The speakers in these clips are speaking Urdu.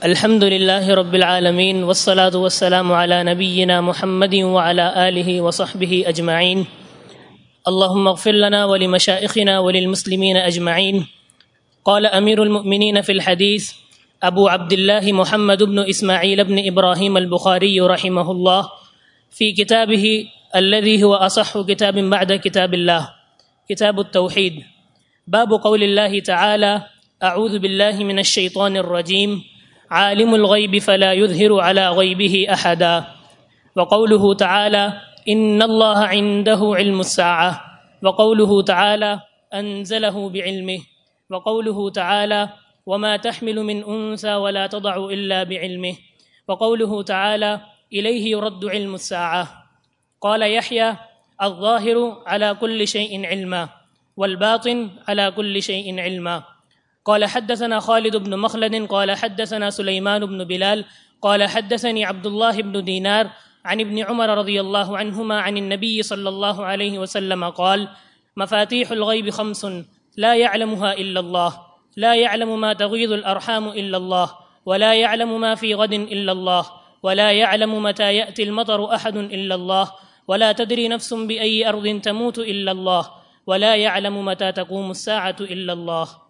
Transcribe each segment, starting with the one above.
الحمد لله رب العالمين والصلاة والسلام على نبينا محمد وعلى آله وصحبه أجمعين. اللهم اغفر لنا ولمشائخنا وللمسلمين أجمعين. قال أمير المؤمنين في الحديث أبو عبد الله محمد بن إسماعيل بن إبراهيم البخاري رحمه الله في كتابه الذي هو أصح كتاب بعد كتاب الله، كتاب التوحيد. باب قول الله تعالى أعوذ بالله من الشيطان الرجيم. عالم الغيب فلا يظهر على غيبه أحدا. وقوله تعالى، إن الله عنده علم الساعة. وقوله تعالى، أنزله بعلمه. وقوله تعالى، وما تحمل من أنثى ولا تضع إلا بعلمه. وقوله تعالى، إليه يرد علم الساعة. قال يحيى، الظاهر على كل شيء علما والباطن على كل شيء علما. قال حدثنا خالد بن مخلد، قال حدثنا سليمان بن بلال، قال حدثني عبد الله بن دينار عن ابن عمر رضي الله عنهما عن النبي صلى الله عليه وسلم قال مفاتيح الغيب خمس لا يعلمها إلا الله، لا يعلم ما تغيض الأرحام إلا الله، ولا يعلم ما في غد إلا الله، ولا يعلم متى يأتي المطر أحد إلا الله، ولا تدري نفس بأي أرض تموت إلا الله، ولا يعلم متى تقوم الساعة إلا الله.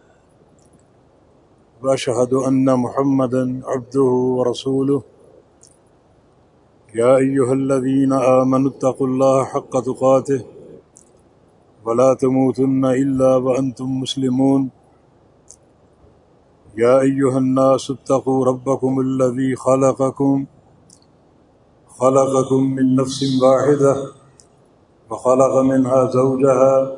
وأشهد أن محمدا عبده ورسوله. يا أيها الذين آمنوا اتقوا الله حق تقاته. ولا تموتن إلا وأنتم مسلمون. يا أيها الناس اتقوا ربكم الذي خلقكم. خلقكم من نفس واحدة. وخلق منها زوجها.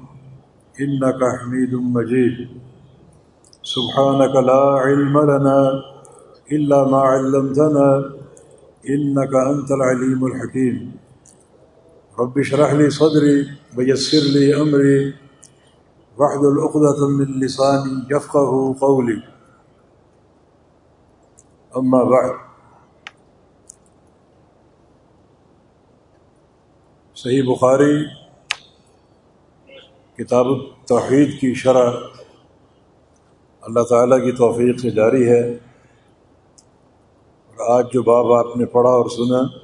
إنك حميد مجيد. سبحانك لا علم لنا إلا ما علمتنا إنك أنت العليم الحكيم. رب اشرح لي صدري ويسر لي أمري. واحلل عقدة من لساني يفقه قولي. أما بعد. صحیح بخاری کتاب توحید کی شرح اللہ تعالیٰ کی توفیق سے جاری ہے۔ اور آج جو باب آپ نے پڑھا اور سنا،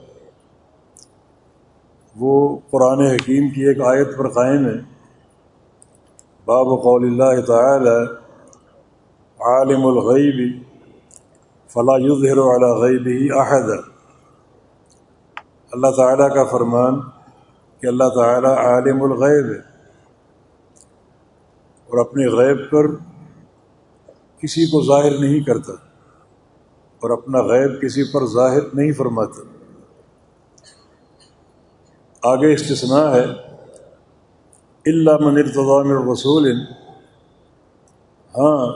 وہ قرآن حکیم کی ایک آیت پر قائم ہے۔ باب قول اللہ تعالی، عالم الغیب فلا یظہر علی غیبہ احد۔ اللہ تعالیٰ کا فرمان کہ اللہ تعالیٰ عالم الغیب ہے۔ اور اپنے غیب پر کسی کو ظاہر نہیں کرتا اور اپنا غیب کسی پر ظاہر نہیں فرماتا۔ آگے استثناء ہے اللہ من ارتضام الرسول ہاں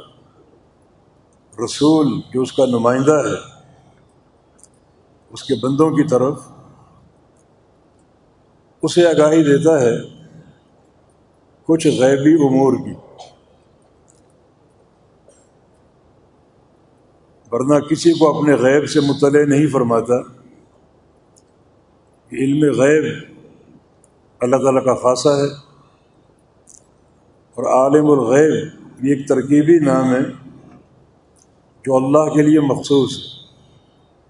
رسول جو اس کا نمائندہ ہے، اس کے بندوں کی طرف اسے آگاہی دیتا ہے۔ کچھ غیبی امور کی۔ ورنہ کسی کو اپنے غیب سے مطلع نہیں فرماتا۔ علم غیب اللہ تعالیٰ کا خاصہ ہے۔ اور عالم الغیب یہ ایک ترکیبی نام ہے جو اللہ کے لیے مخصوص ہے۔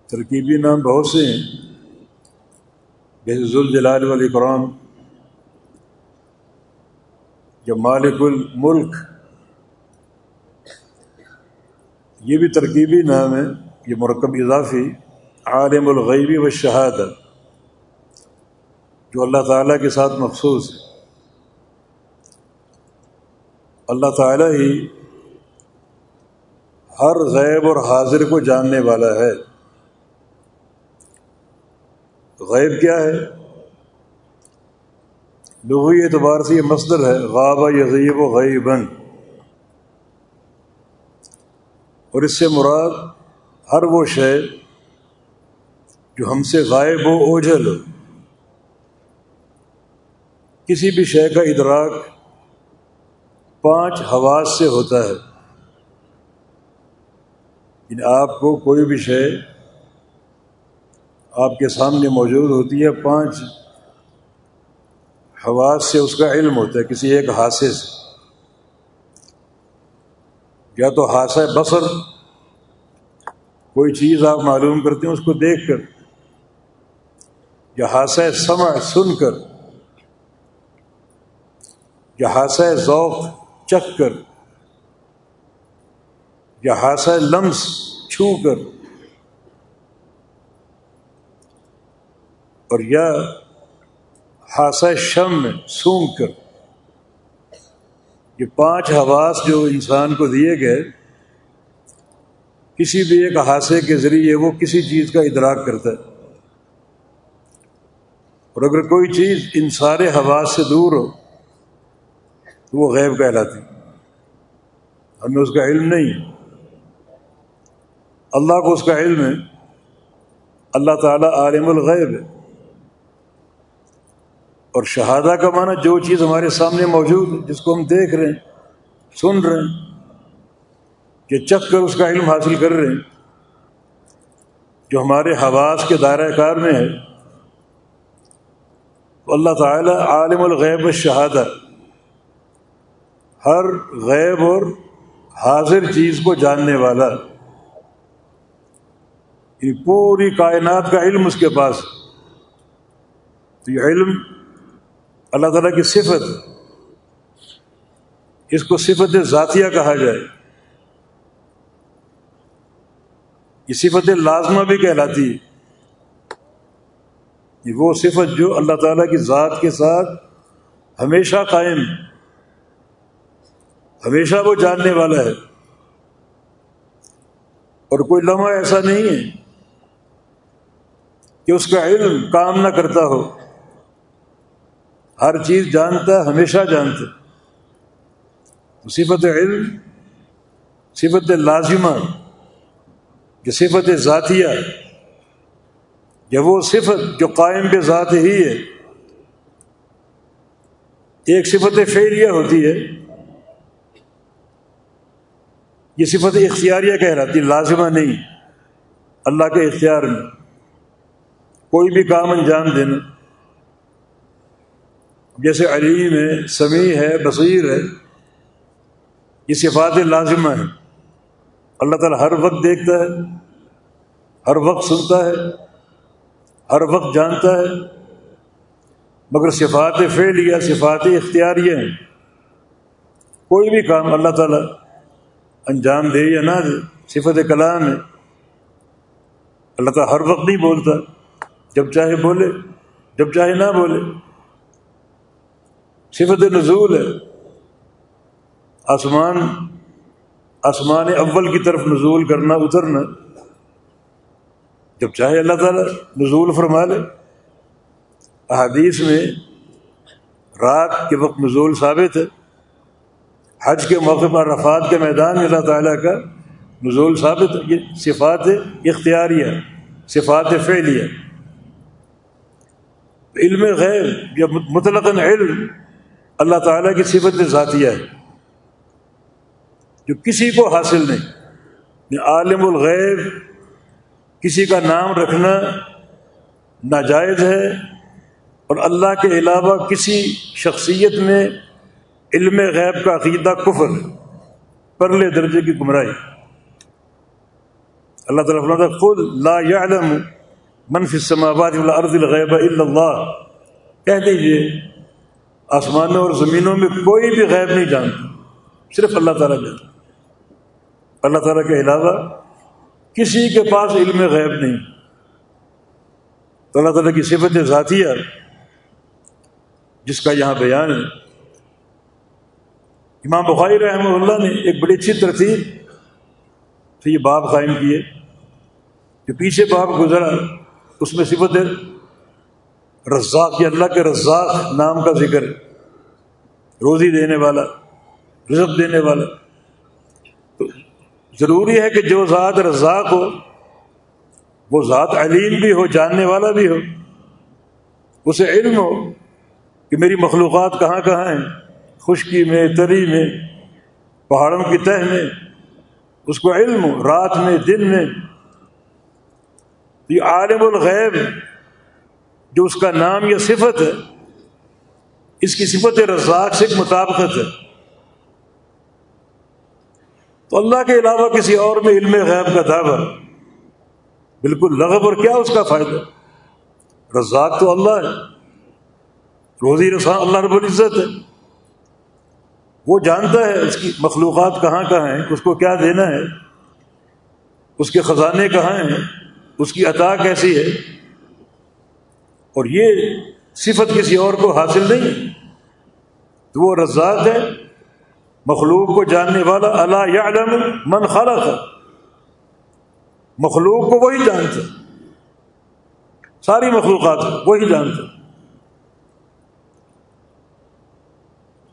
ترکیبی نام بہت سے ہیں۔ جیسے ذوالجلال والاکرام یا مالک الملک، یہ بھی ترکیبی نام ہے، یہ مرکب اضافی، عالم الغیبی و شہادت جو اللہ تعالیٰ کے ساتھ مخصوص ہے۔ اللہ تعالیٰ ہی ہر غیب اور حاضر کو جاننے والا ہے۔ غیب کیا ہے؟ لغوی اعتبار سے یہ مصدر ہے غابہ یغیب و غیبن اور اس سے مراد ہر وہ شے جو ہم سے غائب ہو اوجھل ہو۔ کسی بھی شے کا ادراک پانچ حواس سے ہوتا ہے۔ یعنی آپ کو کوئی بھی شے آپ کے سامنے موجود ہوتی ہے، پانچ حواس سے اس کا علم ہوتا ہے، کسی ایک حادثے سے۔ یا تو حادثہ بصر، کوئی چیز آپ معلوم کرتے ہیں، اس کو دیکھ کر۔ یا حادثہ سمع سن کر۔ یا حادثہ ذوق چکھ کر۔ یا حادثہ لمس چھو کر۔ اور یا حادثہ شم میں، سونگ کر۔ یہ پانچ حواس جو انسان کو دیے گئے، کسی بھی ایک حادثے کے ذریعے وہ کسی چیز کا ادراک کرتا ہے۔ اور اگر کوئی چیز ان سارے حواس سے دور ہو، تو وہ غیب کہلاتی۔ ہمیں اس کا علم نہیں۔ اللہ کو اس کا علم ہے۔ اللہ تعالیٰ عالم الغیب ہے۔ اور شہادہ کا معنی جو چیز ہمارے سامنے موجود ہے، جس کو ہم دیکھ رہے ہیں، سن رہے ہیں کہ چکھ کر اس کا علم حاصل کر رہے ہیں، جو ہمارے حواس کے دائرۂ کار میں ہے اللہ تعالیٰ عالم الغیب شہادہ ہر غیب اور حاضر چیز کو جاننے والا، یہ پوری کائنات کا علم اس کے پاس تو یہ علم اللہ تعالیٰ کی صفت۔ اس کو صفت ذاتیہ کہا جائے۔ یہ صفت لازمہ بھی کہلاتی ہے۔ یہ وہ صفت جو اللہ تعالیٰ کی ذات کے ساتھ ہمیشہ قائم، ہمیشہ وہ جاننے والا ہے۔ اور کوئی لمحہ ایسا نہیں ہے کہ اس کا علم کام نہ کرتا ہو۔ ہر چیز جانتا ہمیشہ جانتا صفت علم، صفت لازمہ، کہ صفت ذاتیہ یا وہ صفت جو قائم پہ ذات ہی ہے۔ ایک صفت فیلیہ ہوتی ہے۔ یہ صفت اختیاریہ کہلاتی لازمہ نہیں۔ اللہ کے اختیار میں۔ کوئی بھی کام انجام دینا۔ جیسے علیم ہے، سمیع ہے، بصیر ہے، یہ صفات لازمہ ہیں۔ اللہ تعالیٰ ہر وقت دیکھتا ہے، ہر وقت سنتا ہے، ہر وقت جانتا ہے۔ مگر صفات فعل یا صفات اختیاریہ ہیں۔ کوئی بھی کام اللہ تعالیٰ انجام دے یا نہ دے، صفت کلام ہے۔ اللہ تعالیٰ ہر وقت نہیں بولتا، جب چاہے بولے، جب چاہے نہ بولے۔ صفت نزول ہے۔ آسمان آسمان اول کی طرف نزول کرنا، اترنا۔ جب چاہے اللہ تعالیٰ نزول فرما لے۔ احادیث میں رات کے وقت نزول ثابت ہے۔ حج کے موقع پر رفات کے میدان میں اللہ تعالیٰ کا نزول ثابت یہ صفات اختیاریہ صفات فعلیہ علم غیر یا مطلق علم اللہ تعالیٰ کی صفت ذاتیہ ہے، جو کسی کو حاصل نہیں۔ عالم الغیب، کسی کا نام رکھنا ناجائز ہے اور اللہ کے علاوہ کسی شخصیت میں علم غیب کا عقیدہ کفر، پرلے درجے کی گمراہی۔ اللہ تعالیٰ خود لا يعلم من فی السماوات والارض الغیب الا اللہ۔ کہہ دیجیے آسمانوں اور زمینوں میں کوئی بھی غیب نہیں جانتا، صرف اللہ تعالیٰ جانتا۔ اللہ تعالیٰ کے علاوہ کسی کے پاس علم غیب نہیں۔ تو اللہ تعالیٰ کی صفت ذاتیہ، جس کا یہاں بیان ہے۔ امام بخاری رحمہ اللہ نے ایک بڑی اچھی ترتیب سے یہ باب قائم کیے جو پیچھے باب گزرا، اس میں صفت رزاق یا اللہ کے رزاق نام کا ذکر روزی دینے والا، رزق دینے والا۔ تو ضروری ہے کہ جو ذات رزاق ہو، وہ ذات علیم بھی ہو، جاننے والا بھی ہو، اسے علم ہو کہ میری مخلوقات کہاں کہاں ہیں۔ خشکی میں، تری میں، پہاڑوں کی تہ میں، اس کو علم ہو، رات میں، دن میں۔ یہ عالم الغیب جو اس کا نام یا صفت ہے، اس کی صفت رزاق سے مطابقت ہے۔ تو اللہ کے علاوہ کسی اور میں علم غیب کا دعویٰ، بالکل لغب، اور کیا اس کا فائدہ؟ رزاق تو اللہ ہے۔ روزی رسان اللہ رب العزت ہے۔ وہ جانتا ہے اس کی مخلوقات کہاں کہاں ہیں، اس کو کیا دینا ہے، اس کے خزانے کہاں ہیں، اس کی عطا کیسی ہے۔ اور یہ صفت کسی اور کو حاصل نہیں، تو وہ رزاق ہے، مخلوق کو جاننے والا اللہ یا من خالق ہے مخلوق کو وہی جانتا ساری مخلوقات وہی جانتا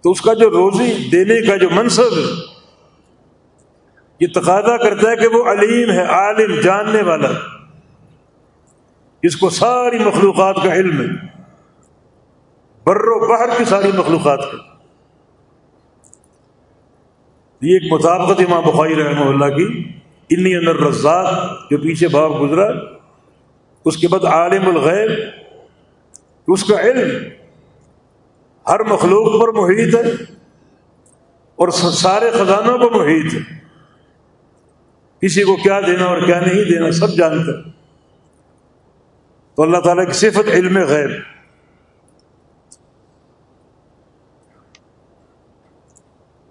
تو اس کا جو روزی دینے کا جو منصب ہے، یہ تقاضا کرتا ہے کہ وہ علیم ہے، عالم، جاننے والا۔ ہے جس کو ساری مخلوقات کا علم ہے۔ بر و بہر کی ساری مخلوقات کا۔ یہ ایک مطابقت امام بخاری رحمہ اللہ کی، انی اندر رزاق جو پیچھے باب گزرا، اس کے بعد عالم الغیب، اس کا علم ہر مخلوق پر محیط ہے اور سارے خزانوں پر محیط ہے۔ کسی کو کیا دینا اور کیا نہیں دینا، سب جانتا ہے۔ تو اللہ تعالیٰ کی صفت علم غیب۔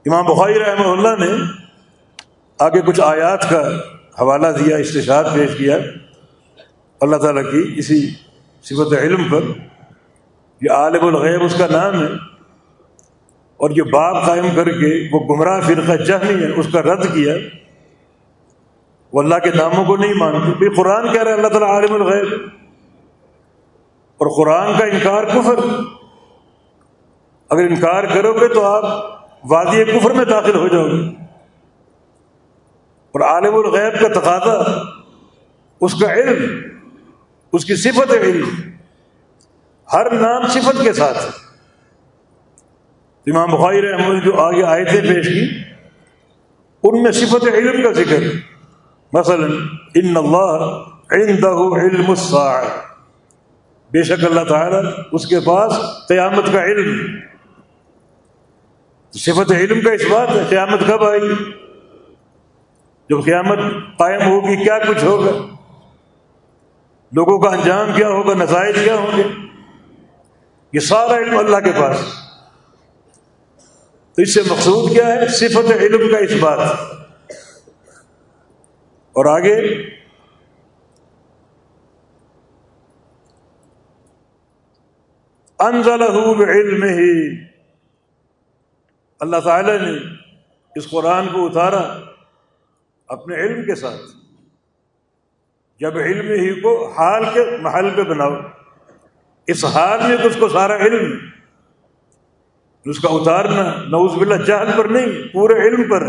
امام بخاری رحمہ اللہ نے آگے کچھ آیات کا حوالہ دیا استشاد پیش کیا۔ اللہ تعالیٰ کی اسی صفت علم پر یہ عالم الغیب اس کا نام ہے۔ اور یہ باب قائم کر کے وہ گمراہ فرقہ جہنی ہے، اس کا رد کیا۔ وہ اللہ کے ناموں کو نہیں مانتے۔ قرآن کہہ رہے اللہ تعالیٰ عالم الغیب۔ اور قرآن کا انکار کفر۔ اگر انکار کرو گے تو آپ وادی کفر میں داخل ہو جاؤ گے۔ اور عالم الغیب کا تقاضا، اس کا علم، اس کی صفت علم، ہر نام صفت کے ساتھ۔ امام بخاری رحمۃ جو آگے آئے تھے پیش کی، ان میں صفت علم کا ذکر۔ مثلا، ان اللہ عنده علم الساعه بے شک اللہ تعالیٰ اس کے پاس قیامت کا علم صفت علم کا اس بات ہے، قیامت کب آئی جب قیامت قائم ہوگی کیا کچھ ہوگا؟ لوگوں کا انجام کیا ہوگا؟ نتائج کیا ہوں گے؟ یہ سارا علم اللہ کے پاس تو اس سے مقصود کیا ہے؟ صفت علم کا اس بات۔ اور آگے انزل علم ہی اللہ تعالی نے اس قرآن کو اتارا اپنے علم کے ساتھ۔ جب علم ہی کو حال کے محل پہ بناؤ، اس حال میں تو اس کو سارا علم، اس کا اتارنا نوز باللہ جہل پر نہیں، پورے علم پر۔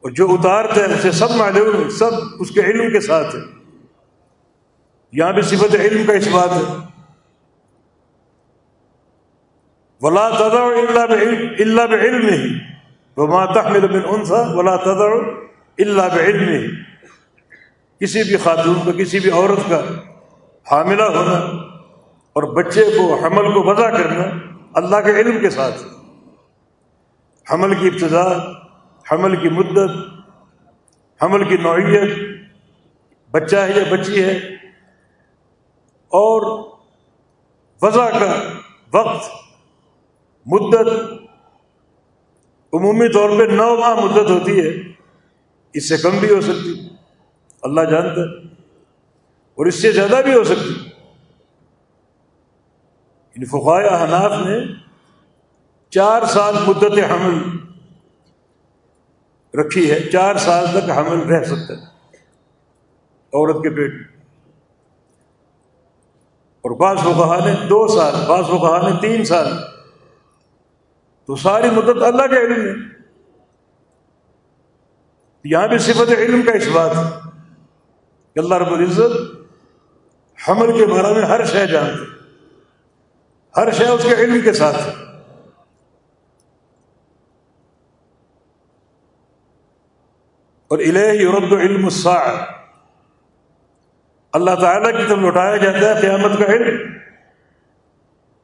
اور جو اتارتے ہیں اسے سب معلوم سب اس کے علم کے ساتھ ہے۔ یہاں بھی صفت علم کا اس بات ہے۔ ولا تدع الا اللہ علم ہی وہ من انسا ولا تدع اللہ بعلم. کسی بھی خاتون کا، کسی بھی عورت کا حاملہ ہونا اور بچے کو حمل کو وضع کرنا اللہ کے علم کے ساتھ. حمل کی ابتدا، حمل کی مدت، حمل کی نوعیت، بچہ ہے یا بچی ہے، اور وضع کا وقت مدت عمومی طور پہ نو ماہ مدت ہوتی ہے، اس سے کم بھی ہو سکتی۔ اللہ جانتا ہے، اور اس سے زیادہ بھی ہو سکتی۔ یعنی ان فقائے احناف نے چار سال مدت حمل رکھی ہے، چار سال تک حمل رہ سکتا ہے۔ عورت کے پیٹ میں۔ اور بعض فقہ نے دو سال، بعض فقہ نے تین سال۔ تو ساری مدت اللہ کے علم میں۔ یہاں بھی صفت علم کا اس بات کہ اللہ رب العزت حمل کے بارے میں ہر شے جانتے ہر شے اس کے علم کے ساتھ اور الہی رد علم الساعہ۔ اللہ تعالیٰ کی طرف لوٹایا جاتا ہے قیامت کا علم۔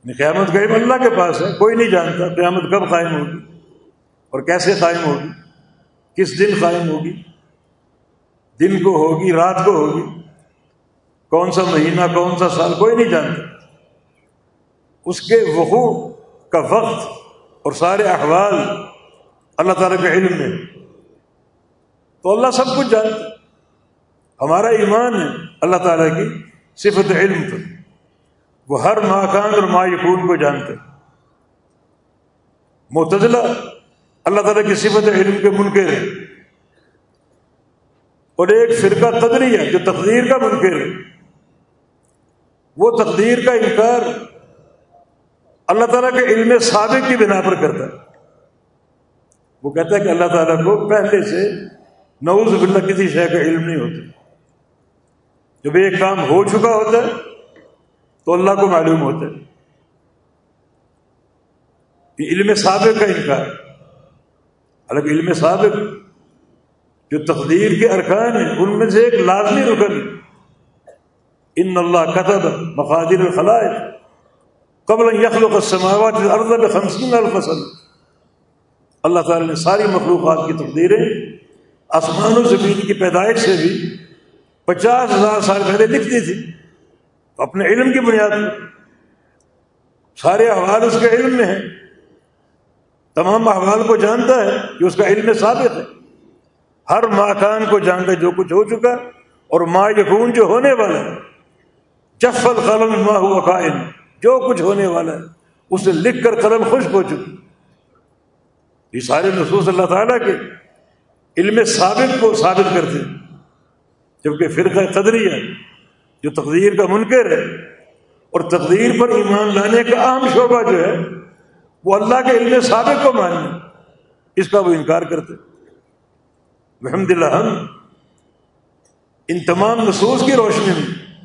یعنی قیامت کا علم اللہ کے پاس ہے، کوئی نہیں جانتا قیامت کب قائم ہوگی اور کیسے قائم ہوگی، کس دن قائم ہوگی، دن کو ہوگی، رات کو ہوگی، کون سا مہینہ، کون سا سال، کوئی نہیں جانتا۔ اس کے وقوع کا وقت اور سارے احوال اللہ تعالیٰ کے علم میں۔ تو اللہ سب کچھ جانتا، ہمارا ایمان ہے اللہ تعالیٰ کی صفت علم پر۔ وہ ہر ماکان اور ما یقون کو جانتے متضلہ اللہ تعالیٰ کی صفت علم کے منکر ہے اور ایک فرقہ قدری ہے جو تقدیر کا منکر ہے۔ وہ تقدیر کا انکار اللہ تعالیٰ کے علم سابق کی بنا پر کرتا ہے۔ وہ کہتا ہے کہ اللہ تعالیٰ کو پہلے سے نعوذ باللہ کسی شے کا علم نہیں ہوتا۔ جب ایک کام ہو چکا ہوتا ہے تو اللہ کو معلوم ہوتا ہے۔ یہ علم سابق کا انکار حالانکہ علم سابق جو تقدیر کے ارکان ہیں، ان میں سے ایک لازمی رکن ان اللہ قطب مقادر الخلائق۔ قبل یخل السماوات الارض بخمسین الفصل اللہ تعالی نے ساری مخلوقات کی تقدیریں آسمان و زمین کی پیدائش سے بھی پچاس ہزار سال پہلے لکھ دی تھی۔ اپنے علم کی بنیاد پر۔ سارے احوال اس کے علم میں ہیں۔ تمام احوال کو جانتا ہے کہ اس کا علم ثابت ہے۔ ہر ماکان کو جانتا ہے جو کچھ ہو چکا، اور ما یقون جو ہونے والا ہے جفل قلم ما ہوا قائم۔ جو کچھ ہونے والا ہے، اسے لکھ کر قلم خشک ہو چکی۔ یہ سارے نصوص اللہ تعالیٰ کے علم ثابت کو ثابت کرتے جبکہ فرقہ قدری ہے جو تقدیر کا منکر ہے اور تقدیر پر ایمان لانے کا اہم شعبہ جو ہے، وہ اللہ کے علم سابق کو ماننا اس کا وہ انکار کرتے الحمد للہ ہم ان تمام نصوص کی روشنی میں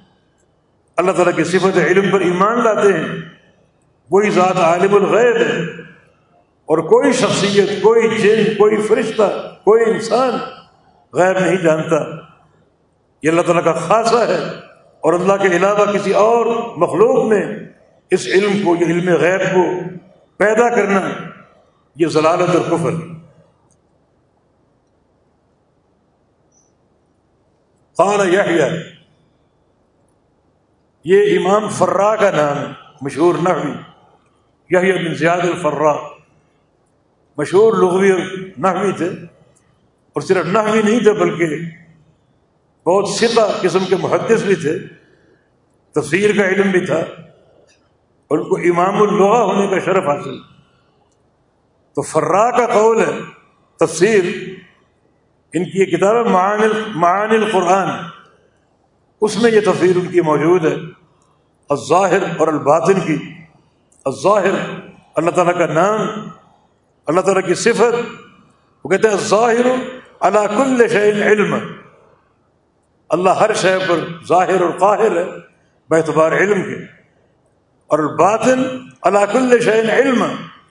اللہ تعالیٰ کی صفت علم پر ایمان لاتے ہیں۔ وہی ذات عالم الغیب ہے۔ اور کوئی شخصیت، کوئی جن، کوئی فرشتہ، کوئی انسان غیر نہیں جانتا۔ یہ اللہ تعالیٰ کا خاصہ ہے۔ اور اللہ کے علاوہ کسی اور مخلوق میں اس علم کو، یہ علم غیب کو پیدا کرنا، یہ ضلالت اور کفر۔ قال یحییٰ یہ امام فرا کا نام ہے مشہور نحوی۔ یحییٰ بن زیاد الفرا۔ مشہور لغوی نحوی تھے، اور صرف نحوی نہیں تھے، بلکہ بہت سطح قسم کے محدث بھی تھے، تفسیر کا علم بھی تھا، اور ان کو امام اللغہ ہونے کا شرف حاصل۔ تو فرا کا قول ہے، تفسیر، ان کی یہ کتاب معان معان القرآن۔ اس میں یہ تفسیر ان کی موجود ہے، الظاہر اور الباطن کی۔ الظاہر، اللہ تعالیٰ کا نام، اللہ تعالیٰ کی صفت۔ وہ کہتے ہیں ظاہر اللہ کل شعین علم۔ اللہ ہر شے پر ظاہر اور قاہر ہے اعتبار علم کے۔ اور باطن اللہ کل شعین علم،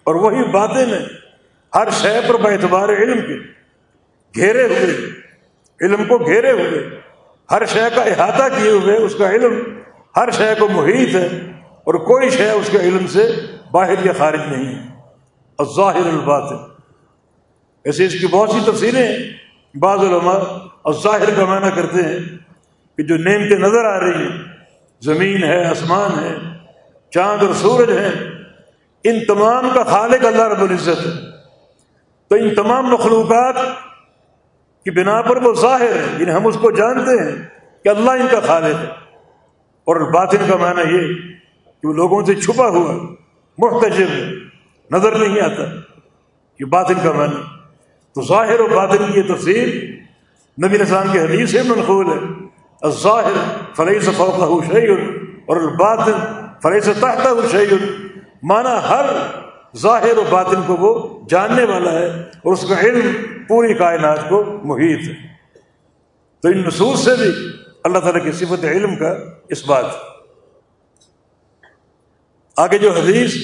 اور وہی باطن ہے، ہر شے پر اعتبار علم کے۔ گھیرے ہوئے، علم کو گھیرے ہوئے، ہر شے کا احاطہ کیے ہوئے اس کا علم، ہر شے کو محیط ہے، اور کوئی شے اس کے علم سے باہر یا خارج نہیں ہے۔ الظاہر الباطن۔ ایسے اس کی بہت سی تفصیلیں ہیں۔ بعض علماء الظاہر کا معنی کرتے ہیں کہ جو نعمتیں نظر آ رہی ہیں، زمین ہے، آسمان ہے، چاند اور سورج ہے ان تمام کا خالق اللہ رب العزت ہے۔ تو ان تمام مخلوقات کی بنا پر وہ ظاہر ہے یعنی ہم اس کو جانتے ہیں کہ اللہ ان کا خالق ہے۔ اور باطن کا معنی یہ کہ وہ لوگوں سے چھپا ہوا، محتجب ہے، نظر نہیں آتا، یہ باطن کا معنی تو ظاہر و باطن کی یہ تفصیل نبی نسلام کی حدیث سے منقول ہے۔ الظاہر فلیس فوقہ شعیل اور الباطن فلیس تحتہ شعیل مانا ہر ظاہر و باطن کو وہ جاننے والا ہے اور اس کا علم پوری کائنات کو محیط ہے۔ تو ان نصوص سے بھی اللہ تعالیٰ کی صفت علم کا اس بات۔ آگے جو حدیث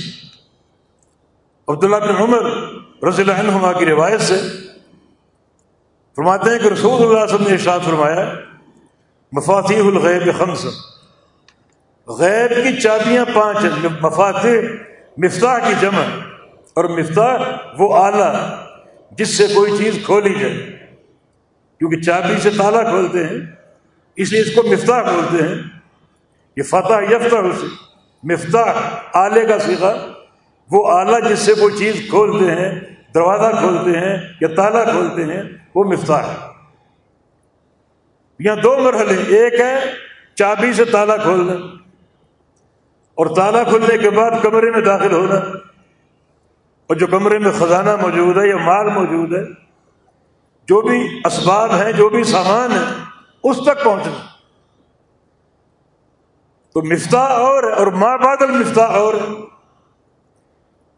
عبداللہ بن عمر رضی اللہ عنہما کی روایت سے فرماتے ہیں کہ رسول اللہ صلی اللہ علیہ وسلم نے ارشاد فرمایا مفاتیح الغیب خمس۔ غیب کی چابیاں پانچ ہیں یعنی مفاتح مفتاح کی جمع۔ اور مفتاح وہ آلہ جس سے کوئی چیز کھولی جائے۔ کیونکہ چابی سے تالا کھولتے ہیں، اس لیے اس کو مفتاح بولتے ہیں۔ یہ فتح یفتح اسے مفتاح آلے کا سیکھا وہ آلہ جس سے کوئی چیز کھولتے ہیں، دروازہ کھولتے ہیں یا تالا کھولتے ہیں، وہ مفتاح ہے۔ یہاں دو مرحلے، ایک ہے چابی سے تالا کھولنا اور تالا کھولنے کے بعد کمرے میں داخل ہونا۔ اور جو کمرے میں خزانہ موجود ہے یا مال موجود ہے، جو بھی اسباب ہیں، جو بھی سامان ہے اس تک پہنچنا۔ تو مفتاح اور ہے اور ماں بادل مفتاح اور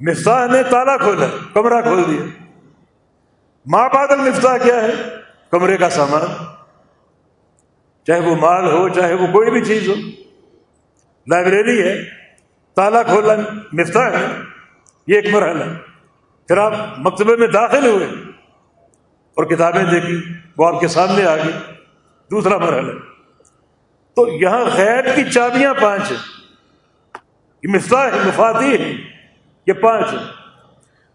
مفتاح نے تالا کھولا کمرہ کھول دیا۔ ماں بادل مفتاح کیا ہے؟ کمرے کا سامان۔ چاہے وہ مال ہو، چاہے وہ کوئی بھی چیز ہو۔ لائبریری ہے، تالا کھولا مفتاح ہے، یہ ایک مرحلہ۔ پھر آپ مکتبے میں داخل ہوئے۔ اور کتابیں دیکھی وہ آپ کے سامنے آ گئی۔ دوسرا مرحلہ۔ تو یہاں غیر کی چابیاں پانچ ہیں۔ یہ مفتاح ہے، مفادی ہے۔ یہ پانچ ہے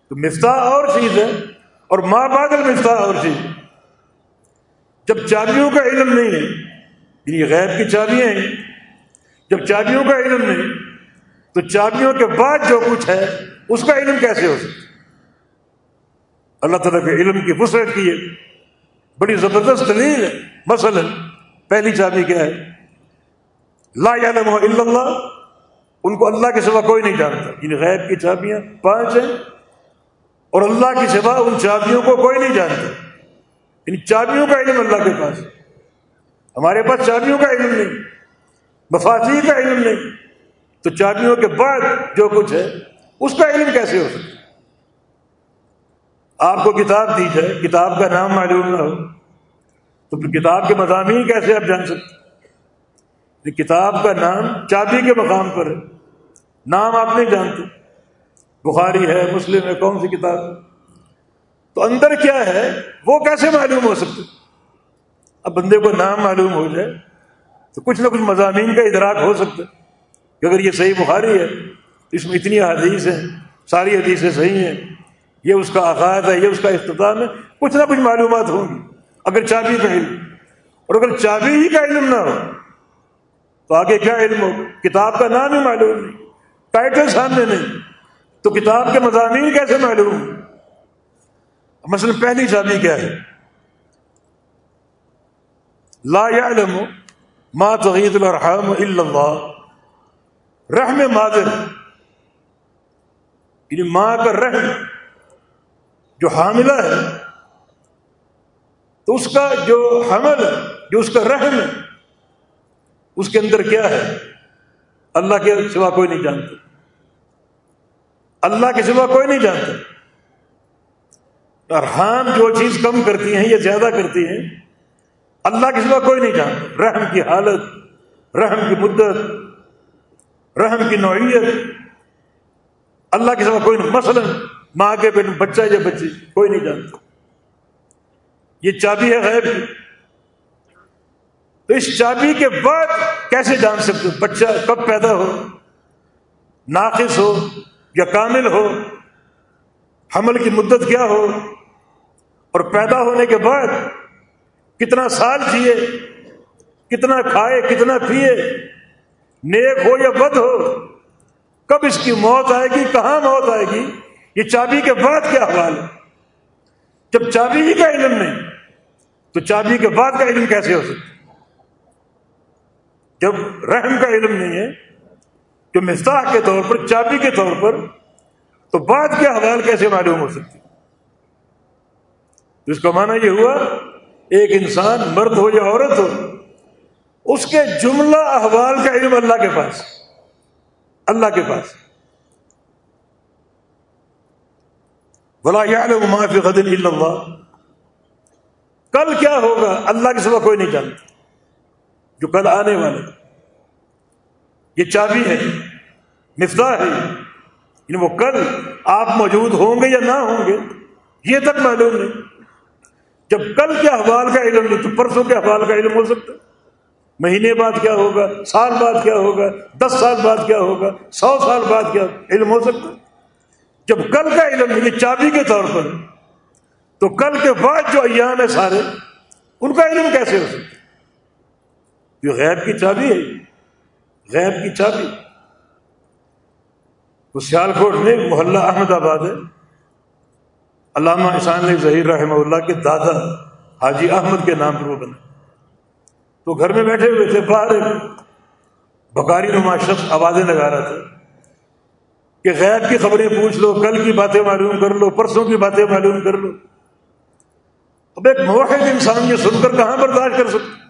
تو مفتاح اور چیز ہے اور ماں بادل مفتاح اور چیز۔ ہے جب چابیوں کا علم نہیں ہے یعنی غیر کی چابیاں ہیں۔ جب چابیوں کا علم نہیں، تو چابیوں کے بعد جو کچھ ہے، اس کا علم کیسے ہو سکتا اللہ تعالیٰ کے علم کی وسعت کی ہے۔ بڑی زبردست دلیل ہے۔ مثلا، پہلی چابی کیا ہے؟ لا علم الا اللہ ان کو اللہ کے سوا کوئی نہیں جانتا۔ ان غیب کی چابیاں پانچ ہیں اور اللہ کی سوا ان چابیوں کو کوئی نہیں جانتا۔ ان چابیوں کا علم اللہ کے پاس ہمارے پاس چابیوں کا علم نہیں۔ مفاسی کا علم نہیں۔ تو چابیوں کے بعد جو کچھ ہے، اس کا علم کیسے ہو سکتا آپ کو کتاب دی جائے، کتاب کا نام معلوم نہ ہو، تو پھر کتاب کے مضامین کیسے آپ جان سکتے کتاب کا نام چابی کے مقام پر ہے۔ نام آپ نہیں جانتے۔ بخاری ہے، مسلم ہے، کون سی کتاب؟ تو اندر کیا ہے؟ وہ کیسے معلوم ہو سکتے؟ اب بندے کو نام معلوم ہو جائے تو کچھ نہ کچھ مضامین کا ادراک ہو سکتا کہ اگر یہ صحیح بخاری ہے تو اس میں اتنی حدیث ہیں، ساری حدیثیں صحیح ہیں، یہ اس کا آغاز ہے، یہ اس کا اختتام ہے، کچھ نہ کچھ معلومات ہوں گی۔ اگر چابی کا علم، اور اگر چابی ہی کا علم نہ ہو، تو آگے کیا علم ہو کتاب کا نام ہی معلوم نہیں۔ ٹائٹل سامنے نہیں۔ تو کتاب کے مضامین کیسے معلوم مثلا پہلی چابی کیا ہے؟ لا يعلم ما تغید الرحم الا اللہ۔ رحم مادر یعنی ماں کا رحم جو حاملہ ہے، تو اس کا جو حمل ہے جو اس کا رحم ہے اس کے اندر کیا ہے؟ اللہ کے سوا کوئی نہیں جانتا۔ اللہ کے سوا کوئی نہیں جانتا۔ ارحام جو چیز کم کرتی ہیں یا زیادہ کرتی ہیں، اللہ کے سوا کوئی نہیں جانتا۔ رحم کی حالت، رحم کی مدت، رحم کی نوعیت۔ اللہ کے سوا کوئی نہیں۔ مثلا ماں کے بچہ یا بچی، کوئی نہیں جانتا۔ یہ چابی ہے غیب کی۔ تو اس چابی کے بعد کیسے جان سکتے بچہ کب پیدا ہو؟ ناقص ہو؟ یا کامل ہو، حمل کی مدت کیا ہو، اور پیدا ہونے کے بعد کتنا سال جیے، کتنا کھائے، کتنا پیے، نیک ہو یا بد ہو، کب اس کی موت آئے گی، کہاں موت آئے گی، یہ چابی کے بعد کیا حوال ہے جب چابی ہی کا علم نہیں، تو چابی کے بعد کا علم کیسے ہو سکتا؟ جب رحم کا علم نہیں ہے جو مفتاح کے طور پر، چابی کے طور پر تو بعد کے حوال کیسے معلوم ہو سکتی؟ جس کا معنی یہ ہوا، ایک انسان مرد ہو یا عورت ہو، اس کے جملہ احوال کا علم اللہ کے پاس اللہ کے پاس بلا معافی غدل اللہ کل کیا ہوگا؟ اللہ کے سوا کوئی نہیں جانتا۔ جو کل آنے والے یہ چابی ہے، مفتاح ہے۔ یعنی وہ کل آپ موجود ہوں گے یا نہ ہوں گے، یہ تک معلوم نہیں۔ جب کل کے احوال کا علم نہیں تو پرسوں کے احوال کا علم ہو سکتا مہینے بعد کیا ہوگا؟ سال بعد کیا ہوگا؟ دس سال بعد کیا ہوگا؟ سو سال بعد کیا علم ہو سکتا جب کل کا علم نہیں چابی کے طور پر، تو کل کے بعد جو ایام ہے سارے، ان کا علم کیسے ہو سکتا یہ غیب کی چابی ہے۔ غیب کی چابی وہ سیال کوٹ میں محلہ احمد آباد ہے۔ علامہ احسان علیہ ظہیر رحمہ اللہ کے دادا حاجی احمد کے نام پر وہ بنے۔ تو گھر میں بیٹھے ہوئے تھے، باہر بکاری نما شخص آوازیں لگا رہا تھا کہ غیر کی خبریں پوچھ لو، کل کی باتیں معلوم کر لو، پرسوں کی باتیں معلوم کر لو۔ اب ایک موقع انسان یہ سن کر کہاں برداشت کر سکتے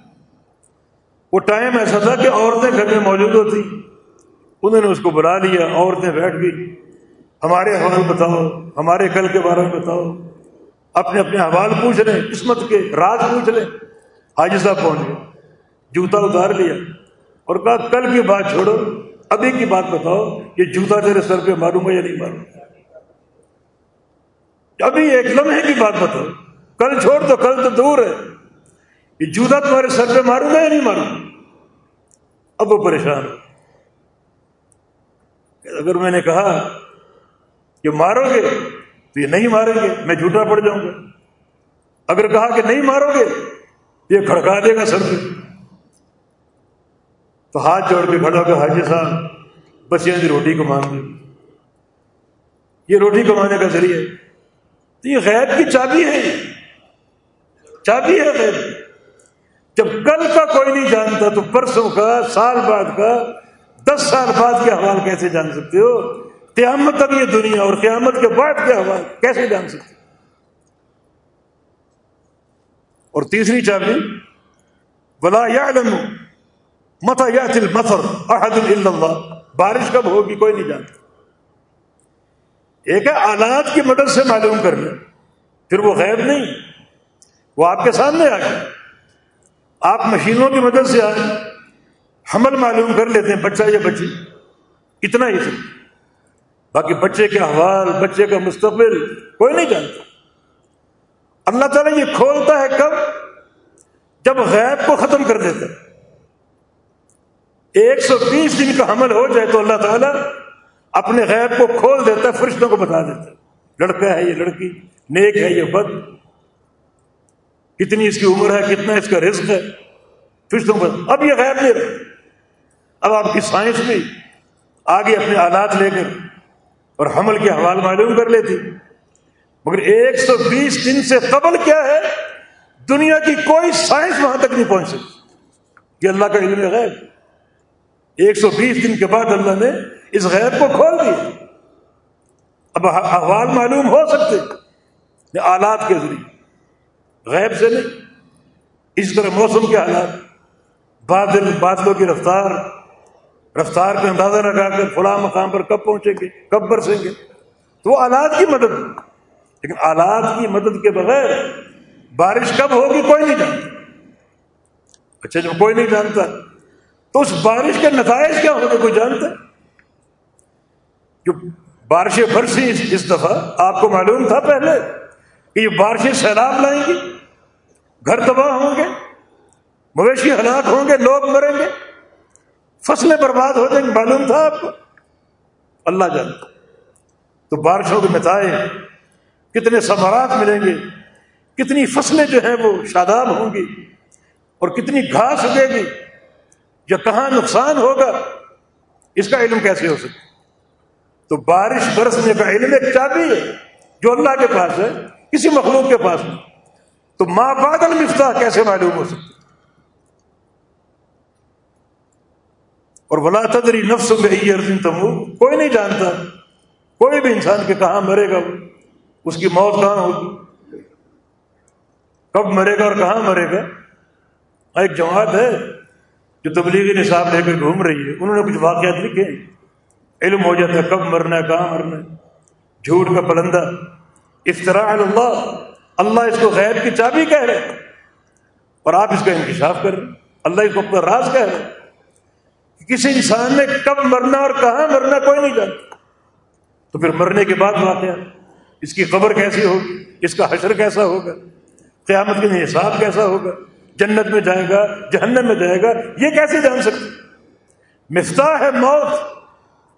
وہ ٹائم ایسا تھا کہ عورتیں گھر میں موجود ہوتی۔ انہوں نے اس کو بلا لیا، عورتیں بیٹھ گئی ہمارے حوال بتاؤ، ہمارے کل کے بارے میں بتاؤ۔ اپنے اپنے حوال پوچھ لیں، قسمت کے راز پوچھ لیں۔ حاجی صاحب پہنچ گئے، جوتا اتار لیا اور کہا، کل کی بات چھوڑو، ابھی کی بات بتاؤ، یہ جوتا تیرے سر پہ معلوم ہے یا نہیں معلوم؟ ابھی ایک لمحے کی بات بتاؤ۔ کل چھوڑ تو کل تو دور ہے۔ یہ جوتا تمہارے سر پہ معلوم ہے یا نہیں معلوم اب وہ پریشان اگر میں نے کہا کہ مارو گے تو یہ نہیں ماریں گے، میں جھوٹا پڑ جاؤں گا۔ اگر کہا کہ نہیں مارو گے یہ کھڑکا دے گا سر پہ۔ تو ہاتھ جوڑ کے کھڑا ہو حاجی صاحب، بس یہ روٹی کما دی یہ روٹی کمانے کا ذریعہ تو یہ غیب کی چابی ہے۔ چابی ہے غیب۔ جب کل کا کوئی نہیں جانتا تو پرسوں کا، سال بعد کا، دس سال بعد کے حوال کیسے جان سکتے ہو؟ قیامت تک یہ دنیا اور قیامت کے بعد کے حوال کیسے جان سکتے اور تیسری چابی بلا یا مت یا دل متر احد اللہ بارش کب ہوگی کوئی نہیں جانتا۔ ایک ہے آلات کی مدد سے معلوم کر لیں پھر وہ غیب نہیں۔ وہ آپ کے سامنے آ گئے آپ مشینوں کی مدد سے آئے، حمل معلوم کر لیتے ہیں، بچہ یا بچی۔ اتنا ہی سب باقی بچے کے حوال بچے کا مستقبل کوئی نہیں جانتا۔ اللہ تعالیٰ یہ کھولتا ہے کب؟ جب غیب کو ختم کر دیتا ہے۔ ایک سو بیس دن کا حمل ہو جائے تو اللہ تعالیٰ اپنے غیب کو کھول دیتا ہے، فرشتوں کو بتا دیتا ہے۔ لڑکا ہے یہ لڑکی، نیک ہے یہ بد۔ کتنی اس کی عمر ہے، کتنا اس کا رزق ہے۔ فرشتوں کو اب یہ غیب نہیں رہے۔ اب آپ کی سائنس بھی آگے اپنے آلات لے کر اور حمل کے حوال معلوم کر لیتی۔ مگر ایک سو بیس دن سے قبل کیا ہے؟ دنیا کی کوئی سائنس وہاں تک نہیں پہنچ سکتی یہ اللہ کا علم غیر ایک سو بیس دن کے بعد اللہ نے اس غیر کو کھول دیا۔ اب احوال معلوم ہو سکتے۔ آلات کے ذریعے۔ غیب سے نہیں۔ اس طرح موسم کے حالات۔ بادل بادلوں کی رفتار رفتار پہ اندازہ لگا کر فلاں مقام پر کب پہنچیں گے، کب برسیں گے۔ تو وہ آلات کی مدد۔ لیکن آلات کی مدد کے بغیر بارش کب ہوگی کوئی نہیں جانتا۔ اچھا جب کوئی نہیں جانتا، تو اس بارش کے نتائج کیا ہوگا کوئی جانتا؟ جو بارشیں برسی اس دفعہ، آپ کو معلوم تھا پہلے کہ یہ بارشیں سیلاب لائیں گی۔ گھر تباہ ہوں گے، مویشی ہلاک ہوں گے، لوگ مریں گے۔ فصلیں برباد ہو جائیں گے معلوم تھا آپ کو۔ اللہ جانتا تو بارشوں کے متائے کتنے ثمرات ملیں گے۔ کتنی فصلیں جو ہیں وہ شاداب ہوں گی۔ اور کتنی گھاس اگے گی۔ یا کہاں نقصان ہوگا۔ اس کا علم کیسے ہو سکتا تو بارش برسنے کا علم ایک چابی ہے، جو اللہ کے پاس ہے، کسی مخلوق کے پاس نہیں۔ تو ماں بادل مفتاح کیسے معلوم ہو سکتا اور ولا تدری نفس میں ارجن تمو کوئی نہیں جانتا، کوئی بھی انسان کے کہاں مرے گا اس کی موت کہاں ہوگی؟ کب مرے گا اور کہاں مرے گا؟ ہاں، ایک جماعت ہے جو تبلیغی نصاب لے کر گھوم رہی ہے، انہوں نے کچھ واقعات لکھے علم ہو جاتا ہے کب مرنا ہے، کہاں مرنا ہے۔ جھوٹ کا پلندہ۔ افطرا اللہ اللہ اس کو غیر کی چابی کہہ رہے اور آپ اس کا انکشاف کر رہے اللہ اس کو اپنا راز کہہ رہے کسی انسان نے کب مرنا اور کہاں مرنا کوئی نہیں جانتا۔ تو پھر مرنے کے بعد واقعہ، اس کی قبر کیسی ہوگی؟ اس کا حشر کیسا ہوگا؟ قیامت کے حساب کیسا ہوگا؟ جنت میں جائے گا، جہنم میں جائے گا، یہ کیسے جان سکتے؟ مفتاح ہے موت۔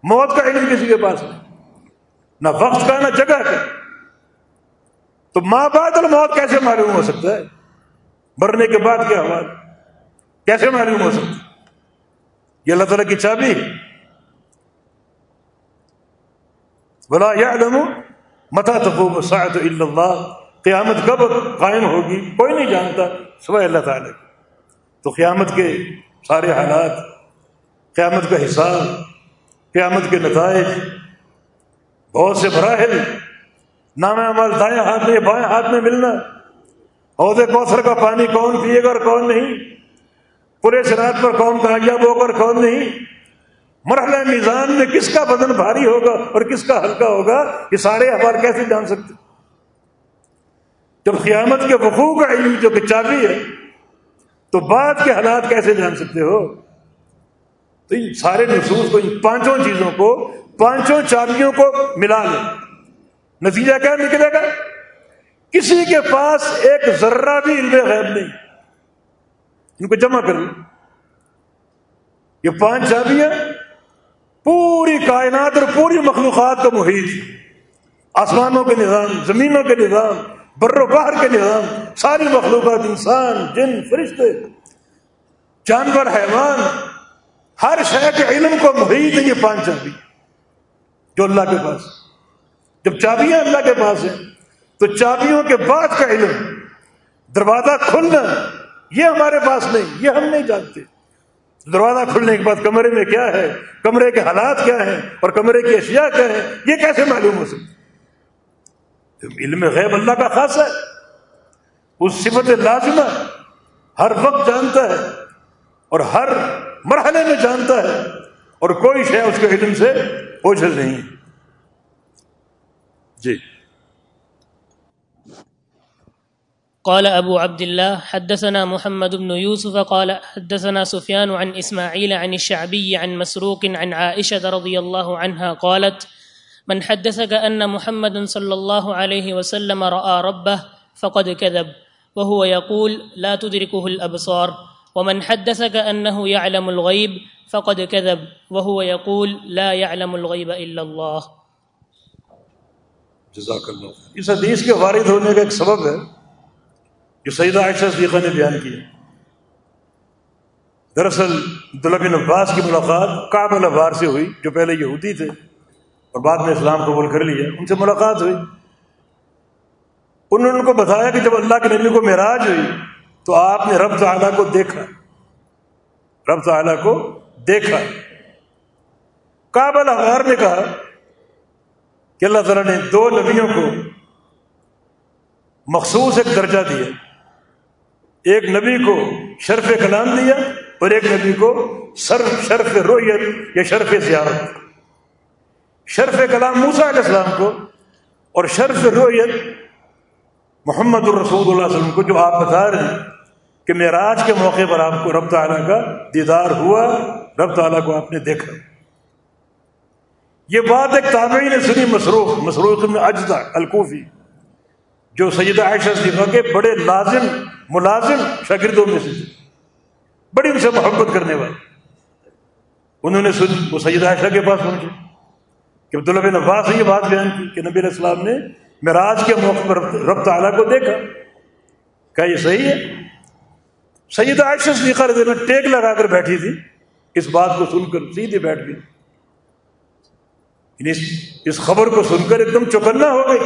موت کا علم کسی کے پاس نہیں۔ نہ وقت کا، نہ جگہ کا۔ تو ماں بعد موت کیسے معلوم ہو سکتا ہے؟ مرنے کے بعد کیا ہوا؟ کیسے معلوم ہو سکتا یہ اللہ تعالیٰ کی چابی بلا یا متا تو سعد اللہ قیامت کب قائم ہوگی؟ کوئی نہیں جانتا، سوائے اللہ تعالیٰ تو قیامت کے سارے حالات، قیامت کا حساب، قیامت کے نتائج بہت سے مراحل نام عمل دائیں ہاتھ میں، بائیں ہاتھ میں ملنا۔ عہدے کوثر کا پانی کون پیے گا اور کون نہیں؟ پورے شراب پر کون کامیاب ہوگا اور کون نہیں؟ مرحلہ میزان میں کس کا بدن بھاری ہوگا اور کس کا ہلکا ہوگا؟ یہ سارے اخبار کیسے جان سکتے؟ جب قیامت کے وقوع کا علم جو کہ چابی ہے، تو بعد کے حالات کیسے جان سکتے ہو؟ تو ان سارے نصوص کو ان پانچوں چیزوں کو، پانچوں چابیوں کو ملا لیں۔ نتیجہ کیا نکلے گا؟ کسی کے پاس ایک ذرہ بھی علم غیب نہیں۔ ان کو جمع کر لیں یہ پانچ چابیاں پوری کائنات اور پوری مخلوقات کا محیط۔ آسمانوں کے نظام، زمینوں کے نظام، بر و باہر کے نظام۔ ساری مخلوقات، انسان، جن، فرشتے۔ جانور، حیوان۔ ہر شہر کے علم کو محیط ہے یہ پانچ چابی جو اللہ کے پاس۔ جب چابیاں اللہ کے پاس ہیں، تو چابیوں کے بعد کا علم، دروازہ کھلنا، یہ ہمارے پاس نہیں، یہ ہم نہیں جانتے۔ دروازہ کھلنے کے بعد کمرے میں کیا ہے؟ کمرے کے حالات کیا ہیں؟ اور کمرے کی اشیاء کیا ہیں؟ یہ کیسے معلوم ہو سکتا؟ علم غیب اللہ کا خاص ہے۔ اس صفت لازمہ ہر وقت جانتا ہے اور ہر مرحلے میں جانتا ہے اور کوئی شے اس کے علم سے اوجھل نہیں۔ جی۔ قال ابو عبد الله حدثنا محمد بن يوسف قال حدثنا سفيان عن اسماعيل عن الشعبي عن مسروق عن عائشه رضي الله عنها قالت، من حدثك أن محمد صلى الله عليه وسلم رأى ربه فقد كذب، وهو يقول لا تدركه الأبصار ومن حدثك أنه يعلم الغيب فقد كذب، وهو يقول لا يعلم الغيب إلا الله جزاک اللہ اس حدیث کے وارد ہونے کا ایک سبب ہے جو سیدہ عائشہ صدیقہ نے بیان کیا. دراصل عبداللہ بن عباس کی ملاقات کعب الابار سے ہوئی، جو پہلے یہودی تھے اور بعد میں اسلام قبول کر لیا، ان سے ملاقات ہوئی. انہوں نے ان کو بتایا کہ جب اللہ کے نبی کو معراج ہوئی، تو آپ نے رب تعلیٰ کو دیکھا۔ رب تعلیٰ کو دیکھا۔ کابل اخبار نے کہا کہ اللہ تعالیٰ نے دو نبیوں کو مخصوص ایک درجہ دیا۔ ایک نبی کو شرف کلام دیا اور ایک نبی کو صرف شرف رویت یا شرف زیارت۔ شرف کلام موسا علیہ السلام کو اور شرف رویت محمد الرسول اللہ علیہ وسلم کو جو آپ بتا رہے ہیں کہ معراج کے موقع پر آپ کو رب تعالیٰ کا دیدار ہوا، رب تعالیٰ کو آپ نے دیکھا۔ یہ بات ایک تابعی نے سنی مسروخ مسروخ میں اجدا الکوفی، جو سیدہ عائشہ صدیقہ کے بڑے لازم، ملازم شاگردوں میں سے بڑی ان سے محبت کرنے والے۔ انہوں نے سن، وہ سید عائشہ کے پاس پہنچے۔ کہ عبداللہ بن عباس نے یہ بات بیان کی کہ نبی علیہ السلام نے معراج کے موقع پر رب تعالیٰ کو دیکھا۔ کیا یہ صحیح ہے۔ سید عائشہ صدیقہ رضی اللہ ٹیک لگا کر بیٹھی تھی۔ اس بات کو سن کر سیدھے بیٹھ گئی یعنی اس اس خبر کو سن کر ایک دم چوکنا ہو گئی۔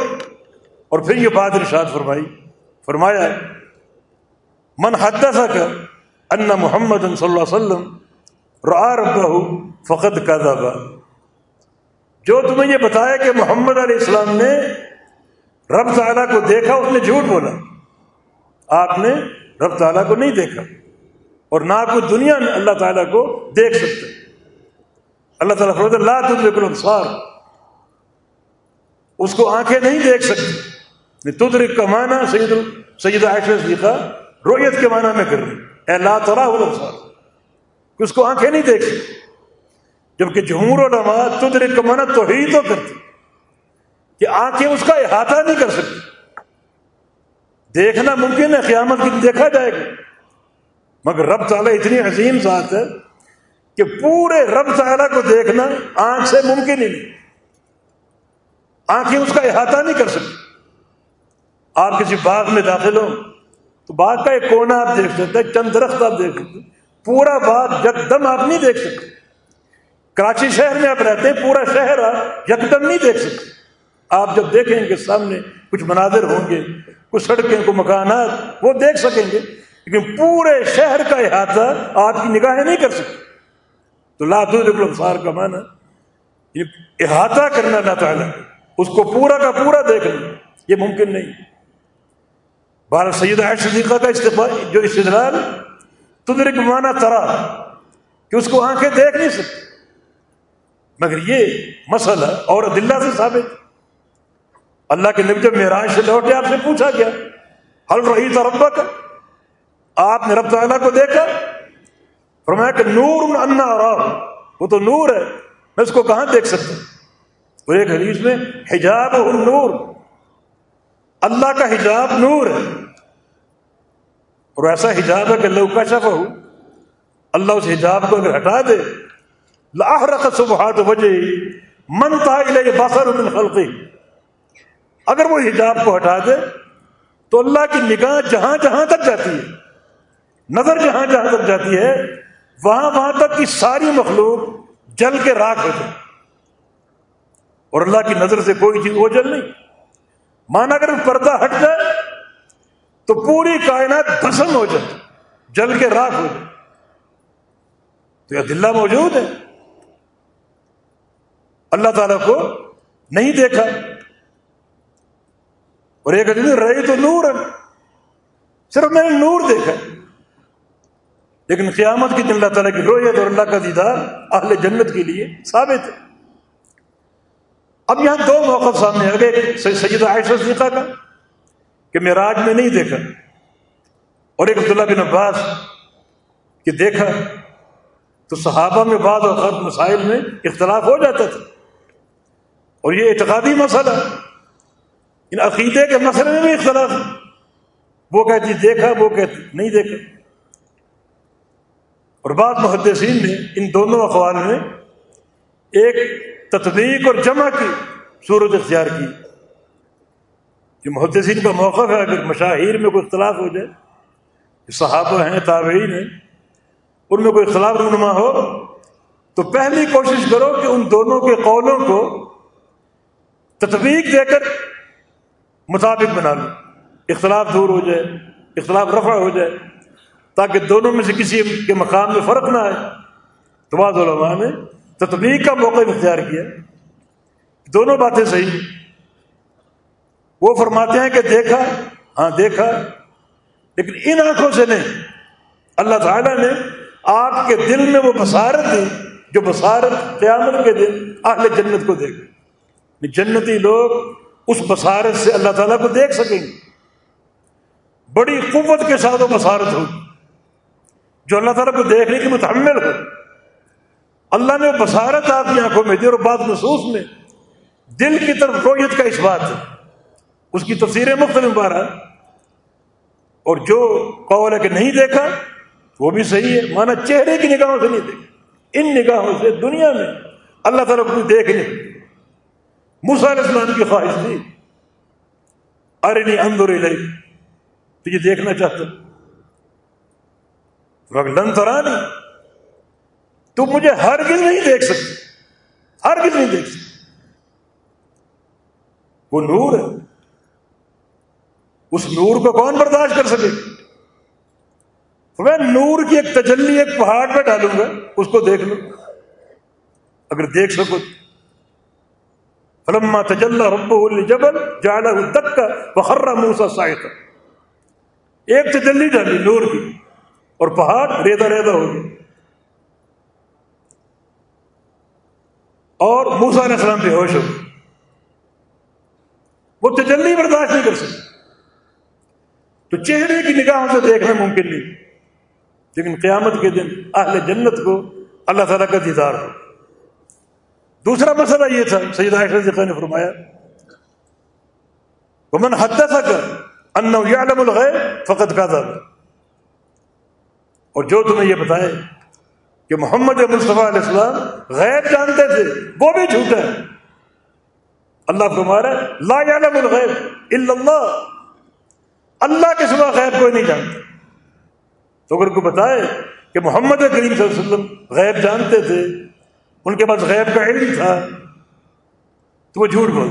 اور پھر یہ بات ارشاد فرمائی۔ فرمایا، من حدث کا ان محمد صلی اللہ علیہ وسلم را ربہ فقط کا جو تمہیں یہ بتایا کہ محمد علیہ السلام نے رب تعالیٰ کو دیکھا، اس نے جھوٹ بولا۔ آپ نے رب تعالیٰ کو نہیں دیکھا، اور نہ کوئی دنیا میں اللہ تعالیٰ کو دیکھ سکتے۔ اللہ تعالیٰ فرماتا اللہ تدرک الابصار. اس کو آنکھیں نہیں دیکھ سکتی تدرک کا معنی سید سید عائشہ صدیقہ رویت کے معنی میں کر رہی اے لا ترا الابصار. کہ اس کو آنکھیں نہیں دیکھ سکتی جبکہ جمہور علماء تدرک کا معنی توحید تو کرتی کہ آنکھیں اس کا احاطہ نہیں کر سکتی دیکھنا ممکن ہے، قیامت کی دیکھا جائے گا. مگر رب تعالیٰ اتنی عظیم ذات ہے کہ پورے رب تعالیٰ کو دیکھنا آنکھ سے ممکن ہی نہیں۔ آنکھیں اس کا احاطہ نہیں کر سکتی۔ آپ کسی باغ میں داخل ہو تو باغ کا ایک کونا آپ دیکھ سکتے چند درخت آپ دیکھ سکتے پورا باغ یکدم آپ نہیں دیکھ سکتے۔ کراچی شہر میں آپ رہتے ہیں، پورا شہر آپ یکدم نہیں دیکھ سکتے۔ آپ جب دیکھیں گے سامنے کچھ مناظر ہوں گے، کچھ سڑکیں کو مکانات، وہ دیکھ سکیں گے۔ لیکن پورے شہر کا احاطہ آپ کی نگاہیں نہیں کر سکتے۔ تو لات الفار کا معنی یہ احاطہ کرنا اللہ تعالیٰ اس کو پورا کا پورا دیکھنا یہ ممکن نہیں۔ بار سید صدیقہ کا استفاع جو استدلال تدرک مانا ترا کہ اس کو آنکھیں دیکھ نہیں سکتی مگر یہ مسئلہ اور دلہ سے ثابت۔ اللہ کے نبی جب معراج سے لوٹے، آپ سے پوچھا گیا حل رہی تھا ربا کا آپ نے رب تعالیٰ کو دیکھا فرمایا کہ نور انا اور وہ تو نور ہے. میں اس کو کہاں دیکھ سکتا ہوں؟ وہ ایک حدیث میں حجاب نور. اللہ کا حجاب نور ہے. اور ایسا حجاب ہے کہ لو کا شف ہو. اللہ اس حجاب کو اگر ہٹا دے. لاہ رکھ سبحات وجہ من تھا بسر من خلقی. اگر وہ حجاب کو ہٹا دے تو اللہ کی نگاہ جہاں جہاں تک جاتی ہے. نظر جہاں جہاں تک جاتی ہے وہاں وہاں تک کی ساری مخلوق جل کے راک ہو جائے۔ اور اللہ کی نظر سے کوئی چیز وہ جل نہیں۔ مانا اگر پردہ ہٹ جائے تو پوری کائنات بھسم ہو جائے، جل کے راک ہو جائے۔ تو یہ دلہ موجود ہے۔ اللہ تعالیٰ کو نہیں دیکھا۔ اور ایک آدمی رہی تو نور ہے صرف میں نے نور دیکھا۔ لیکن قیامت کی دن اللہ تعالیٰ کی رویت اور اللہ کا دیدار اہل جنت کے لیے ثابت ہے۔ اب یہاں دو موقع سامنے آ گئے، سید عائشہ صدیقہ کا، کہ میں راج میں نہیں دیکھا، اور ایک عبداللہ بن عباس کہ دیکھا تو صحابہ میں بعض اوقات مسائل میں اختلاف ہو جاتا تھا۔ اور یہ اعتقادی مسئلہ، ان عقیدے کے مسئلے میں بھی اختلاف۔ وہ کہتی دیکھا، وہ کہتی نہیں دیکھا۔ اور بعض محدثین نے ان دونوں اخبار میں ایک تطبیق اور جمع کی صورت اختیار کی۔ جو محدثین کا موقف ہے، اگر مشاہیر میں کوئی اختلاف ہو جائے صحابہ ہیں، تابعین ہیں، ان میں کوئی اختلاف رونما ہو، تو پہلی کوشش کرو کہ ان دونوں کے قولوں کو تطبیق دے کر مطابق بنا لو۔ اختلاف دور ہو جائے، اختلاف رفع ہو جائے۔ تاکہ دونوں میں سے کسی کے مقام میں فرق نہ آئے۔ تو بعض علماء نے تطبیق کا موقع اختیار کیا۔ دونوں باتیں صحیح وہ فرماتے ہیں کہ دیکھا ہاں دیکھا، لیکن ان آنکھوں سے نہیں۔ اللہ تعالیٰ نے آپ کے دل میں وہ بصارت دی جو بصارت قیامت کے دن اہل جنت کو دیکھا یعنی جنتی لوگ اس بصارت سے اللہ تعالیٰ کو دیکھ سکیں گے۔ بڑی قوت کے ساتھ وہ بصارت ہوگی۔ جو اللہ تعالیٰ کو دیکھنے کی متحمل ہو۔ اللہ نے وہ بصارت آپ کی آنکھوں میں دی اور بات محسوس میں دل کی طرف رویت کا اس بات ہے۔ اس کی تفسیریں مختلف بارہ اور جو قول ہے کہ نہیں دیکھا، وہ بھی صحیح ہے۔ مانا چہرے کی نگاہوں سے نہیں دیکھ ان نگاہوں سے دنیا میں اللہ تعالیٰ کو دیکھ نہیں۔ علیہ السلام کی خواہش تھی ارے نہیں اندر لئی تجھے دیکھنا چاہتا لن ترانی تو مجھے ہر گل نہیں دیکھ سکتی ہر گل نہیں دیکھ سکتی وہ نور ہے۔ اس نور کو کون برداشت کر سکے؟ میں نور کی ایک تجلی، ایک پہاڑ پہ ڈالوں گا، اس کو دیکھ لو اگر دیکھ سکو۔ فلما تجلہ رب جبل جالا دک کا بخرا موسا سائے ایک تجلی ڈالی نور کی۔ اور پہاڑ ریدا ریدا ہو گیا اور موسا علیہ السلام بے ہوش ہو وہ تجلی برداشت نہیں کر سکتے۔ تو چہرے کی نگاہوں سے دیکھنا ممکن نہیں۔ لیکن قیامت کے دن اہل جنت کو اللہ تعالیٰ کا دیدار ہو۔ دوسرا مسئلہ یہ تھا سید عائشہ نے فرمایا من حد تک ان یعلم الغیب فقط کا اور جو تمہیں یہ بتائے کہ محمد مصطفیٰ علیہ السلام غیب جانتے تھے، وہ بھی جھوٹا ہے اللہ فرمارا لا یعلم الغیب الا اللہ۔ اللہ کے سوا غیب کوئی نہیں جانتا۔ تو اگر کو بتائے کہ محمد کریم صلی اللہ علیہ وسلم غیب جانتے تھے، ان کے پاس غیب کا علم تھا، تو وہ جھوٹ بول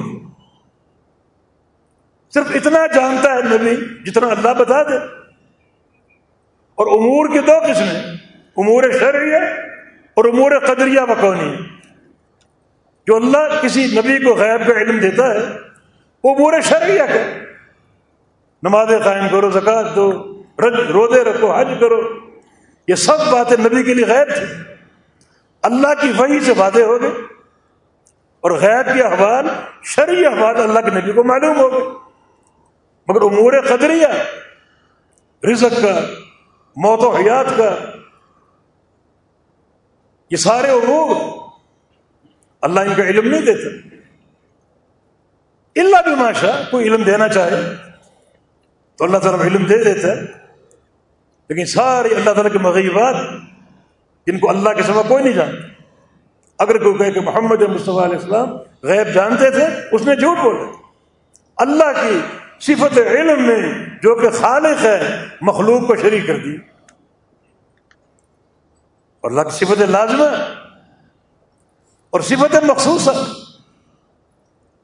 صرف اتنا جانتا ہے نبی جتنا اللہ بتا دے۔ اور امور کے دو قسم امور شرعیہ اور امور قدریہ بکونی جو اللہ کسی نبی کو غیب کا علم دیتا ہے، وہ امور شرعیہ کا نماز قائم کرو زکات دو، رج، روزے رکھو، حج کرو۔ یہ سب باتیں نبی کے لیے غیب تھی اللہ کی وحی سے وعدے ہو گئے۔ اور غیب کے احوال، شرعی احوال اللہ کے نبی کو معلوم ہو گئے۔ مگر امور قدریہ، رزق کا موت و حیات کا۔ یہ سارے امور اللہ ان کا علم نہیں دیتا۔ اللہ بھی ماشا کوئی علم دینا چاہے تو اللہ تعالیٰ علم دے دیتا ہے۔ لیکن سارے اللہ تعالیٰ کے مغیبات جن کو اللہ کے سوا کوئی نہیں جانتا۔ اگر کوئی کہے کہ محمد مصطفیٰ علیہ السلام غیب جانتے تھے، اس نے جھوٹ بولا اللہ کی صفت علم میں جو کہ خالق ہے، مخلوق کو شریک کر دی۔ اور اللہ کی صفت لازمہ اور صفت مخصوص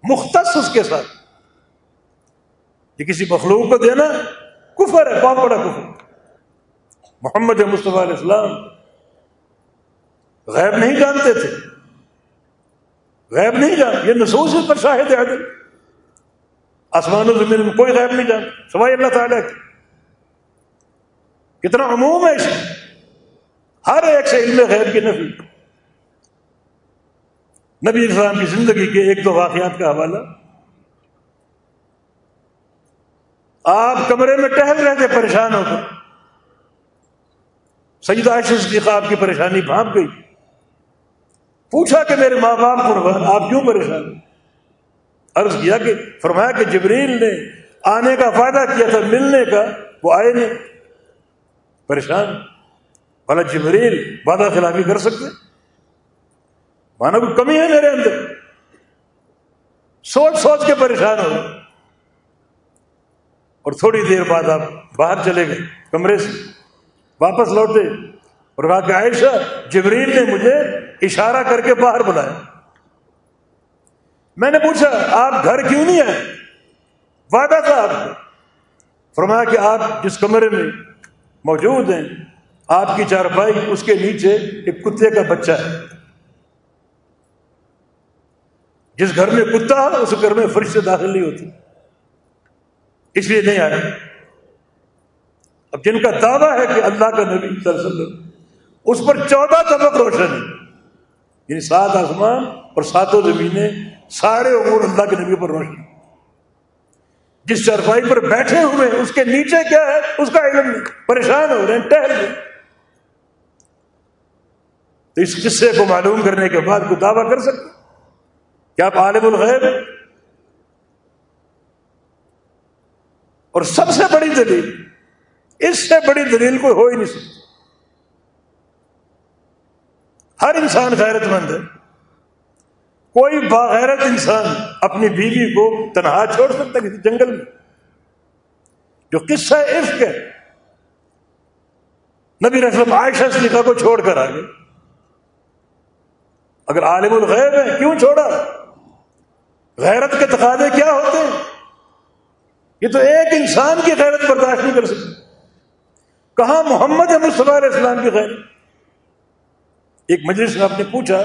مختص اس کے ساتھ۔ یہ کسی مخلوق کو دینا کفر ہے، بہت بڑا کفر۔ محمد مصطفیٰ علیہ السلام غیب نہیں جانتے تھے۔ غیب نہیں جان یہ نصوص پر شاہد عدل آسمان و زمین میں کوئی غیب نہیں جانتا سوائے اللہ تعالیٰ کی۔ کتنا عموم ہے اس میں۔ ہر ایک سے علم غیب کی نفی۔ نبی اسلام کی زندگی کے ایک دو واقعات کا حوالہ۔ آپ کمرے میں ٹہل رہے تھے پریشان ہو کر۔ سید صدیقہ آپ کی پریشانی بھانپ گئی۔ پوچھا کہ میرے ماں باپ قربان آپ کیوں پریشان عرض کیا کہ فرمایا کہ جبریل نے آنے کا فائدہ کیا تھا ملنے کا، وہ آئے نہیں۔ پریشان۔ والا جبریل وعدہ خلافی کر سکتے؟ مانا کوئی کمی ہے میرے اندر؟ سوچ سوچ کے پریشان ہو۔ اور تھوڑی دیر بعد آپ باہر چلے گئے کمرے سے۔ واپس لوٹے اور کہا کہ عائشہ، جبریل نے مجھے اشارہ کر کے باہر بلایا۔ میں نے پوچھا، آپ گھر کیوں نہیں آئے وعدہ تھا آپ کو۔ فرمایا کہ آپ جس کمرے میں موجود ہیں، آپ کی چارپائی اس کے نیچے ایک کتے کا بچہ ہے۔ جس گھر میں کتا اس گھر میں فرش سے داخل نہیں ہوتی اس لیے نہیں آئے۔ اب جن کا دعویٰ ہے کہ اللہ کا نبی صلی اللہ علیہ وسلم، اس پر چودہ طبق روشن ہے یعنی سات آسمان اور ساتوں زمینیں سارے امور اللہ کے نبی پر روشن جس چرپائی پر بیٹھے ہوئے اس کے نیچے کیا ہے؟ اس کا علم نہیں پریشان ہو رہے ہیں، ٹہل گئے تو اس قصے کو معلوم کرنے کے بعد کوئی دعویٰ کر سکتے کیا آپ عالم الغیب اور سب سے بڑی دلیل، اس سے بڑی دلیل کوئی ہو ہی نہیں سکتی۔ ہر انسان غیرت مند ہے۔ کوئی باغیرت انسان اپنی بیوی کو تنہا چھوڑ سکتا کسی جنگل میں؟ جو قصہ عفق ہے۔ نبی رسم عائشہ صدیقہ کو چھوڑ کر آگے اگر عالم الغیب ہے، کیوں چھوڑا؟ غیرت کے تقاضے کیا ہوتے ہیں؟ یہ تو ایک انسان کی غیرت برداشت نہیں کر سکتی کہاں محمد مصطفیٰ علیہ السلام کی غیرت؟ ایک مجلس میں آپ نے پوچھا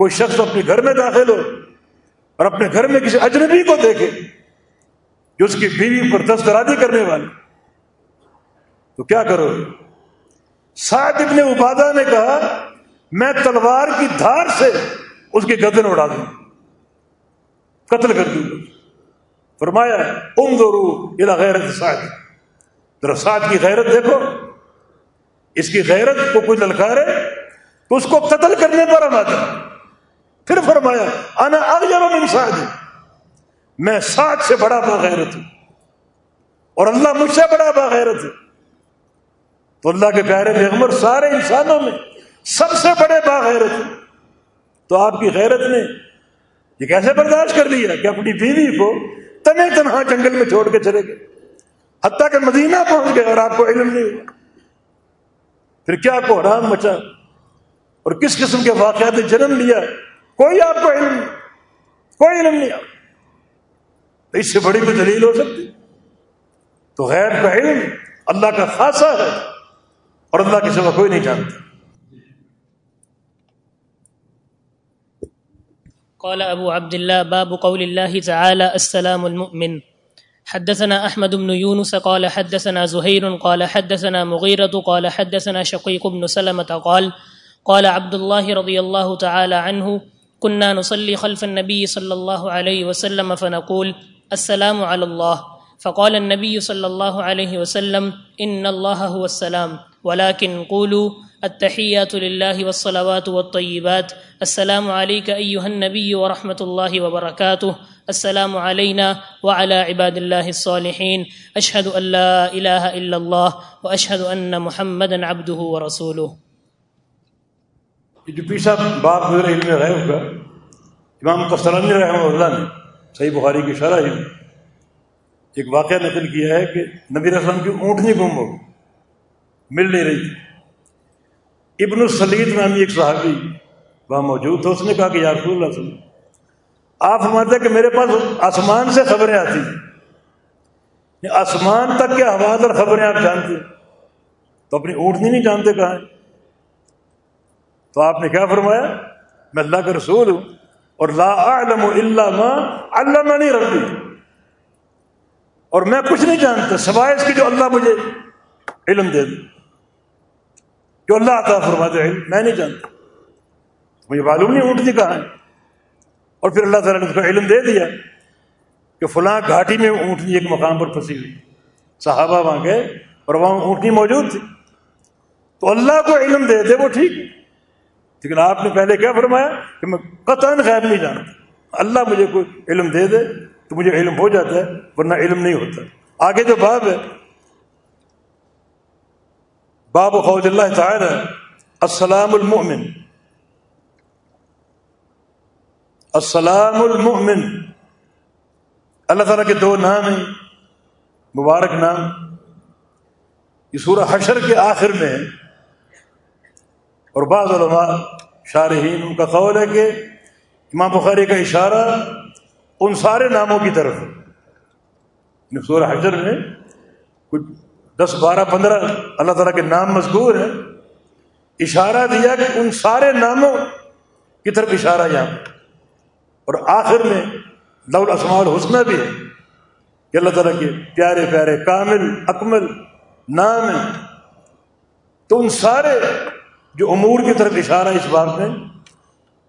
کوئی شخص اپنے گھر میں داخل ہو اور اپنے گھر میں کسی اجنبی کو دیکھے جو اس کی بیوی پر دسترادی کرنے والے تو کیا کرو؟ سعد ابن عبادہ نے کہا، میں تلوار کی دھار سے اس کی گردن اڑا دوں۔ قتل کر دوں۔ فرمایا ام دورو یہ غیرت سعد۔ ذرا سعد کی غیرت دیکھو۔ اس کی غیرت کو کوئی للکارے تو اس کو قتل کرنے پر آمادہ۔ پھر فرمایا، انا اغیر من سعد. میں سعد سے بڑا باغیرت ہوں اور اللہ مجھ سے بڑا باغیرت ہے تو اللہ کے پیارے پیغمبر، سارے انسانوں میں سب سے بڑے باغیرت ہیں تو آپ کی غیرت نے یہ کیسے برداشت کر لیا کہ اپنی بیوی کو تنہیں تنہا جنگل میں چھوڑ کے چلے گئے، حتیٰ کہ مدینہ پہنچ گئے اور آپ کو علم نہیں ہوا۔ پھر کیا کو حرام مچا اور کس قسم کے واقعات نے جنم لیا؟ کوئی آپ کو علم کوئی علم نہیں تو اس سے بڑی کوئی دلیل ہو سکتی؟ تو غیر کا علم اللہ کا خاصا ہے اور اللہ کے سوا کوئی نہیں جانتا۔ قال أبو عبد الله باب قول الله تعالى السلام المؤمن۔ حدثنا أحمد بن يونس قال حدثنا زهير قال حدثنا مغيرة قال حدثنا شقيق بن سلمة قال قال عبد الله رضي الله تعالى عنه كنا نصلي خلف النبي صلى الله عليه وسلم فنقول السلام على الله. فقال النبي صلى الله عليه وسلم إن الله هو السلام. ولكن قولوا التحيات لله والصلوات والطيبات. السلام عليك أيها النبي ورحمة الله وبركاته. السلام علينا وعلى عباد الله الصالحين. أشهد أن لا إله إلا الله وأشهد أن محمدا عبده ورسوله. جو پیچھا باب گزرے علم غیب کا امام قسطلانی رحمہ اللہ نے صحیح بخاری کی شرح ہی ایک واقعہ نقل کیا ہے کہ نبی رسلم کی اونٹنی گم ہو مل نہیں رہی تھی۔ ابن السلید نامی ایک صحابی وہاں موجود تھا اس نے کہا کہ یا رسول اللہ صلی آپ فرماتے کہ میرے پاس آسمان سے خبریں آتی ہیں۔ یعنی آسمان تک کے حوالات اور خبریں آپ جانتے تو اپنی اونٹنی نہیں جانتے کہاں تو آپ نے کیا فرمایا؟ میں اللہ کا رسول ہوں اور لا اعلم الا ما علمني ربی۔ اور میں کچھ نہیں جانتا سوائے اس کی جو اللہ مجھے علم دے دے جو اللہ عطا فرماتے علم میں نہیں جانتا۔ مجھے معلوم نہیں اونٹنی کہاں ہے۔ اور پھر اللہ تعالیٰ نے اس کو علم دے دیا کہ فلاں گھاٹی میں اونٹنی ایک مقام پر پھنسی ہوئی۔ صحابہ وہاں گئے اور وہاں اونٹنی موجود تھی۔ تو اللہ کو علم دے دے، وہ ٹھیک ہے۔ لیکن آپ نے پہلے کیا فرمایا کہ میں قطع غائب نہیں جانتا اللہ مجھے کوئی علم دے دے تو مجھے علم ہو جاتا ہے، ورنہ علم نہیں ہوتا۔ آگے جو باب ہے، باب خوج اللہ تعالی، السلام المؤمن۔ السلام المؤمن۔ اللہ تعالیٰ کے دو نام ہیں، مبارک نام۔ یہ سورہ حشر کے آخر میں ہے۔ اور بعض علماء شارحین ان کا قول ہے کہ امام بخاری کا اشارہ ان سارے ناموں کی طرف ہے۔ یعنی سورہ حجر میں کچھ دس، بارہ، پندرہ اللہ تعالیٰ کے نام مذکور ہیں۔ اشارہ دیا کہ ان سارے ناموں کی طرف اشارہ یہاں۔ اور آخر میں لول اسماع الحسنہ بھی ہے کہ اللہ تعالیٰ کے پیارے پیارے کامل، اکمل نام ہیں۔ تو ان سارے جو امور کی طرف اشارہ اس بات میں،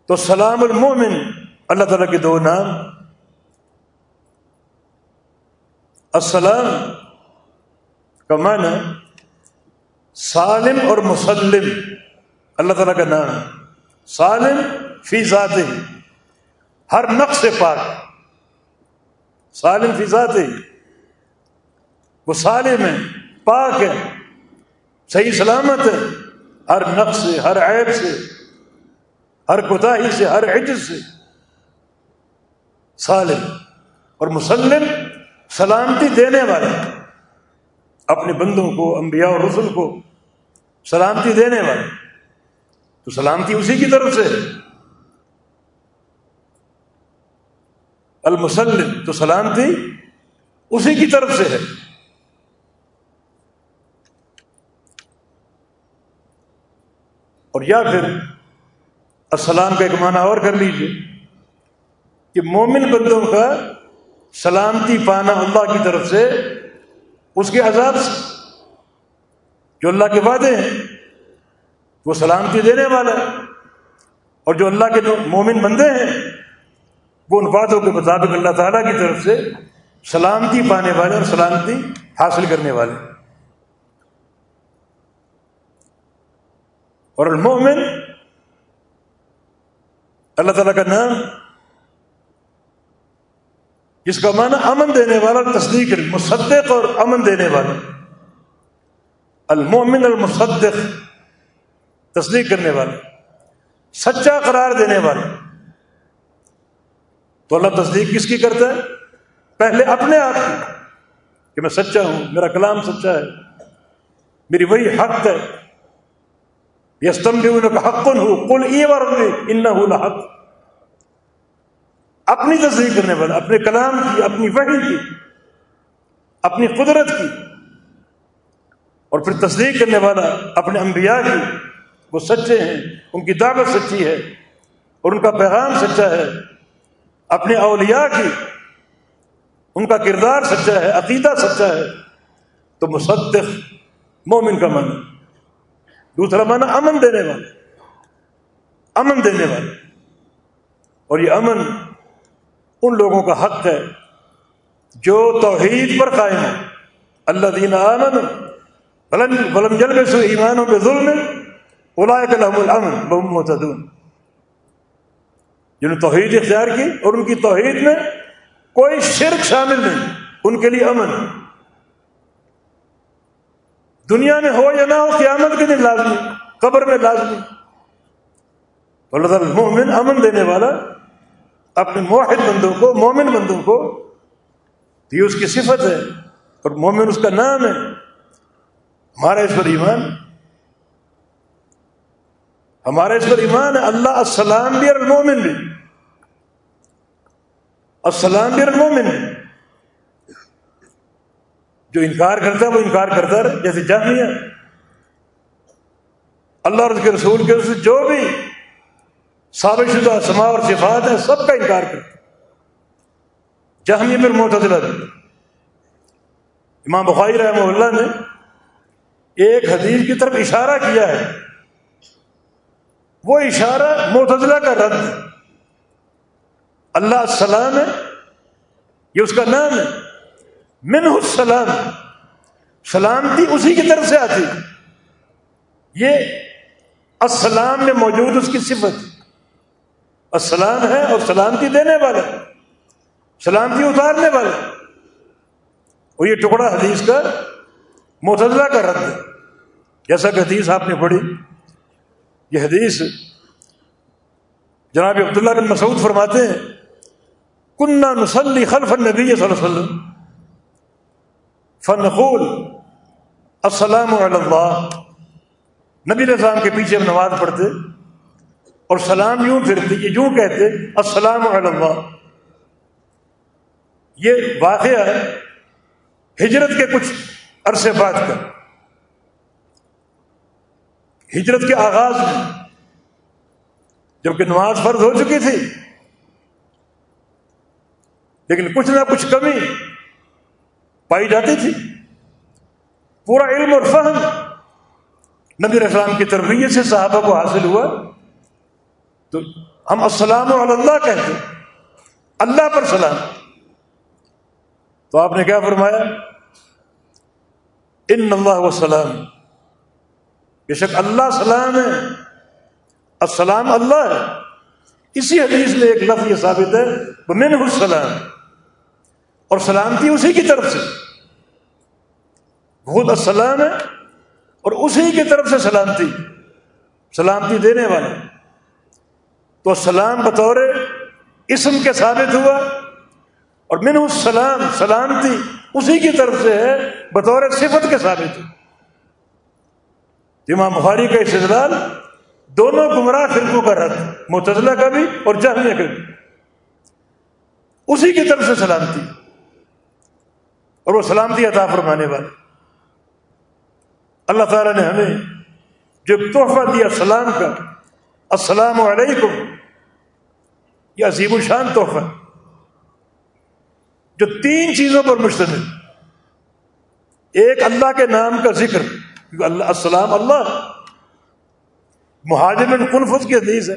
تو سلام المومن اللہ تعالیٰ کے دو نام۔ السلام کا معنی سالم اور مسلم، اللہ تعالیٰ کا نام۔ سالم فی ذات ہر نقص سے پاک۔ سالم فی ذات وہ سالم ہے، پاک ہے، صحیح سلامت ہے۔ ہر نقص سے، ہر عیب سے، ہر کوتاہی سے، ہر عجز سے۔ سالم اور مسلم سلامتی دینے والے، اپنے بندوں کو، انبیاء اور رسل کو سلامتی دینے والے۔ تو سلامتی اسی کی طرف سے المسلم تو سلامتی اسی کی طرف سے ہے۔ اور یا پھر السلام کا ایک معنی اور کر لیجیے کہ مومن بندوں کا سلامتی پانا اللہ کی طرف سے اس کے عذاب سے، جو اللہ کے وعدے ہیں، وہ سلامتی دینے والا ہے۔ اور جو اللہ کے جو مومن بندے ہیں، وہ ان وعدوں کے مطابق اللہ تعالیٰ کی طرف سے سلامتی پانے والے اور سلامتی حاصل کرنے والے۔ اور المومن اللہ تعالیٰ کا نام جس کا معنی امن دینے والا، تصدیق، مصدق اور امن دینے والا۔ المومن المصدق، تصدیق کرنے والا۔ سچا قرار دینے والا۔ تو اللہ تصدیق کس کی کرتا ہے؟ پہلے اپنے آپ کی کہ میں سچا ہوں، میرا کلام سچا ہے، میری وہی حق ہے۔ یستم بھی ان کا حق ہوں کل ای بار ان حق اپنی تصدیق کرنے والا، اپنے کلام کی، اپنی وحی کی، اپنی قدرت کی۔ اور پھر تصدیق کرنے والا، اپنے انبیاء کی، وہ سچے ہیں، ان کی دعوت سچی ہے، اور ان کا پیغام سچا ہے۔ اپنے اولیاء کی، ان کا کردار سچا ہے، عقیدہ سچا ہے۔ تو مصدق مومن کا من۔ دوسرا معنی امن دینے والے۔ امن دینے والے۔ اور یہ امن ان لوگوں کا حق ہے جو توحید پر قائم ہے اللہ دین جل سو ایمانوں کے ظلم الامن بہم متدون جنہوں نے توحید اختیار کی اور ان کی توحید میں کوئی شرک شامل نہیں، ان کے لیے امن۔ ہے دنیا میں ہو یا نہ ہو، قیامت کے دن لازمی، قبر میں لازمی۔ اللہ تعالیٰ مومن امن دینے والا اپنے موحد بندوں کو، مومن بندوں کو یہ اس کی صفت ہے اور مومن اس کا نام ہے۔ ہمارا اس پر ایمان۔ ہمارا اس پر ایمان ہے۔ اللہ السلام بھی اور مومن بھی۔ السلام بھی اور مومن بھی۔ جو انکار کرتا ہے وہ انکار کرتا ہے جیسے جامعہ اللہ اور اس کے رسول کے جو بھی ثابت شدہ سما اور صفات ہے سب کا انکار کرتے جہمی پر معتدلہ امام بخاری رحمہ اللہ نے ایک حدیث کی طرف اشارہ کیا ہے۔ وہ اشارہ معتدلہ کا رد اللہ السلام ہے، یہ اس کا نام ہے۔ من السلام. سلامتی اسی کی طرف سے آتی. یہ السلام میں موجود اس کی صفت. السلام ہے اور سلامتی دینے والے. سلامتی اتارنے والے. اور یہ ٹکڑا حدیث کا متضلہ کا رد ہے. جیسا کہ حدیث آپ نے پڑھی. یہ حدیث جناب عبداللہ بن مسعود فرماتے ہیں کنہ نسلی خلف النبی صلی اللہ علیہ وسلم. فنقول السلام اللہ نبی السلام کے پیچھے ہم نماز پڑھتے اور سلام یوں پھرتے یہ یوں کہتے السلام اللہ یہ واقعہ ہے ہجرت کے کچھ عرصے بعد کا۔ ہجرت کے آغاز میں جبکہ نماز فرض ہو چکی تھی لیکن کچھ نہ کچھ کمی پائی جاتی تھی۔ پورا علم اور فہم نبی اسلام کی تربیت سے صحابہ کو حاصل ہوا۔ تو ہم السلام اللہ کہتے اللہ پر سلام۔ تو آپ نے کیا فرمایا؟ ان اللہ وسلام بے شک اللہ سلام ہے۔ السلام اللہ ہے۔ اسی حدیث میں ایک لفظ یہ ثابت ہے۔ وہ من السلام۔ اور سلامتی اسی کی طرف سے۔ بہت السلام ہے اور اسی کی طرف سے سلامتی۔ سلامتی دینے والے۔ تو سلام بطور اسم کے ثابت ہوا اور من السلام سلامتی اسی کی طرف سے ہے، بطور صفت کے ثابت۔ ہوا امام بخاری کا استدلال دونوں گمراہ فرقوں کا رد متضلہ کا بھی اور جہمیہ کا بھی۔ اسی کی طرف سے سلامتی۔ اور وہ سلامتی عطا فرمانے والے اللہ تعالی نے ہمیں جو تحفہ دیا سلام کا، السلام علیکم، یہ عظیم الشان تحفہ۔ جو تین چیزوں پر مشتمل۔ ایک اللہ کے نام کا ذکر اللہ، السلام اللہ۔ مہاجر کنفت کی حدیث ہے۔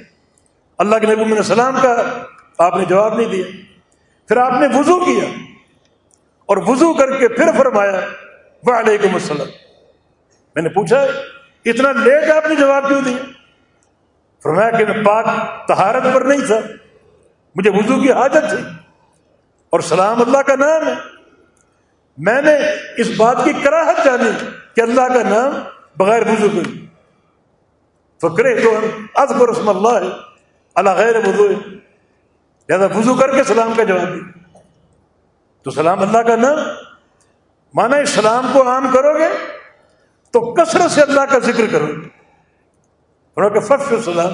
اللہ کے نبی السلام کا آپ نے جواب نہیں دیا۔ پھر آپ نے وضو کیا۔ اور وضو کر کے پھر فرمایا، وعلیکم السلام۔ میں نے پوچھا، اتنا لیٹ آپ نے جواب کیوں دیا؟ فرمایا کہ میں پاک تہارت پر نہیں تھا، مجھے وضو کی حاجت تھی۔ اور سلام اللہ کا نام ہے۔ میں نے اس بات کی کراہت جانی کہ اللہ کا نام بغیر وضو کر فکرے تو ہم رسم اللہ ہے اللہ غیر وضو۔ لہٰذا وضو کر کے سلام کا جواب دیا۔ تو سلام اللہ کا نام مانا اس سلام کو عام کرو گے تو کثرت سے اللہ کا ذکر کرو کہ فخر السلام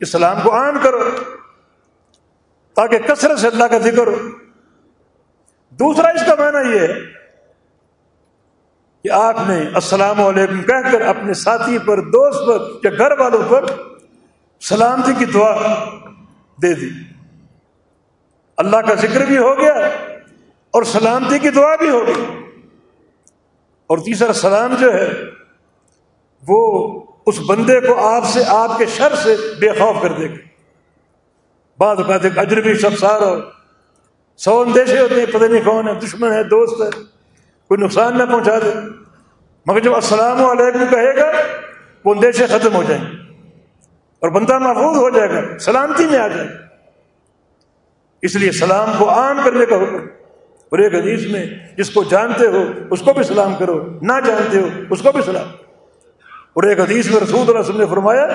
اس سلام کو عام کرو، تاکہ کثرت سے اللہ کا ذکر ہو۔ دوسرا اس کا معنی یہ ہے کہ آپ نے السلام علیکم کہہ کر اپنے ساتھی پر، دوست پر، یا گھر والوں پر سلامتی کی دعا دے دی۔ اللہ کا ذکر بھی ہو گیا اور سلامتی کی دعا بھی ہو گئی اور تیسرا، سلام جو ہے، وہ اس بندے کو آپ سے، آپ کے شر سے بے خوف کر دے گا بعض اوقات ایک اجربی سبسار ہو سو اندیشے ہوتے ہیں، پتہ نہیں کون ہے، دشمن ہے، دوست ہے، کوئی نقصان نہ پہنچا دے۔ مگر جب السلام علیکم کہے گا، وہ اندیشے ختم ہو جائیں گے۔ اور بندہ محفوظ ہو جائے گا، سلامتی میں آ جائے گا۔ اس لیے سلام کو عام کرنے کا حکم۔ اور ایک حدیث میں جس کو جانتے ہو، اس کو بھی سلام کرو، نہ جانتے ہو، اس کو بھی سلام۔ اور ایک حدیث میں رسول اللہ علیہ وسلم نے فرمایا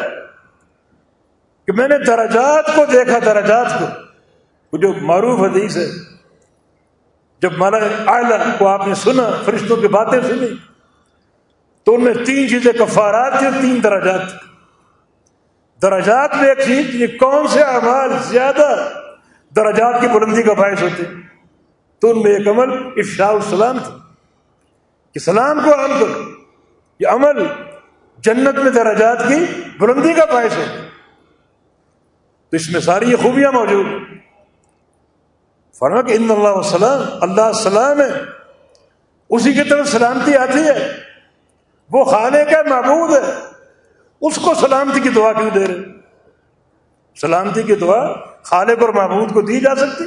کہ میں نے درجات کو دیکھا، درجات کو۔ وہ جو معروف حدیث ہے، جب مالا آئلہ کو آپ نے سنا، فرشتوں کی باتیں سنی، تو ان میں تین چیزیں، کفارات تھے تین درجات۔ درجات میں ایک چیز، یہ کون سے اعمال زیادہ درجات کی بلندی کا باعث ہوتے تو ان میں ایک عمل افشاء السلام تھا کہ سلام کو عام کرو، یہ عمل جنت میں درجات کی بلندی کا باعث ہے۔ تو اس میں ساری یہ خوبیاں موجود فرق ان اللہ وسلام اللہ السلام ہے۔ اسی کی طرف سلامتی آتی ہے۔ وہ خانے کا معبود ہے۔ اس کو سلامتی کی دعا کیوں دے رہے سلامتی کی دعا خالق اور معبود کو دی جا سکتی۔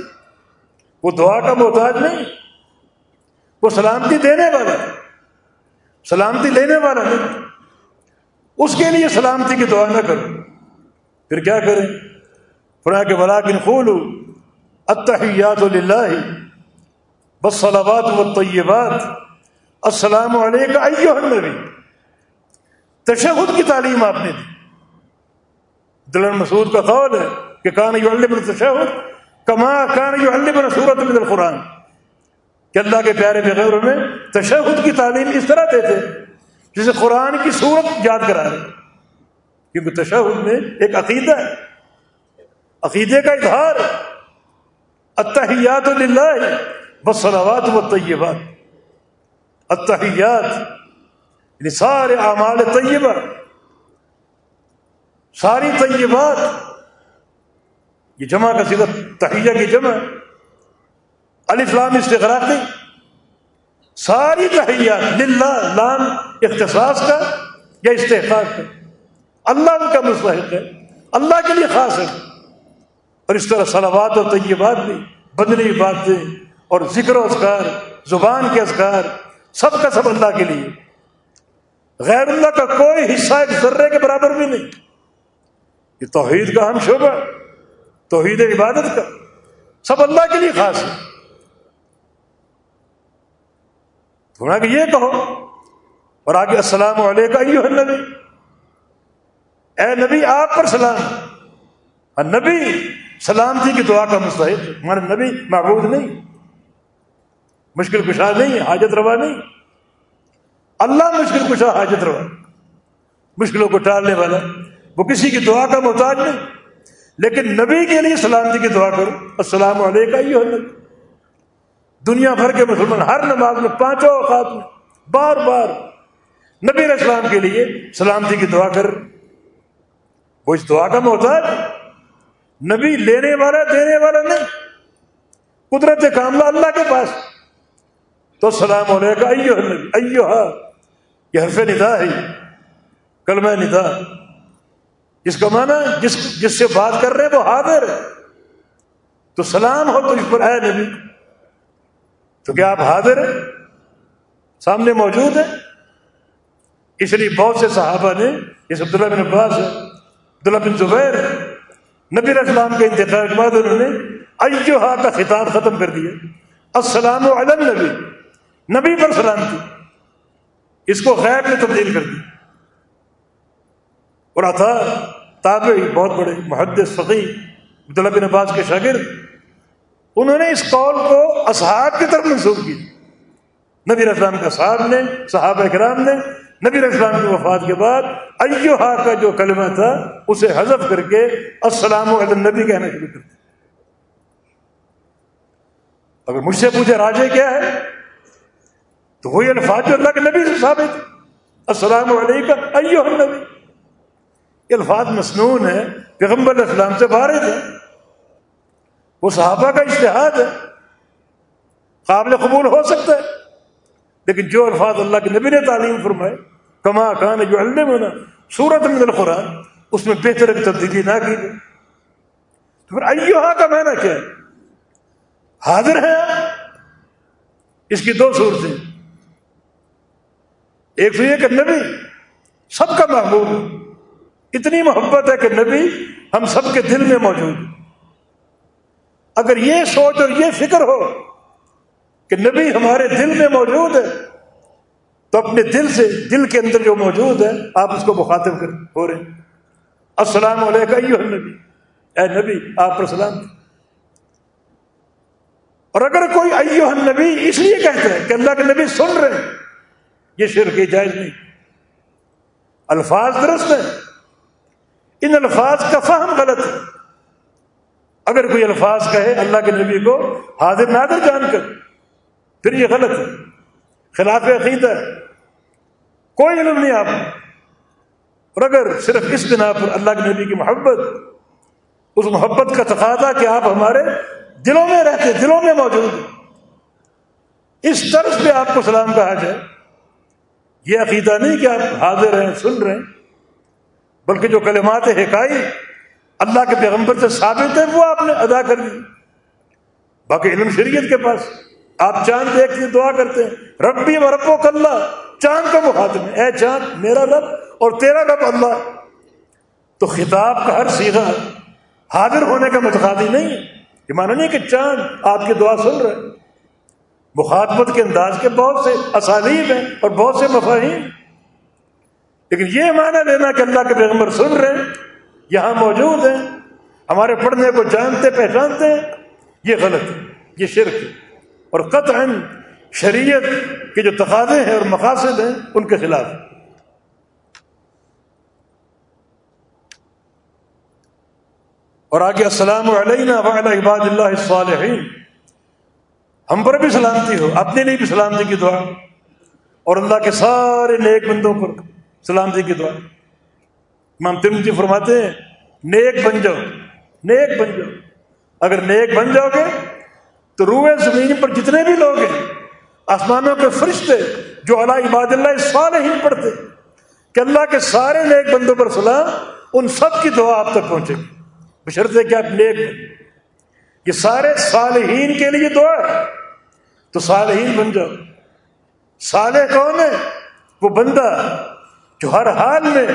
وہ دعا کا محتاج نہیں، وہ سلامتی دینے والا سلامتی لینے والا نہیں اس کے لیے سلامتی کی دعا نہ کرو۔ پھر کیا کریں؟ فرا کے بلا کن خول اتحیات اللہ بس صلابات و طیبات السلام علیکم ایو النبی۔ تشہد کی تعلیم آپ نے دی۔ دلن مسعود کا قول ہے کہ کان یو اللہ تشہد کما کان یو اللہ سورت من القرآن. کہ اللہ کے پیارے بغیر میں تشہد کی تعلیم اس طرح دیتے جسے قرآن کی صورت یاد کرا رہے کیونکہ تشہد میں ایک عقیدہ ہے، عقیدے کا اظہار۔ اتحیات للہ بسلوات و طیبات اتحیات یعنی سارے اعمال طیبہ۔ ساری طیبات یہ جمع کا صرف تحیہ کی جمع علی فلام استغراقی ساری تحیات للہ، لام اختصاص کا یا استحقاق کا۔ اللہ کا مستحق ہے۔ اللہ کے لیے خاص ہے۔ اور اس طرح سلوات اور طیبات بھی بدنی باتیں اور ذکر و اذکار، زبان کے اذکار، سب کا سب اللہ کے لیے۔ غیر اللہ کا کوئی حصہ ایک ذرے کے برابر بھی نہیں۔ یہ توحید کا ہم شعبہ۔ توحید عبادت کا۔ سب اللہ کے لیے خاص ہے۔ تھوڑا کہ یہ کہو۔ اور آگے السلام علیکم نبی اے نبی، آپ پر سلام۔ نبی سلامتی کی دعا کا مستحق۔ ہمارے نبی معبود نہیں۔ مشکل کشا نہیں، حاجت روا نہیں۔ اللہ مشکل کشا، حاجت روا۔ مشکلوں کو ٹالنے والا۔ وہ کسی کی دعا کا محتاج نہیں۔ لیکن نبی کے لیے سلامتی جی کی دعا کرو، السلام علیکم دنیا بھر کے مسلمان ہر نماز میں پانچوں اوقات میں، بار بار نبی اسلام کے لیے سلامتی جی کی دعا کر۔ وہ اس دعا کا محتاج نبی لینے والا، دینے والا نہیں۔ قدرت کاملہ اللہ کے پاس۔ تو سلام علیکم ایو ایو یہ حرف ندا ہے۔ کلمہ ندا۔ جس کا معنی جس جس سے بات کر رہے ہیں وہ حاضر ہے۔ تو سلام ہو تو اس پر ہے نبی۔ تو کیا آپ حاضر ہیں؟ سامنے موجود ہیں۔ اس لیے بہت سے صحابہ نے اس عبداللہ بن عباس ہے، عبداللہ بن زبیر نبی السلام کے انتخاب کے بعد انہوں نے ایوہا کا خطاب ختم کر دیا۔ السلام علی نبی نبی پر سلام کی۔ اس کو غیب میں تبدیل کر دی اور تھا تابعی، بہت بڑے، محدث فقی عبداللہ مطلب بن عباس کے شاگرد، انہوں نے اس قول کو اصحاب کی طرف منسوخ کی نبی اسلام کا صاحب نے، صحابہ کرام نے، نبی اسلام کی وفات کے بعد ایوہا کا جو کلمہ تھا، اسے حذف کر کے السلام علی نبی کہنا شروع کر دیا۔ اگر مجھ سے پوچھے راجے کیا ہے، تو وہی الفاظ جو اللہ کے نبی سے ثابت السلام علیکم ایوہ النبی۔ یہ الفاظ مسنون ہے پیغمبر اسلام سے بارد ہے وہ صحابہ کا اشتہاد ہے۔ قابل قبول ہو سکتا ہے۔ لیکن جو الفاظ اللہ کے نبی نے تعلیم فرمائے، کما کان جو اللہ ہونا سورت من القرآن، اس میں بہتر تبدیلی نہ کی۔ گئی تو پھر ایوہا کا معنی کیا ہے؟ حاضر ہے اس کی دو صورتیں۔ ایک تو یہ کہ نبی سب کا محبوب اتنی محبت ہے کہ نبی ہم سب کے دل میں موجود اگر یہ سوچ اور یہ فکر ہو کہ نبی ہمارے دل میں موجود ہے، تو اپنے دل سے، دل کے اندر جو موجود ہے، آپ اس کو مخاطب کر، ہو رہے ہیں۔ السلام علیکم نبی اے نبی، آپ پر سلام۔ اور اگر کوئی ایو نبی اس لیے کہتے ہیں کہ اللہ کے نبی سن رہے ہیں، یہ شرک جائز نہیں۔ الفاظ درست ہے ان الفاظ کا فہم غلط ہے۔ اگر کوئی الفاظ کہے اللہ کے نبی کو، حاضر نادر جان کر، پھر یہ غلط ہے۔ خلاف عقیدہ ہے۔ کوئی علم نہیں آپ۔ اور اگر صرف اس بنا پر اللہ کے نبی کی محبت، اس محبت کا تقاضا کہ آپ ہمارے دلوں میں رہتے، دلوں میں موجود ہیں۔ اس طرز پہ آپ کو سلام کہا جائے۔ یہ عقیدہ نہیں کہ آپ حاضر ہیں، سن رہے ہیں۔ بلکہ جو کلمات حکائی اللہ کے پیغمبر سے ثابت ہے وہ آپ نے ادا کر دی۔ باقی علم شریعت کے پاس۔ آپ چاند دیکھتے دعا کرتے ہیں، ربی و رب و کلّہ چاند کا مخاطب ہے، اے چاند، میرا رب اور تیرا رب اللہ۔ تو خطاب کا ہر سیگا حاضر ہونے کا متقادی نہیں ہے۔ یہ مانا نہیں کہ چاند آپ کی دعا سن رہے مخاطبت کے انداز کے بہت سے اسالیب ہیں اور بہت سے مفاہیم۔ لیکن یہ معنی لینا کہ اللہ کے پیغمبر سن رہے ہیں، یہاں موجود ہیں، ہمارے پڑھنے کو جانتے، پہچانتے ہیں، یہ غلط ہے، یہ شرک ہے۔ اور قطعا شریعت کے جو تقاضے ہیں اور مقاصد ہیں، ان کے خلاف اور آگے، السلام علینا وعلی عباد اللہ الصالحین۔ ہم پر بھی سلامتی ہو، اپنے لیے بھی سلامتی کی دعا۔ اور اللہ کے سارے نیک بندوں پر۔ سلامتی جی کی دعا۔ امام ترمتی فرماتے ہیں، نیک بن جاؤ، نیک بن جاؤ۔ اگر نیک بن جاؤ گے، تو روئے زمین پر جتنے بھی لوگ ہیں، آسمانوں کے فرشتے جو اللہ عباد اللہ صالحین پڑھتے کہ اللہ کے سارے نیک بندوں پر سلام ان سب کی دعا آپ تک پہنچے گی۔ بشرطے کہ آپ نیک یہ سارے صالحین کے لیے دعا ہے۔ تو صالحین بن جاؤ۔ صالح کون ہے؟ وہ بندہ جو ہر حال میں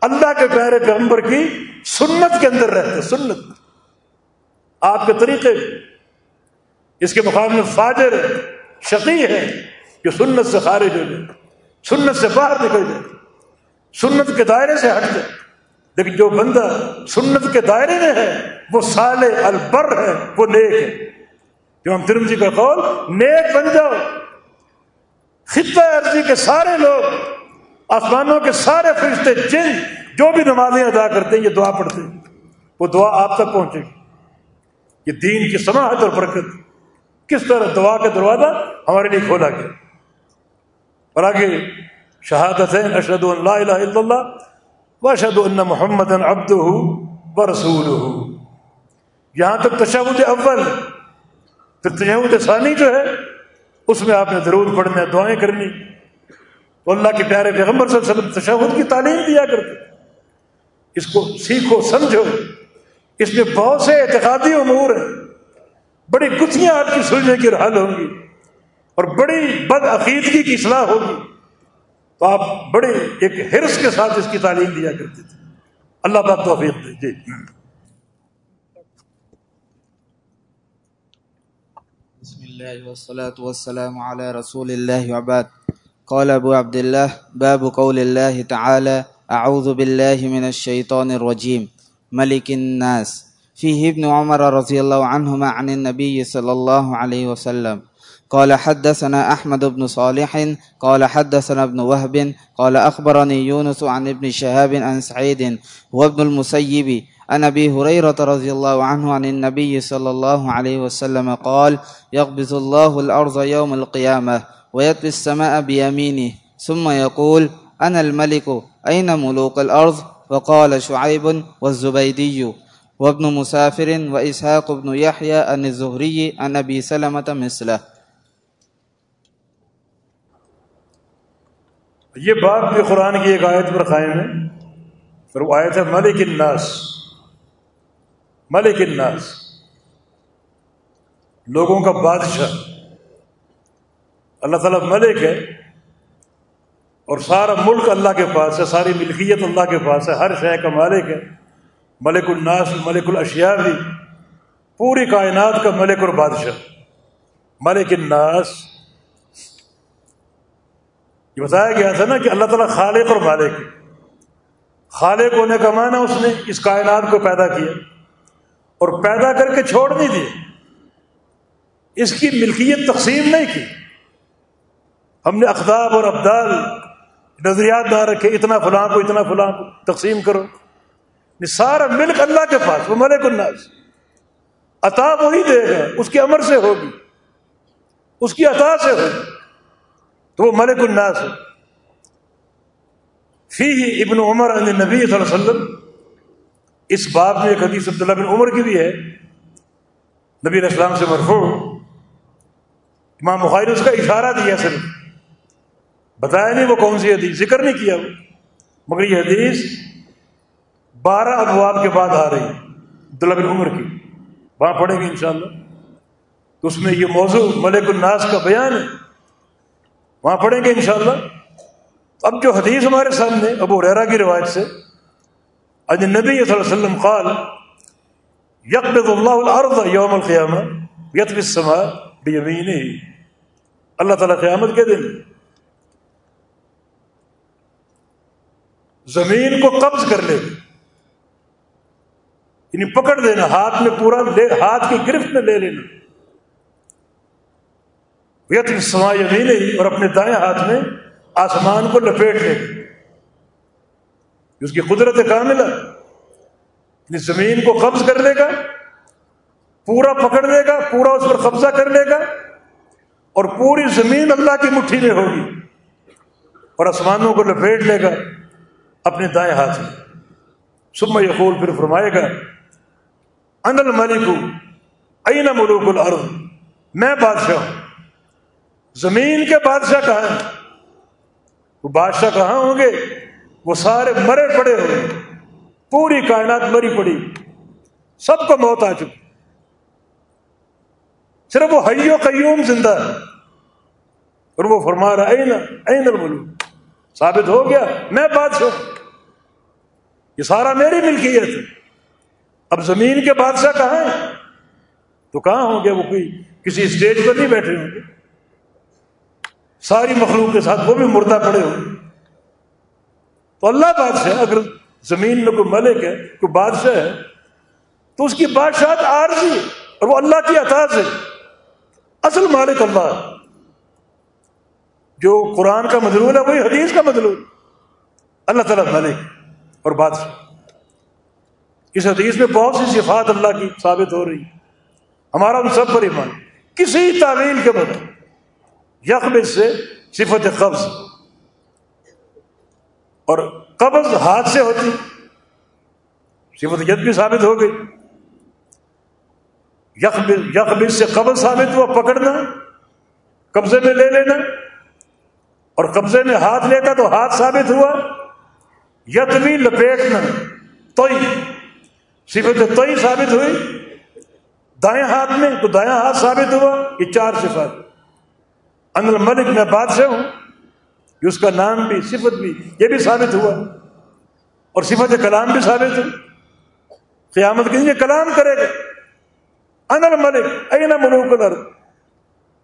اللہ کے پیارے پیغمبر کی سنت کے اندر رہتے، سنت۔ آپ کے طریقے اس کے مقابلے میں فاجر، شقی ہے جو سنت سے خارج ہو جائے سنت سے باہر نکل جائے سنت کے دائرے سے ہٹ جائے لیکن جو بندہ سنت کے دائرے میں ہے، وہ سال البر ہے، وہ نیک ہے۔ جو ہم ترم جی کا قول، نیک بن جاؤ۔ خطہ عرضی کے سارے لوگ آسمانوں کے سارے فرشتے، جن جو بھی نمازیں ادا کرتے ہیں، یہ دعا پڑھتے ہیں۔ وہ دعا آپ تک پہنچے گی۔ یہ دین کی سماحت اور برکت۔ کس طرح دعا کا دروازہ ہمارے لیے کھولا گیا۔ اور آگے شہادت اشد اللہ الہ الا اللہ و اشد اللہ محمد ابد ہو رسول ہو یہاں تک تشہد اول۔ پھر تشہد ثانی جو ہے، اس میں آپ نے ضرور پڑھنا دعائیں کرنی۔ تو اللہ کے پیارے پیغمبر صلی اللہ علیہ وسلم تشہد کی تعلیم دیا کرتے اس کو سیکھو، سمجھو۔ اس میں بہت سے اعتقادی امور ہیں۔ بڑی گتھیاں آپ کی سلجھنے کی حل ہوں گی اور بڑی بد عقیدگی کی اصلاح ہوگی۔ تو آپ بڑے ایک حرص کے ساتھ اس کی تعلیم دیا کرتے تھے۔ اللہ پاک توفیق دے۔ جی۔ بسم الله والصلاة والسلام على رسول الله وبعد۔ قال أبو عبد الله باب قول الله تعالى أعوذ بالله من الشيطان الرجيم ملك الناس۔ فيه ابن عمر رضي الله عنهما عن النبي صلى الله عليه وسلم۔ قال حدثنا أحمد بن صالح، قال حدثنا ابن وهب قال أخبرني يونس عن ابن شهاب عن سعيد وابن المسيب عن ابي هريره رضي الله عنه عن النبي صلى الله عليه وسلم قال يقبض الله الارض يوم القيامه ويطوي السماء بيمينه ثم يقول انا الملك اين ملوك الارض وقال شعيب والزبيدي وابن مسافر واسحاق بن يحيى عن الزهري عن ابي سلمه مثله. یہ بات بھی قرآن کی ایک آیت پر قائم ہے۔ پھر وہ آیت ہے ملک الناس ملک الناس۔ لوگوں کا بادشاہ۔ اللہ تعالیٰ ملک ہے اور سارا ملک اللہ کے پاس ہے، ساری ملکیت اللہ کے پاس ہے، ہر شے کا مالک ہے۔ ملک الناس، ملک الاشیاء بھی۔ پوری کائنات کا ملک اور بادشاہ۔ ملک الناس۔ یہ بتایا گیا تھا نا کہ اللہ تعالیٰ خالق اور مالک خالق ہونے کا معنی اس نے اس کائنات کو پیدا کیا اور پیدا کر کے چھوڑ نہیں دی اس کی ملکیت تقسیم نہیں کی۔ ہم نے اقداب اور ابدال نظریات نہ رکھے، اتنا فلاں کو، اتنا فلاں کو، تقسیم کرو۔ سارا ملک اللہ کے پاس، وہ ملک الناس۔ عطا وہی دے گا اس کے امر سے ہوگی۔ اس کی عطا سے ہوگی۔ تو وہ ملک الناس ہے۔ فی ابن عمر نبی صلی اللہ علیہ وسلم۔ اس باب میں ایک حدیث عبداللہ بن عمر کی بھی ہے۔ نبی اسلام سے مرفوع۔ امام بخاری نے اس کا اشارہ دیا صرف۔ بتایا نہیں وہ کون سی حدیث، ذکر نہیں کیا وہ۔ مگر یہ حدیث بارہ ابواب کے بعد آ رہی عبداللہ بن عمر کی۔ وہاں پڑھیں گے انشاءاللہ۔ تو اس میں یہ موضوع ملک الناس کا بیان ہے۔ وہاں پڑھیں گے انشاءاللہ۔ اب جو حدیث ہمارے سامنے، ابو ریرا کی روایت سے اج نبی صلی اللہ علیہ وسلم قال، یقبض اللہ الارض یوم القیامہ یتب السماء بیمینہ۔ اللہ تعالیٰ قیامت کے دن زمین کو قبض کر لے۔ یعنی پکڑ دینا ہاتھ میں پورا لے، ہاتھ کی گرفت میں لے لینا۔ یتب السماء یمینہ اور اپنے دائیں ہاتھ میں آسمان کو لپیٹ لے۔ اس کی قدرت کاملہ یعنی زمین کو قبض کر لے گا، پورا پکڑ لے گا، پورا اس پر قبضہ کر لے گا اور پوری زمین اللہ کی مٹھی میں ہوگی۔ اور آسمانوں کو لپیٹ لے گا۔ اپنے دائیں ہاتھ میں۔ سما یقول، پھر فرمائے گا ان الملک این ملوک الارض؟ میں بادشاہ ہوں۔ زمین کے بادشاہ کہاں ہیں؟ وہ بادشاہ کہاں ہوں گے؟ وہ سارے مرے پڑے ہوئے پوری کائنات مری پڑی۔ سب کو موت آ چکی۔ صرف وہ حیو قیوم زندہ ہے۔ اور وہ فرما رہا این این الملو ثابت ہو گیا، میں بادشاہ یہ سارا میری ملکیت ہے۔ اب زمین کے بادشاہ کہاں ہیں؟ تو کہاں ہوں گے؟ وہ کوئی کسی اسٹیج پر نہیں بیٹھے ہوں گے۔ ساری مخلوق کے ساتھ وہ بھی مردہ پڑے ہوں گے۔ تو اللہ بادشاہ، اگر زمین میں کوئی ملک ہے، کوئی بادشاہ ہے، تو اس کی بادشاہت عارضی ہے اور وہ اللہ کی عطا سے اصل مالک اللہ ہے۔ جو قرآن کا مدلول ہے، وہی حدیث کا مدلول۔ اللہ تعالیٰ ملک اور بادشاہ۔ اس حدیث میں بہت سی صفات اللہ کی ثابت ہو رہی ہمارا ان سب پر ایمان کسی تعویل کے بغیر۔ یکم سے صفت قبض۔ اور قبض ہاتھ سے ہوتی۔ صفت ید بھی ثابت ہو گئی۔ یکم سے قبض ثابت ہوا، پکڑنا، قبضے میں لے لینا۔ اور قبضے میں ہاتھ لیتا تو ہاتھ ثابت ہوا، یتمی لپیٹنا توئی، صفت توئی ثابت ہوئی۔ دائیں ہاتھ میں تو دائیں ہاتھ ثابت ہوا، یہ چار صفات۔ ان ملک میں بادشاہ ہوں کہ اس کا نام بھی، صفت بھی، یہ بھی ثابت ہوا۔ اور صفت کلام بھی ثابت ہو قیامت کے یہ کلام کرے گا۔ ان الملک این ملوک الارض۔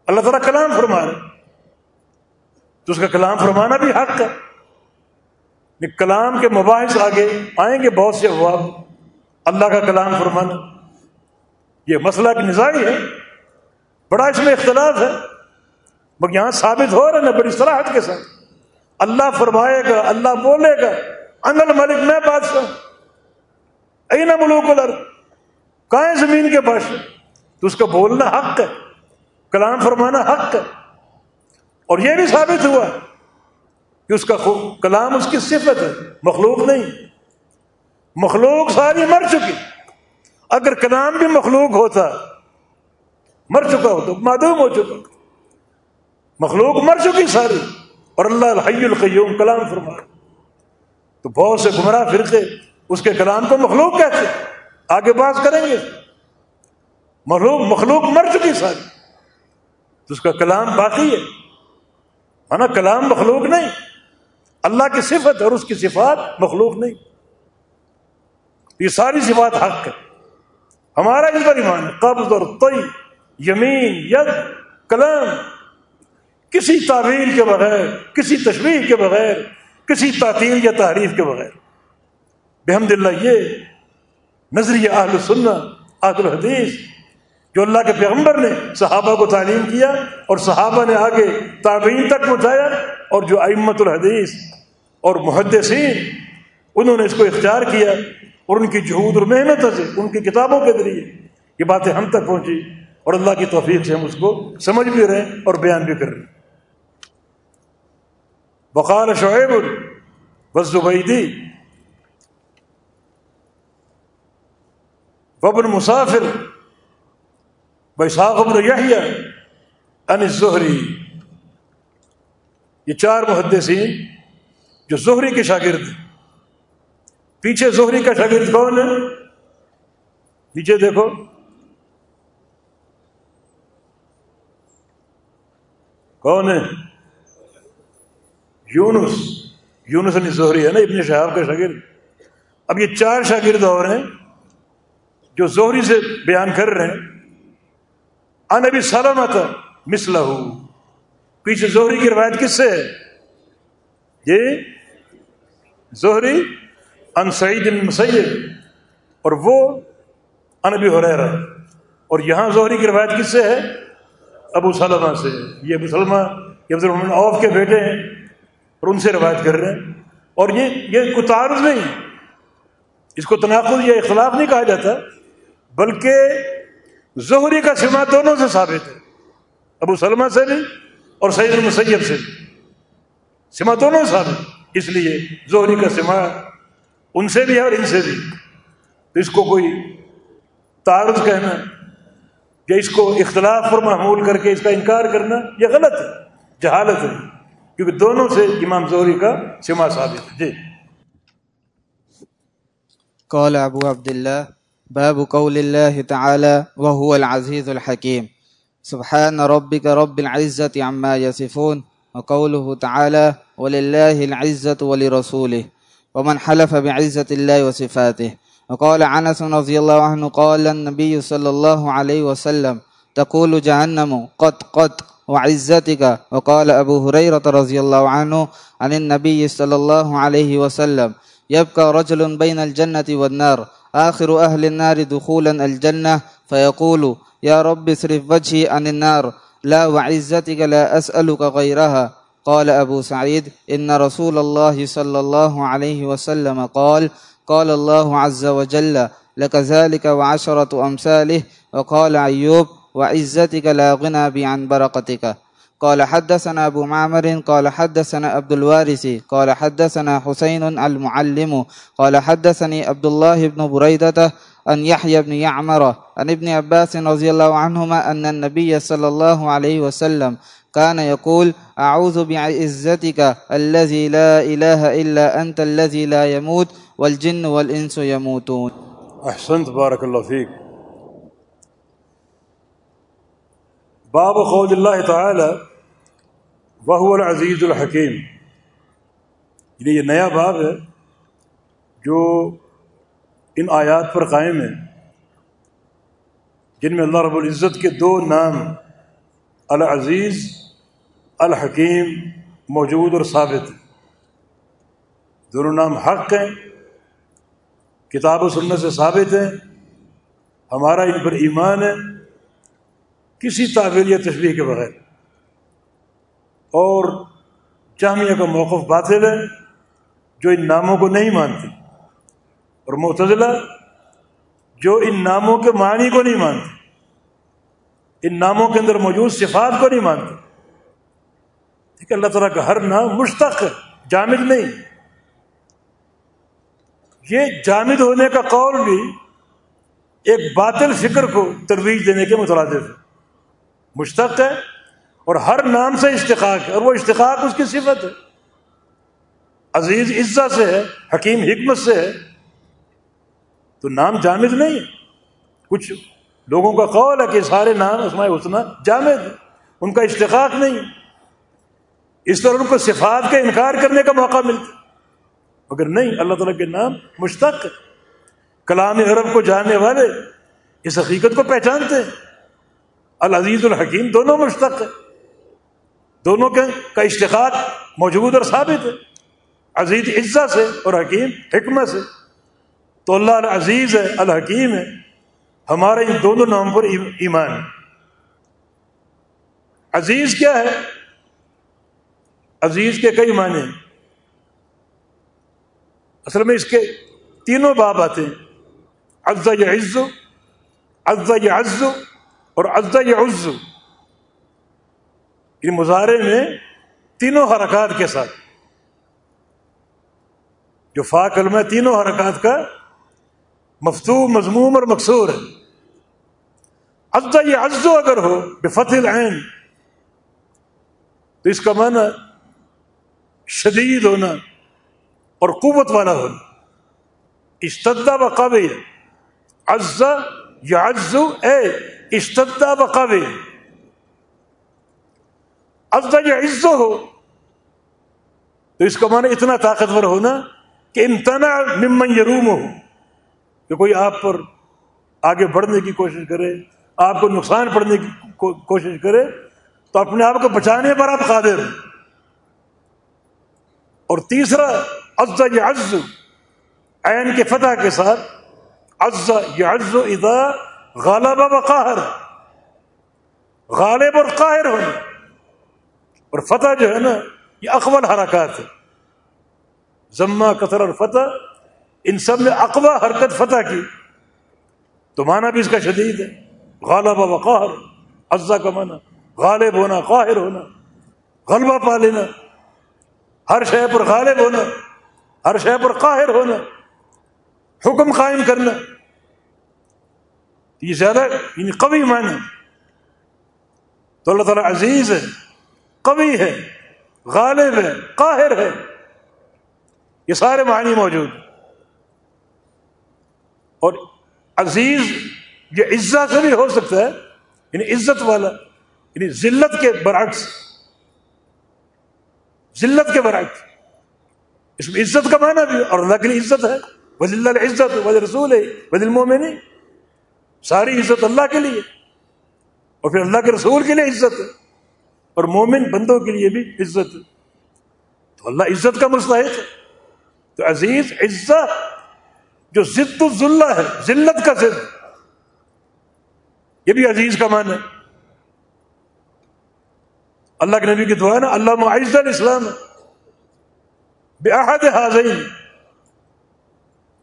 اللہ تعالیٰ کلام فرما رہے تو اس کا کلام فرمانا بھی حق ہے۔ کلام کے مباحث آگے آئیں گے بہت سے افواب اللہ کا کلام فرمانا۔ یہ مسئلہ کی نظاری ہے۔ بڑا اس میں اختلاف ہے۔ مگر یہاں ثابت ہو رہا نا، بڑی صلاحت کے ساتھ۔ اللہ فرمائے گا، اللہ بولے گا۔ انل ملک میں بادشاہ۔ اینا ملوک الر کہاں زمین کے بادشاہ تو اس کا بولنا حق ہے۔ کلام فرمانا حق ہے۔ اور یہ بھی ثابت ہوا کہ اس کا کلام اس کی صفت ہے، مخلوق نہیں۔ مخلوق ساری مر چکی۔ اگر کلام بھی مخلوق ہوتا، مر چکا ہو تو معدوم ہو چکا۔ مخلوق مر چکی ساری۔ اور اللہ الحی القیوم کلام فرما تو بہت سے گمراہ فرقے اس کے کلام کو مخلوق کہتے آگے بات کریں گے۔ مخلوق مخلوق مر چکی ساری۔ تو اس کا کلام باقی ہے۔ مانا کلام مخلوق نہیں۔ اللہ کی صفت اور اس کی صفات مخلوق نہیں۔ یہ ساری صفات حق ہے ہمارا اس پر ایمان ہے۔ قبض اور طی، یمین، ید، کلام۔ کسی تعویل کے بغیر، کسی تشریح کے بغیر، کسی تعطیل یا تعریف کے بغیر۔ بحمد اللہ یہ نظریہ اہل سننا آد الحدیث جو اللہ کے پیغمبر نے صحابہ کو تعلیم کیا اور صحابہ نے آگے تابعین تک پہنچایا اور جو امت الحدیث اور محدثین، انہوں نے اس کو اختیار کیا اور ان کی جہود اور محنت سے، ان کی کتابوں کے ذریعے یہ باتیں ہم تک پہنچی اور اللہ کی توفیق سے ہم اس کو سمجھ بھی رہے اور بیان بھی کر رہے بقال شعیب بزبیدی وبن مسافر یحییٰ ان یعنی زہری۔ یہ چار محدثین جو زہری کے شاگرد پیچھے زہری کا شاگرد کون ہے؟ پیچھے دیکھو۔ کون ہے؟ یونس۔ یونس علی زہری ہے نا، ابن شہاب کا شاگرد۔ اب یہ چار شاگرد اور ہیں جو زہری سے بیان کر رہے ہیں۔ ان انبی سلامت مسلح پیچھے زہری کی روایت کس سے ہے؟ یہ زہری ان سعید مسیب، اور وہ انبی ہو اور یہاں زہری کی روایت کس سے ہے؟ ابو سلمہ سے۔ یہ ابو سلمہ یہ عبد اوف کے بیٹے ہیں، اور ان سے روایت کر رہے ہیں۔ اور یہ یہ تعارض نہیں۔ اس کو تناقض یا اختلاف نہیں کہا جاتا، بلکہ زہری کا سما دونوں سے ثابت ہے۔ ابو سلمہ سے بھی اور سعید المسیب سے بھی سما دونوں ثابت اس لیے زہری کا سما ان سے بھی ہے اور ان سے بھی۔ تو اس کو کوئی تعارض کہنا، یا اس کو اختلاف پر معمول کر کے اس کا انکار کرنا، یہ غلط ہے، جہالت ہے۔ کیونکہ دونوں سے امام زہری کا سما ثابت ہے۔ جی۔ قال ابو عبداللہ باب قول الله تعالى وهو العزيز الحكيم. سبحان ربك رب العزة عما يصفون وقوله تعالى ولله العزة ولرسوله ومن حلف بعزة الله وصفاته. وقال عنس رضي الله عنه قال النبي صلى الله عليه وسلم تقول جهنم قد قد وعزتك. وقال أبو هريرة رضي الله عنه عن النبي صلى الله عليه وسلم يبقى رجل بين الجنة والنار آخر أهل النار دخولا الجنة فيقول يا رب اصرف وجهي عن النار، لا وعزتك لا أسألك غيرها قال أبو سعيد إن رسول الله صلى الله عليه وسلم قال قال الله عز وجل لك ذلك وعشرة أمثاله وقال أيوب وعزتك لا غنى بي عن بركتك قال حدثنا أبو معمر، قال حدثنا عبد الوارث، قال حدثنا حسين المعلم، قال حدثني عبد الله بن بريدة أن يحيى بن يعمر عن ابن عباس رضي الله عنهما أن النبي صلى الله عليه وسلم كان يقول أعوذ بعزتك الذي لا إله إلا أنت الذي لا يموت والجن والإنس يموتون احسنت، بارک اللہ فیک۔ باب قول اللہ تعالی وہ العزیز الحکیم۔ یعنی یہ نیا باب ہے جو ان آیات پر قائم ہے، جن میں اللہ رب العزت کے دو نام، العزیز، الحکیم موجود اور ثابت ہیں۔ دونوں نام حق ہیں، کتاب و سننے سے ثابت ہیں، ہمارا ان پر ایمان ہے۔ کسی تعبیر یا تشریح کے بغیر۔ اور جامعہ کا موقف باطل ہے، جو ان ناموں کو نہیں مانتے، اور معتزلہ جو ان ناموں کے معنی کو نہیں مانتے، ان ناموں کے اندر موجود صفات کو نہیں مانتے۔ ٹھیک ہے اللہ تعالیٰ کا ہر نام مشتق ہے، جامد نہیں۔ یہ جامد ہونے کا قول بھی ایک باطل فکر کو ترویج دینے کے مترادف ہے۔ مشتق ہے اور ہر نام سے اشتقاق ہے اور وہ اشتقاق اس کی صفت ہے۔ عزیز عزا سے ہے، حکیم حکمت سے ہے۔ تو نام جامد نہیں ہے۔ کچھ لوگوں کا قول ہے کہ سارے نام اسماء حسنہ جامد ہے ان کا اشتقاق نہیں اس طرح ان کو صفات کا انکار کرنے کا موقع ملتا مگر نہیں، اللہ تعالیٰ کے نام مشتق کلام عرب کو جاننے والے اس حقیقت کو پہچانتے ہیں۔ العزیز الحکیم، دونوں مشتق ہیں۔ دونوں کے کا اشتقاق موجود اور ثابت ہے۔ عزیز عزا سے اور حکیم حکمت سے۔ تو اللہ العزیز ہے، الحکیم ہے۔ ہمارے ان دونوں نام پر ایمان عزیز کیا ہے؟ عزیز کے کئی معنی ہیں۔ اصل میں اس کے تینوں باب آتے ہیں۔ ازا یا عزو ازا یا عزو اور ازا یا عزو ان مظاہرے میں تینوں حرکات کے ساتھ۔ جو فا کلمہ تینوں حرکات کا مفتو مضموم اور مقصور ہے۔ ازا یہ عزو اگر ہو، بے فتح العین۔ تو اس کا معنی شدید ہونا اور قوت والا ہونا۔ اشتدا و قابل ازا یا ازو اے۔ اشتدا و قابل یا عزو ہو۔ تو اس کا معنی اتنا طاقتور ہونا کہ امتنا ممن یروم ہو۔ کہ کوئی آپ پر آگے بڑھنے کی کوشش کرے، آپ کو نقصان پڑنے کی کوشش کرے، تو اپنے آپ کو بچانے پر آپ قادر اور تیسرا ازا یا عز عین کے فتح کے ساتھ ازا یا عز ادا غالب و قاہر، غالب اور قاہر ہونا اور فتح جو ہے نا، یہ اقبال حرکات ہے ضمہ قطر اور فتح، ان سب نے اقوا حرکت فتح کی۔ تو مانا بھی اس کا شدید ہے۔ غالب و قاہر ازا کا مانا غالب ہونا، قاہر ہونا۔ غلبہ پا لینا۔ ہر شے پر غالب ہونا۔ ہر شے پر قاہر ہونا۔ حکم قائم کرنا۔ یہ زیادہ یعنی قوی معنی تو اللہ تعالیٰ عزیز ہے قوی ہے غالب ہے قاہر ہے یہ سارے معنی موجود اور عزیز یہ عزت سے بھی ہو سکتا ہے یعنی عزت والا یعنی ذلت کے برعکس ذلت کے برعکس اس میں عزت کا معنی بھی اور اللہ کے لیے عزت ہے وز اللہ عزت وز رسول ہے وز المومن ساری عزت اللہ کے لیے۔ اور پھر اللہ کے رسول کے لیے عزت۔ ہے اور مومن بندوں کے لیے بھی عزت۔ ہے تو اللہ عزت کا مستحق ہے۔ تو عزیز عزت جو ضد الزلہ ہے، ذلت کا ضد۔ یہ بھی عزیز کا معنی ہے۔ اللہ کے نبی کی دعا ہے نا اللہ معز الاسلام۔ بےحد حاضر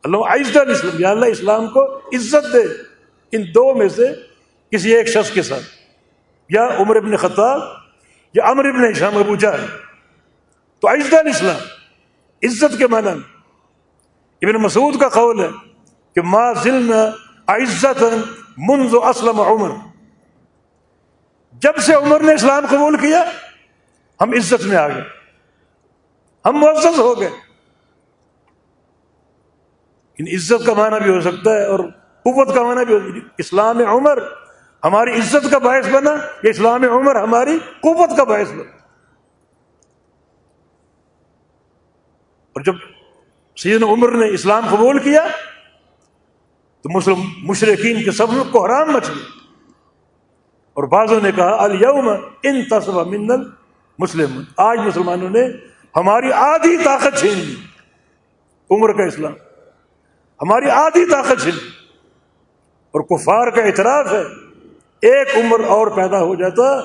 اللہ عزت الاسلام، یا اللہ اسلام کو عزت دے۔ ان دو میں سے کسی ایک شخص کے ساتھ، یا عمر ابن خطاب یا امر ابن شام ابو جہل۔ تو عزت الاسلام عزت کے معنی۔ ابن مسعود کا قول ہے کہ ما ذلنا عزت منذ اسلم عمر۔ جب سے عمر نے اسلام قبول کیا، ہم عزت میں آ گئے ہم معزز ہو گئے۔ ان عزت کا معنی بھی ہو سکتا ہے اور قوت کا معنی بھی اسلام عمر، ہماری عزت کا باعث بنا یا اسلام عمر ہماری قوت کا باعث بنا۔ اور جب سید عمر نے اسلام قبول کیا، تو مسلم مشرقین کے سب لوگ کو حرام مچ گئی اور بعضوں نے کہا الم ان تصب من مسلم آج مسلمانوں نے ہماری آدھی طاقت چھین لی، عمر کا اسلام۔ ہماری آدھی طاقت چھین لی۔ اور کفار کا اعتراف ہے، ایک عمر اور پیدا ہو جاتا،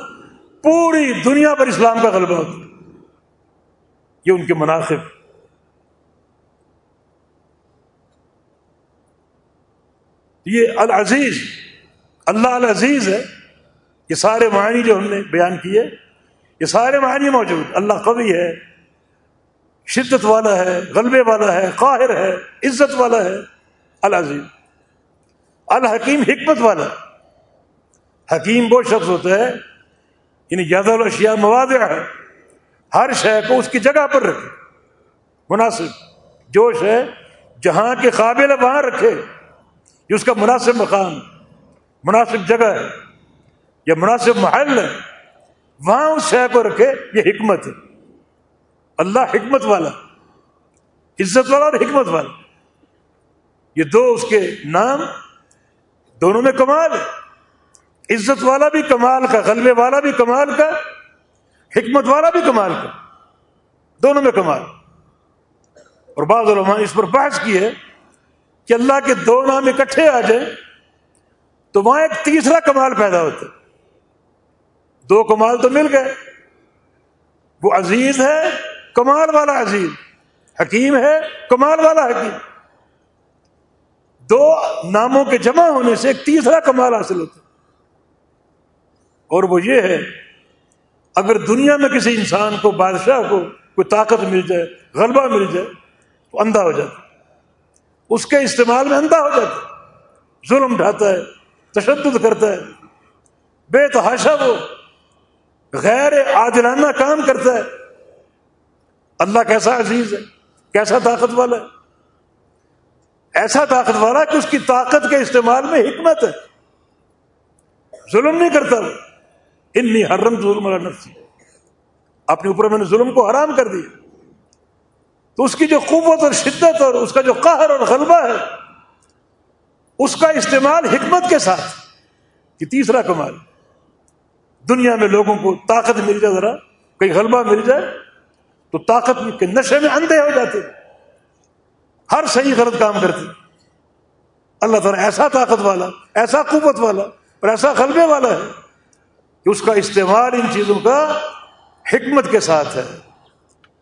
پوری دنیا پر اسلام کا غلبہ ہوتا۔ یہ ان کے مناسب یہ العزیز، اللہ العزیز ہے۔ یہ سارے معنی جو ہم نے بیان کیے یہ سارے معنی موجود۔ اللہ قوی ہے، شدت والا ہے، غلبے والا ہے، قاہر ہے، عزت والا ہے۔ العزیز۔ الحکیم حکمت والا. حکیم وہ شخص ہوتا ہے یعنی زیادہ الشیاء مواد ہے، ہر شے کو اس کی جگہ پر رکھے، مناسب جو شے جہاں کے قابل وہاں رکھے، یہ اس کا مناسب مقام، مناسب جگہ ہے، یا مناسب محل ہے، وہاں اس شے کو رکھے، یہ حکمت ہے۔ اللہ حکمت والا، عزت والا اور حکمت والا۔ یہ دو اس کے نام دونوں میں کمال ہے۔ عزت والا بھی کمال کا، غلبے والا بھی کمال کا، حکمت والا بھی کمال کا۔ دونوں میں کمال۔ اور بعض علماء اس پر بحث کی ہے کہ اللہ کے دو نام اکٹھے آ جائیں تو وہاں ایک تیسرا کمال پیدا ہوتا ہے۔ دو کمال تو مل گئے۔ وہ عزیز ہے، کمال والا عزیز۔ حکیم ہے، کمال والا حکیم۔ دو ناموں کے جمع ہونے سے ایک تیسرا کمال حاصل ہوتا ہے۔ اور وہ یہ ہے، اگر دنیا میں کسی انسان کو، بادشاہ کو کوئی طاقت مل جائے، غلبہ مل جائے، تو اندھا ہو جاتا اس کے استعمال میں اندھا ہو جاتا ہے۔ ظلم ڈھاتا ہے، تشدد کرتا ہے۔ بے تحاشا وہ غیر عادلانہ کام کرتا ہے۔ اللہ کیسا عزیز ہے، کیسا طاقت والا ہے۔ ایسا طاقت والا کہ اس کی طاقت کے استعمال میں حکمت ہے۔ ظلم نہیں کرتا وہ۔ انی حرم ظلم نفسی۔ اپنے اوپر میں نے ظلم کو حرام کر دیا۔ تو اس کی جو قوت اور شدت اور اس کا جو قہر اور غلبہ ہے، اس کا استعمال حکمت کے ساتھ۔ یہ تیسرا کمال۔ دنیا میں لوگوں کو طاقت مل جائے ذرا کہیں غلبہ مل جائے، تو طاقت کے نشے میں اندھے ہو جاتے ہر صحیح غلط کام کرتے اللہ تعالیٰ ایسا طاقت والا، ایسا قوت والا اور ایسا غلبے والا ہے کہ اس کا استعمال ان چیزوں کا حکمت کے ساتھ ہے۔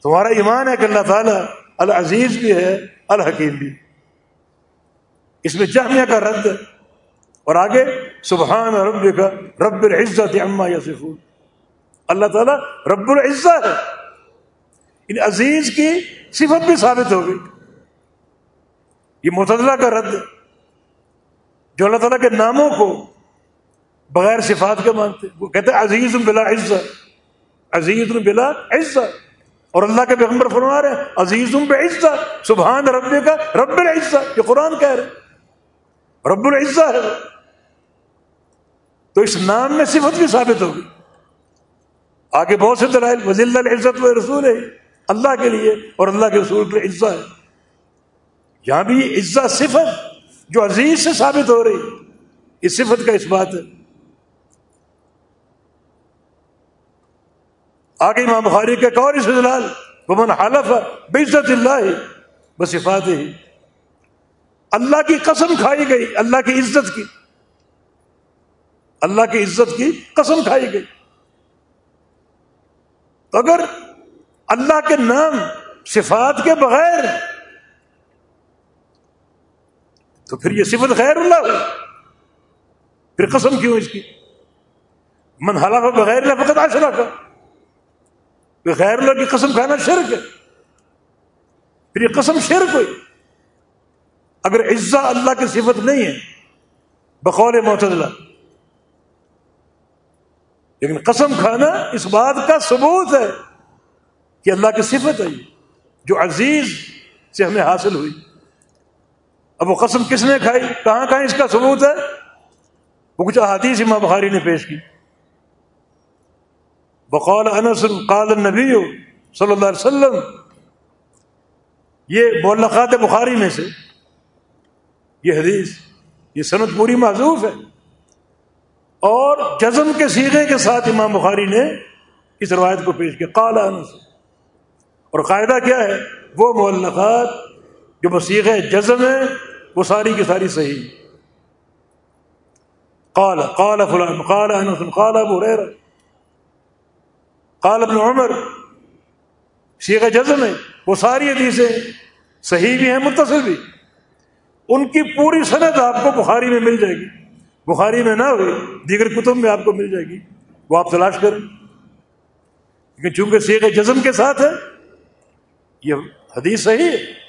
تمہارا ایمان ہے کہ اللہ تعالیٰ العزیز بھی ہے، الحکیم بھی۔ اس میں جامعہ کا رد ہے۔ اور آگے، سبحان رب کا رب العزت اما یسف اللہ تعالیٰ رب العزت ہے۔ ان عزیز کی صفت بھی ثابت ہو گئی یہ متضلہ کا رد جو اللہ تعالیٰ کے ناموں کو بغیر صفات کے مانتے وہ کہتے ہیں، عزیز بلا عزت عزیز بلا عزت اور اللہ کے پیغمبر فرما رہے ہیں، عزیز بے عزت سبحان رب کا رب العزت یہ قرآن کہہ رہے رب العزت ہے۔ تو اس نام میں صفت بھی ثابت ہوگی۔ آگے بہت سے دلائل وزی اللہ عزت و رسول ہے اللہ کے لیے اور اللہ کے رسول پر عزت ہے۔ یہاں بھی عزت صفت جو عزیز سے ثابت ہو رہی اس صفت کا اس بات ہے۔ آگے امام بخاری کے قور اس دلال ومن حلف بے عزت اللہ، بس صفات ہی اللہ کی قسم کھائی گئی، اللہ کی عزت کی۔ اللہ کی عزت کی قسم کھائی گئی۔ تو اگر اللہ کے نام، صفات کے بغیر تو پھر یہ صفت خیر اللہ ہو پھر قسم کیوں اس کی؟ من حلف بغیر اللہ فقط آشرا کا غیر اللہ کی قسم کھانا شرک ہے۔ پھر یہ قسم شرک ہوئی۔ اگر عزا اللہ کی صفت نہیں ہے، بقول معتدلہ۔ لیکن قسم کھانا اس بات کا ثبوت ہے کہ اللہ کی صفت ہے۔ جو عزیز سے ہمیں حاصل ہوئی۔ اب وہ قسم کس نے کھائی؟ کہاں کہاں اس کا ثبوت ہے؟ وہ کچھ احادیث امام بخاری نے پیش کی۔ بقول انس، قال النبی صلی اللہ علیہ وسلم۔ یہ مولقات بخاری میں سے۔ یہ حدیث، یہ صنعت پوری معذوف ہے۔ اور جزم کے سیغے کے ساتھ امام بخاری نے اس روایت کو پیش کیا۔ قال انس۔ اور قاعدہ کیا ہے؟ وہ مولقات جو بصیغ جزم ہے وہ ساری کی ساری صحیح۔ قال قال فلان، قال انس قال ابو ہریرہ۔ قال ابن عمر۔ سیغ جزم ہے، وہ ساری حدیثیں صحیح بھی ہیں، متصل بھی۔ ان کی پوری صنعت آپ کو بخاری میں مل جائے گی۔ بخاری میں نہ ہوئی دیگر کتب میں آپ کو مل جائے گی۔ وہ آپ تلاش کریں۔ لیکن چونکہ سیغ جزم کے ساتھ ہے، یہ حدیث صحیح ہے۔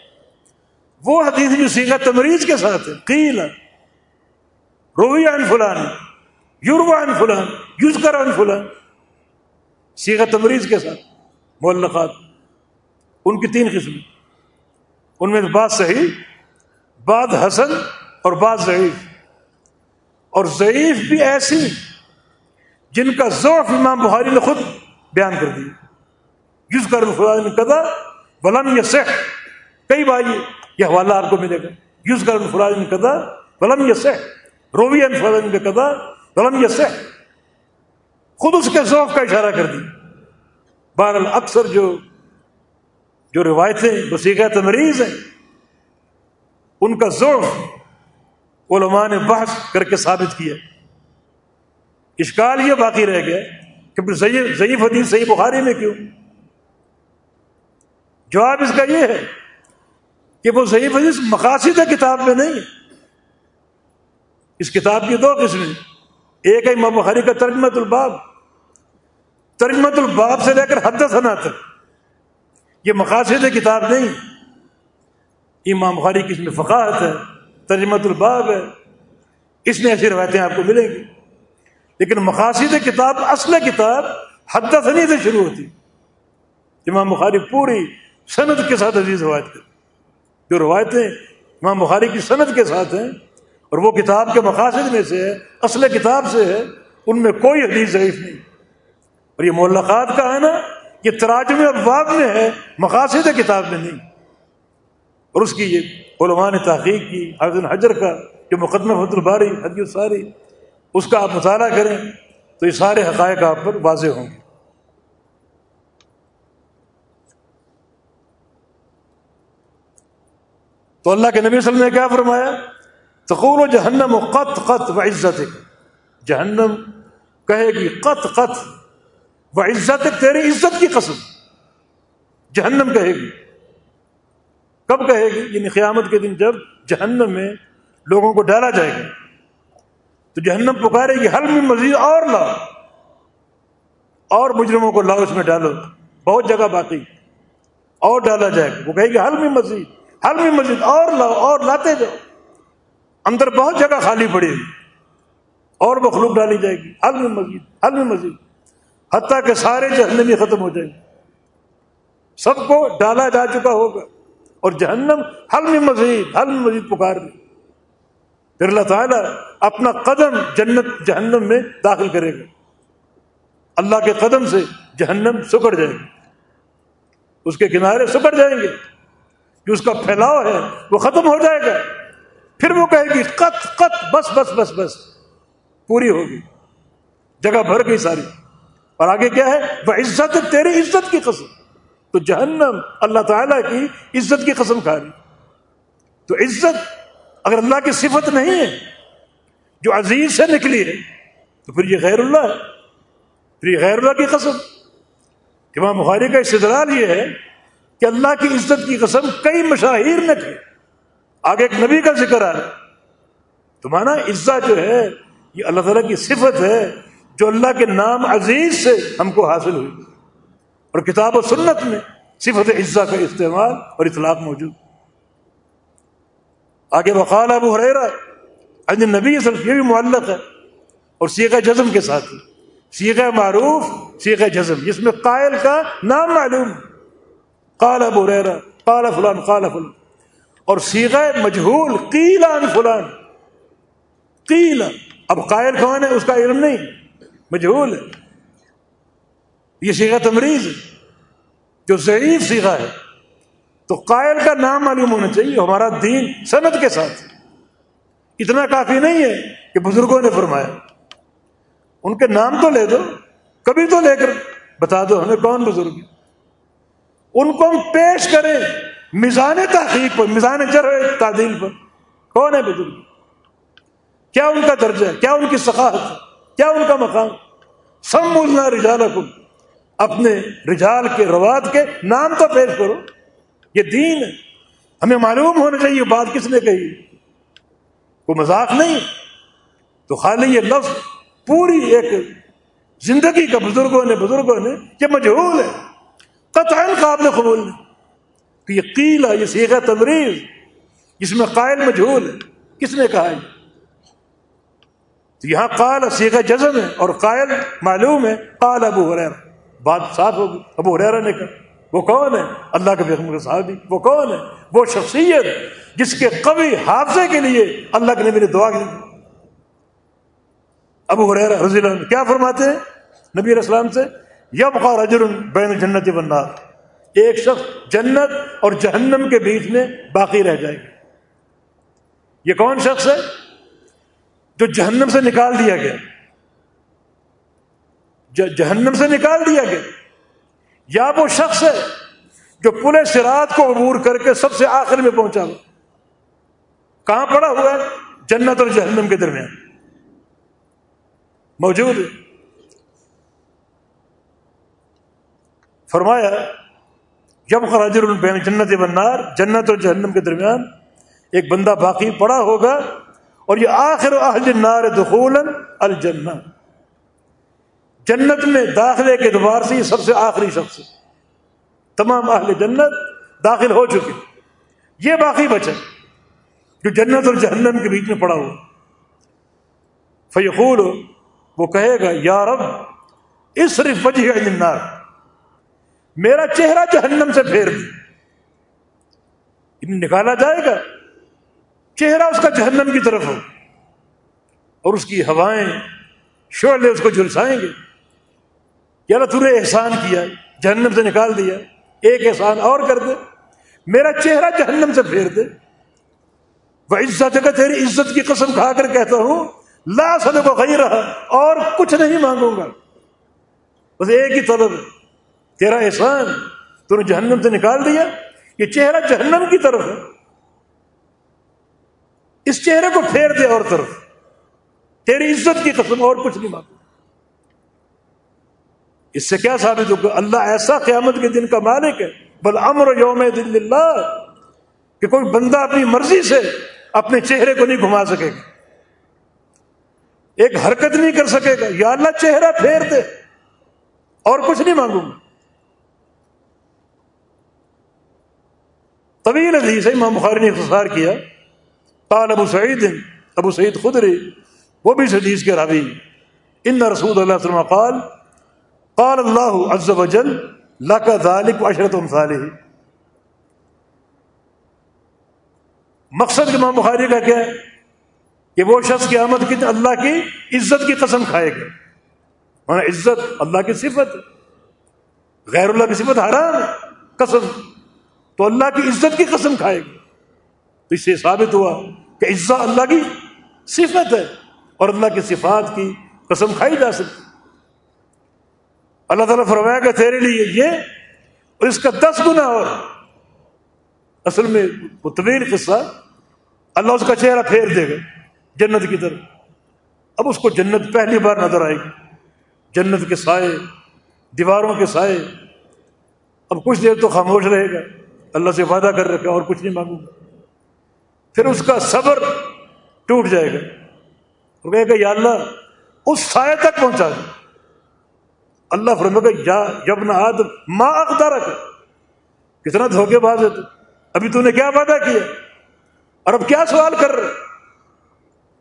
وہ حدیث جو سیگا تمریز کے ساتھ ہے، قیل رویان فلان یوروان فلان یوز کران فلان سیگا تمریز کے ساتھ مولقات ان کی تین قسمیں۔ ان میں بات صحیح بات حسن اور بات ضعیف۔ اور ضعیف بھی ایسی جن کا ذوف امام بخاری نے خود بیان کر دیا یوز کر فلان کدا بلم یا سہ کئی بار یہ یہ حوالہ آپ کو ملے گا۔ یوز کر فلان کدا بلم یا سہ روی فلان کدا بلم یا سہ خود اس کے ذوق کا اشارہ کر دی۔ بہرحال اکثر جو جو روایتیں وسیقہ تمریز ہیں، ان کا ذوق علماء نے بحث کر کے ثابت کیا۔ اشکال یہ باقی رہ گیا کہ پھر ضعیف حدیث صحیح بخاری میں کیوں؟ جواب اس کا یہ ہے کہ وہ ضعیف حدیث مقاصد کتاب میں نہیں اس کتاب کی دو قسمیں ایک ہے امام بخاری کا ترجمت الباب۔ ترجمت الباب سے لے کر حد ثنا تک۔ یہ مقاصد کتاب نہیں امام بخاری کی اس میں فقاحت ہے ترجمت الباب ہے۔ اس میں ایسی روایتیں آپ کو ملیں گی۔ لیکن مقاصد کتاب، اصل کتاب حد ثنی سے شروع ہوتی۔ امام بخاری پوری صنعت کے ساتھ عزیز روایت کر جو روایتیں امام بخاری کی صنعت کے ساتھ ہیں اور وہ کتاب کے مقاصد میں سے ہے، اصل کتاب سے ہے، ان میں کوئی حدیث ضعیف نہیں۔ اور یہ ملقات کا ہے نا، یہ تراجم ابواب میں ہے، مقاصد کتاب میں نہیں۔ اور اس کی یہ علماء نے تحقیق کی، حضرت حجر کا جو مقدمہ فت الباری، حدیث ساری اس کا آپ مطالعہ کریں تو یہ سارے حقائق آپ پر واضح ہوں گے۔ تو اللہ کے نبی صلی اللہ علیہ وسلم نے کیا فرمایا؟ تقول و جہنم و قط قط و عزت جہنم کہے گی قط قط و عزت تیری عزت کی قسم۔ جہنم کہے گی۔ کب کہے گی؟ یعنی قیامت کے دن جب جہنم میں لوگوں کو ڈالا جائے گا۔ تو جہنم پکارے گی حل میں مزید اور لاؤ اور مجرموں کو لاؤ اس میں ڈالو۔ بہت جگہ باقی۔ اور ڈالا جائے گا۔ وہ کہے گی حل میں مزید۔ حل میں مزید اور لاؤ، اور لاتے جاؤ۔ اندر بہت جگہ خالی پڑی اور مخلوق ڈالی جائے گی۔ حل میں مزید حل میں مزید حتیٰ کہ سارے جہنمی ختم ہو جائیں گے۔ سب کو ڈالا جا چکا ہوگا۔ اور جہنم حل میں مزید حل میں مزید پکار دے پھر اللہ تعالیٰ اپنا قدم جنت، جہنم میں داخل کرے گا۔ اللہ کے قدم سے جہنم سکڑ جائے گی اس کے کنارے سکڑ جائیں گے۔ جو اس کا پھیلاؤ ہے وہ ختم ہو جائے گا۔ پھر وہ کہے گی، قط قط، بس بس بس بس۔ پوری ہوگی۔ جگہ بھر گئی ساری۔ اور آگے کیا ہے؟ وہ عزت تیری عزت کی قسم۔ تو جہنم اللہ تعالیٰ کی عزت کی قسم کھا رہی۔ تو عزت اگر اللہ کی صفت نہیں ہے، جو عزیز سے نکلی ہے، تو پھر یہ غیر اللہ ہے۔ پھر یہ غیر اللہ کی قسم۔ امام بخاری کا استدلال یہ ہے کہ اللہ کی عزت کی قسم کئی مشاہیر نے کی آگے ایک نبی کا ذکر آ رہا ہے تو مانا عزت جو ہے، یہ اللہ تعالیٰ کی صفت ہے، جو اللہ کے نام عزیز سے ہم کو حاصل ہوئی۔ اور کتاب و سنت میں صفت عزت کا استعمال اور اطلاق موجود۔ آگے وقال ابو حریرا عن نبی صرف یہ بھی معلق ہے۔ اور سیغ جزم کے ساتھ۔ سیغ معروف، سیغ جزم، جس میں قائل کا نام معلوم۔ ہے قال ابو حریرا قال فلان قال فلان۔ اور سیغ مجہول، قیلان فلان۔ قیل۔ اب قائل کون ہے؟ اس کا علم نہیں۔ مجہول ہے۔ یہ سیغ تمریز جو ضعیف سیغا ہے۔ تو قائل کا نام معلوم ہونا چاہیے، ہمارا دین صنعت کے ساتھ۔ اتنا کافی نہیں ہے کہ بزرگوں نے فرمایا۔ ان کے نام تو لے دو، کبھی تو لے کر بتا دو، ہمیں کون بزرگ ان کو ہم پیش کریں میزان تحقیق پر، میزان جرح تعدیل پر۔ کون ہے بزرگ کیا ان کا درجہ ہے؟ کیا ان کی ثقافت کیا ان کا مقام؟ سم ملنا رجال اپنے رجال کے رواد کے نام تو پیش کرو۔ یہ دین ہے۔ ہمیں معلوم ہونا چاہیے بات کس نے کہی؟ کوئی مذاق نہیں۔ تو خالی یہ لفظ پوری ایک زندگی کا بزرگوں نے بزرگوں نے، یہ مجہول ہے۔ قطع قابل قبول نہیں کہ یہ قیل ہے، یہ سیکھا تمریز جس میں قائل مجھول ہے۔ کس نے کہا ہے؟ تو یہاں قال سیکھا جزم ہے اور قائل معلوم ہے۔ قال ابو حریر بات صاف ہوگی۔ ابو حریر نے کہا، وہ کون ہے؟ اللہ کے بےغم کے صاحب وہ کون ہے؟ وہ شخصیت جس کے قوی حادثے کے لیے اللہ کے نبی نے دعا کی۔ ابو حریر رضی اللہ کیا فرماتے ہیں؟ نبی علیہ السلام سے یب رجر بین جنت بنار ایک شخص جنت اور جہنم کے بیچ میں باقی رہ جائے گا یہ کون شخص ہے؟ جو جہنم سے نکال دیا گیا. جہنم سے نکال دیا گیا. یا وہ شخص ہے جو پورے سرات کو عبور کر کے سب سے آخر میں پہنچا ہوا کہاں پڑا ہوا ہے؟ جنت اور جہنم کے درمیان. موجود ہے. فرمایا، جب خراجر بین جنت بنار جنت اور جہنم کے درمیان ایک بندہ باقی پڑا ہوگا اور یہ آخر اہل نار دخول الجنہ۔ جنت میں داخلے کے اعتبار سے یہ سب سے آخری شخص تمام اہل جنت داخل ہو چکے۔ یہ باقی بچا جو جنت اور جہنم کے بیچ میں پڑا ہو فیقول، وہ کہے گا، یا رب اس صرف وجہ النار۔ میرا چہرہ جہنم سے پھیر دی نکالا جائے گا۔ چہرہ اس کا جہنم کی طرف ہو۔ اور اس کی ہوائیں شعلے اس کو جلسائیں گے۔ یا تو نے احسان کیا، جہنم سے نکال دیا۔ ایک احسان اور کر دے۔ میرا چہرہ جہنم سے پھیر دے۔ وہ عزت کا تیری عزت کی قسم کھا کر کہتا ہوں، لا سد کو خی رہا اور کچھ نہیں مانگوں گا۔ بس ایک ہی طلب۔ تیرا احسان تو نے جہنم سے نکال دیا؟ یہ چہرہ جہنم کی طرف ہے۔ اس چہرے کو پھیر دے اور طرف۔ تیری عزت کی قسم اور کچھ نہیں مانگوں اس سے کیا ثابت ہوگا؟ اللہ ایسا قیامت کے دن کا مالک ہے۔ بل امر یوم دل اللہ۔ کہ کوئی بندہ اپنی مرضی سے اپنے چہرے کو نہیں گھما سکے گا۔ ایک حرکت نہیں کر سکے گا۔ یا اللہ چہرہ پھیر دے۔ اور کچھ نہیں مانگوں گا۔ طویل حدیث ہے، امام بخاری نے اختصار کیا۔ قال ابو سعید ابو سعید خدری، وہ بھی اس حدیث کے راوی۔ ان رسول اللہ وسلم قال قال اللہ عز وجل لک ذالک عشرت امثالہ۔ مقصد امام بخاری کا کیا ہے؟ کہ وہ شخص کی آمد کی اللہ کی عزت کی قسم کھائے گا۔ عزت اللہ کی صفت غیر اللہ کی صفت حرام قسم۔ تو اللہ کی عزت کی قسم کھائے گا تو اس سے ثابت ہوا کہ عزت اللہ کی صفت ہے اور اللہ کی صفات کی قسم کھائی جا سکتی۔ اللہ تعالیٰ فرمایا کہ تیرے لیے یہ اور اس کا دس گنا اور۔ اصل میں وہ طویل قصہ، اللہ اس کا چہرہ پھیر دے گا جنت کی طرف۔ اب اس کو جنت پہلی بار نظر آئے گی۔ جنت کے سائے، دیواروں کے سائے۔ اب کچھ دیر تو خاموش رہے گا۔ اللہ سے وعدہ کر رکھا اور کچھ نہیں مانگوں گا۔ پھر اس کا صبر ٹوٹ جائے گا۔ وہ کہے گا، یا اللہ، اس سائے تک پہنچا دے۔ اللہ فرمے گا یا جب آدم ماں اقدار کتنا دھوکے باز ہے تو۔ ابھی تو نے کیا وعدہ کیا؟ اور اب کیا سوال کر رہے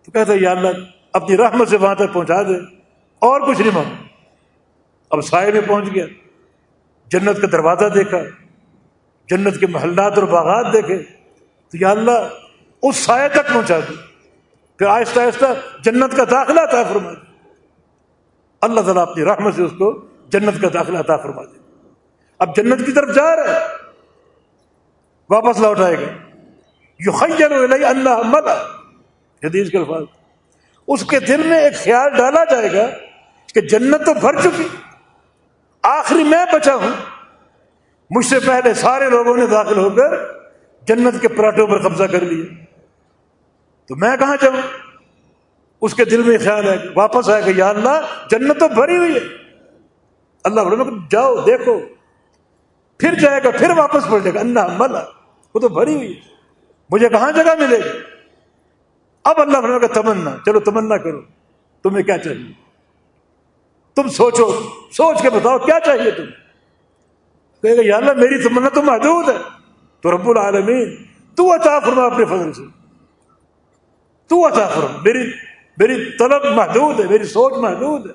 تو کہتا ہے، یا اللہ، اپنی رحمت سے وہاں تک پہنچا دے۔ اور کچھ نہیں مانگ اب سائے میں پہنچ گیا۔ جنت کا دروازہ دیکھا۔ جنت کے محلات اور باغات دیکھے، تو یا اللہ، اس سائے تک پہنچا دے پھر آہستہ آہستہ جنت کا داخلہ تھا فرما دے۔ اللہ تعالیٰ اپنی رحمت سے اس کو جنت کا داخلہ عطا فرما دے۔ اب جنت کی طرف جا رہا ہے واپس لوٹ آئے گا یو خیر اللہ ملا، حدیث کے الفاظ۔ اس کے دل میں ایک خیال ڈالا جائے گا کہ جنت تو بھر چکی، آخری میں بچا ہوں۔ مجھ سے پہلے سارے لوگوں نے داخل ہو کر جنت کے پراٹھوں پر قبضہ کر لیا۔ تو میں کہاں جاؤں؟ اس کے دل میں خیال ہے، واپس آئے گا یا اللہ، جنت تو بھری ہوئی ہے۔ اللہ بولے جاؤ، دیکھو۔ پھر جائے گا، پھر واپس پڑ جائے گا۔ اللہ ملا وہ تو بھری ہوئی ہے۔ مجھے کہاں جگہ ملے گی؟ اب اللہ بولے کا تمنا، چلو تمنا کرو۔ تمہیں کیا چاہیے؟ تم سوچو، سوچ کے بتاؤ، کیا چاہیے تم کہے گا، یا اللہ، میری تمنا تو محدود ہے. تو رب العالمین، تو عطا فرما اپنے فضل سے. تو عطا فرما، میری میری طلب محدود ہے، میری سوچ محدود ہے.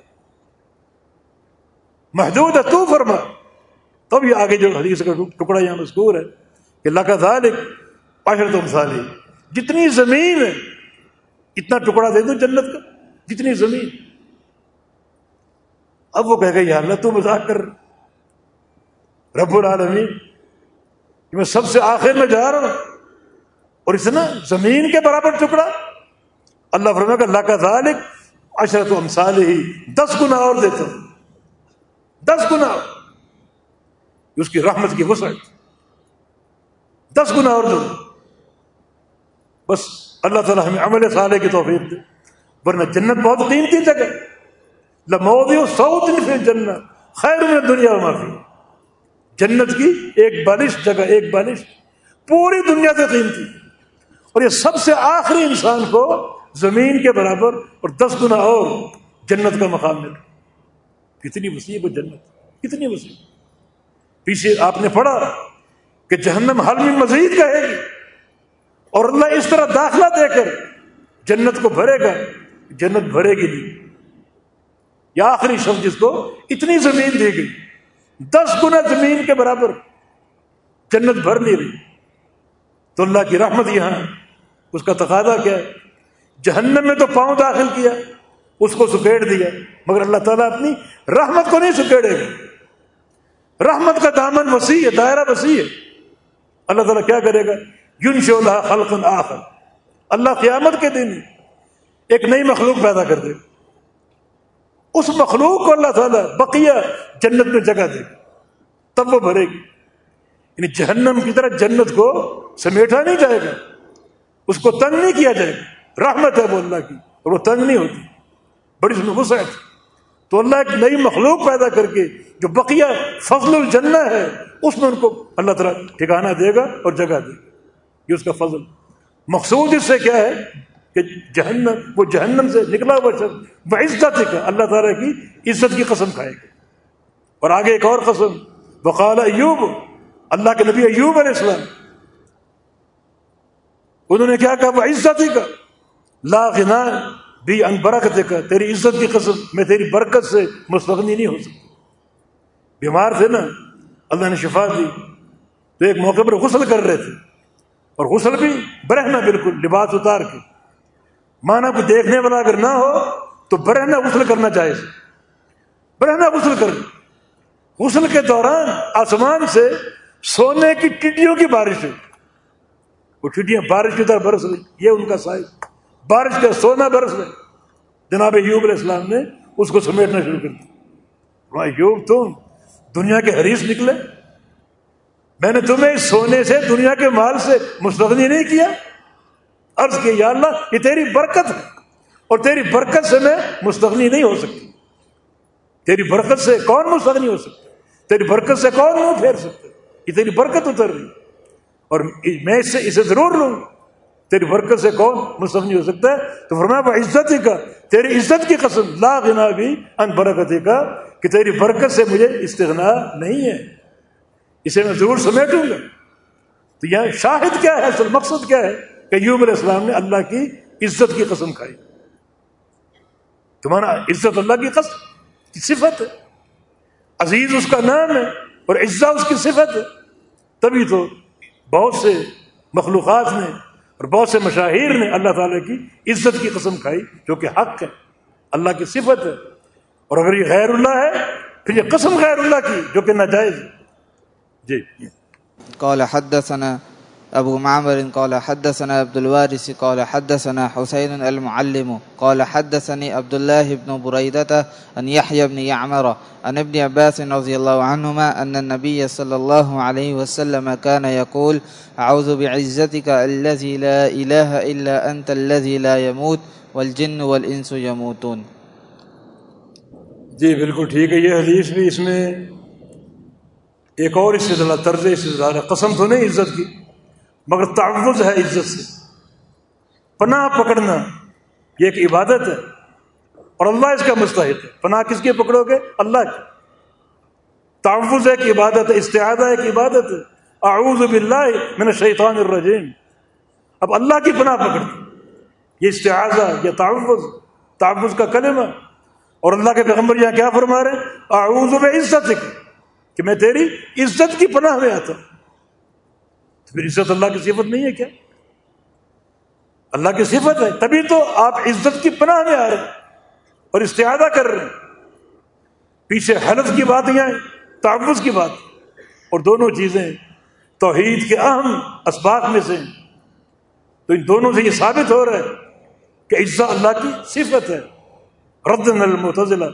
محدود ہے، تو فرما. تب یہ آگے جو حدیث کا ٹکڑا یہاں مذکور ہے کہ اللہ کا ذالک عشر تم سالی جتنی زمین ہے، اتنا ٹکڑا دے دو جنت کا، جتنی زمین۔ اب وہ کہے گا، یا اللہ، تو مذاق کر رب العالمین میں سب سے آخر میں جا رہا ہوں۔ اور اتنا زمین کے برابر ٹکڑا۔ اللہ فرما کا اللہ کا ذالک اشرت امسال ہی دس گنا اور دیتا ہوں۔ دس گنا اس کی رحمت کی وسعت۔ دس گنا اور دو بس اللہ تعالیٰ ہمیں عمل صالح کی توفیق دے۔ ورنہ جنت بہت قیمتی جگہ۔ لمودی سعود پھر جنت خیر میں دنیا معافی جنت کی ایک بالش جگہ، ایک بالش پوری دنیا سے قیمتی۔ اور یہ سب سے آخری انسان کو زمین کے برابر اور دس گنا اور جنت کا مقام مل کتنی وسیع وہ جنت، کتنی وسیع۔ پیچھے آپ نے پڑھا کہ جہنم حل میں مزید کہے گی۔ اور اللہ اس طرح داخلہ دے کر جنت کو بھرے گا۔ جنت بھرے گی نہیں۔ یا آخری شخص جس کو اتنی زمین دی گئی۔ دس گنا زمین کے برابر جنت بھر نہیں رہی۔ تو اللہ کی رحمت یہاں اس کا تقاضا کیا ہے؟ جہنم میں تو پاؤں داخل کیا، اس کو سکیڑ دیا۔ مگر اللہ تعالیٰ اپنی رحمت کو نہیں سکیڑے گا۔ رحمت کا دامن وسیع ہے، دائرہ وسیع ہے۔ اللہ تعالیٰ کیا کرے گا؟ یون اللہ خلق آخر۔ اللہ قیامت کے دن ایک نئی مخلوق پیدا کر دے گا۔ اس مخلوق کو اللہ تعالیٰ بقیہ جنت میں جگہ دے گا تب وہ بھرے گی۔ یعنی جہنم کی طرح جنت کو سمیٹا نہیں جائے گا، اس کو تنگ نہیں کیا جائے گا۔ رحمت ہے وہ اللہ کی، اور وہ تنگ نہیں ہوتی۔ بڑی اس میں وسعت تو اللہ ایک نئی مخلوق پیدا کر کے جو بقیہ فضل الجنہ ہے، اس میں ان کو اللہ تعالیٰ ٹھکانا دے گا اور جگہ دے گا۔ یہ اس کا فضل۔ مقصود اس سے کیا ہے؟ کہ جہنم وہ جہنم سے نکلا ہوا شخص وہ عزت کا اللہ تعالیٰ کی عزت کی قسم کھائے گا۔ اور آگے ایک اور قسم، وقال ایوب، اللہ کے نبی ایوب علیہ السلام۔ انہوں نے کیا کہا؟ وہ عزت ہی کا لا غنا بھی ان برکت کا تیری عزت کی قسم، میں تیری برکت سے مستغنی نہیں ہو سکتا۔ بیمار تھے نا، اللہ نے شفا دی۔ تو ایک موقع پر غسل کر رہے تھے۔ اور غسل بھی برہنا بالکل، لباس اتار کے۔ مانا کو دیکھنے والا اگر نہ ہو تو برہنا غسل کرنا چاہیے برہنا غسل کر غسل کے دوران آسمان سے سونے کی ٹڈیوں کی بارش ہوئی۔ وہ ٹڈیاں بارش کی طرح برس رہی یہ ان کا سائز۔ بارش کا سونا برس میں جناب یوب علیہ السلام نے اس کو سمیٹنا شروع کر دیا۔ یوب تم دنیا کے حریث نکلے۔ میں نے تمہیں سونے سے، دنیا کے مال سے مستغنی نہیں کیا۔ عرض کیا، یا اللہ، یہ تیری برکت ہے۔ اور تیری برکت سے میں مستغنی نہیں ہو سکتی۔ تیری برکت سے کون مستغنی ہو سکتا؟ تیری برکت سے کون منہ پھیر سکتا؟ یہ تیری برکت اتر رہی۔ اور میں اس سے، اسے ضرور لوں۔ تیری برکت سے کون مستغنی ہو سکتا ہے؟ تو فرمایا عزت ہی کا تیری عزت کی قسم۔ لا غنا بھی ان برکت کا کہ تیری برکت سے مجھے استغنا نہیں ہے۔ اسے میں ضرور سمیٹوں گا۔ تو یہاں شاہد کیا ہے؟ اصل مقصد کیا ہے؟ کہ یوم علیہ السلام نے اللہ کی عزت کی قسم کھائی۔ تمہارا عزت اللہ کی قسم، کی صفت ہے۔ عزیز اس کا نام ہے اور عزا اس کی صفت ہے۔ تبھی تو بہت سے مخلوقات نے اور بہت سے مشاہیر نے اللہ تعالیٰ کی عزت کی قسم کھائی، جو کہ حق ہے۔ اللہ کی صفت ہے۔ اور اگر یہ غیر اللہ ہے، پھر یہ قسم غیر اللہ کی، جو کہ ناجائز جی۔ قال حدثنا أبو معمر قال حدثنا عبد الوارث قال حدثنا حسين المعلم قال حدثني عبد الله بن بريدة أن يحيى بن يعمر عن ابن عباس رضي الله عنهما أن النبي صلى الله عليه وسلم كان يقول أعوذ بعزتك الذي لا إله إلا أنت الذي لا يموت والجن والإنس يموتون. جی بالکل ٹھیک ہے، یہ حدیث بھی اس میں ایک اور اس سے طرز اس سے قسم تو نہیں عزت کی۔ مگر تعوض ہے عزت سے۔ پناہ پکڑنا یہ ایک عبادت ہے اور اللہ اس کا مستحق ہے۔ پناہ کس کے پکڑو گے؟ اللہ کی تعوض ایک عبادت ہے استعادہ ایک عبادت ہے۔ اعوذ باللہ من الشیطان الرجیم۔ اب اللہ کی پناہ پکڑ۔ یہ استعاذہ، یہ تعوض تعوض کا کلمہ۔ اور اللہ کے پیغمبر یہاں کیا فرما رہے اعوذ بعزت کہ میں تیری عزت کی پناہ میں آتا ہوں۔ پھر عزت اللہ کی صفت نہیں ہے کیا؟ اللہ کی صفت ہے، تبھی تو آپ عزت کی پناہ میں آ رہے ہیں اور استعادہ کر رہے ہیں۔ پیچھے حلف کی بات یہ تعوض کی بات۔ اور دونوں چیزیں توحید کے اہم اسباق میں سے تو ان دونوں سے یہ ثابت ہو رہا ہے کہ عزت اللہ کی صفت ہے۔ رد المتضلہ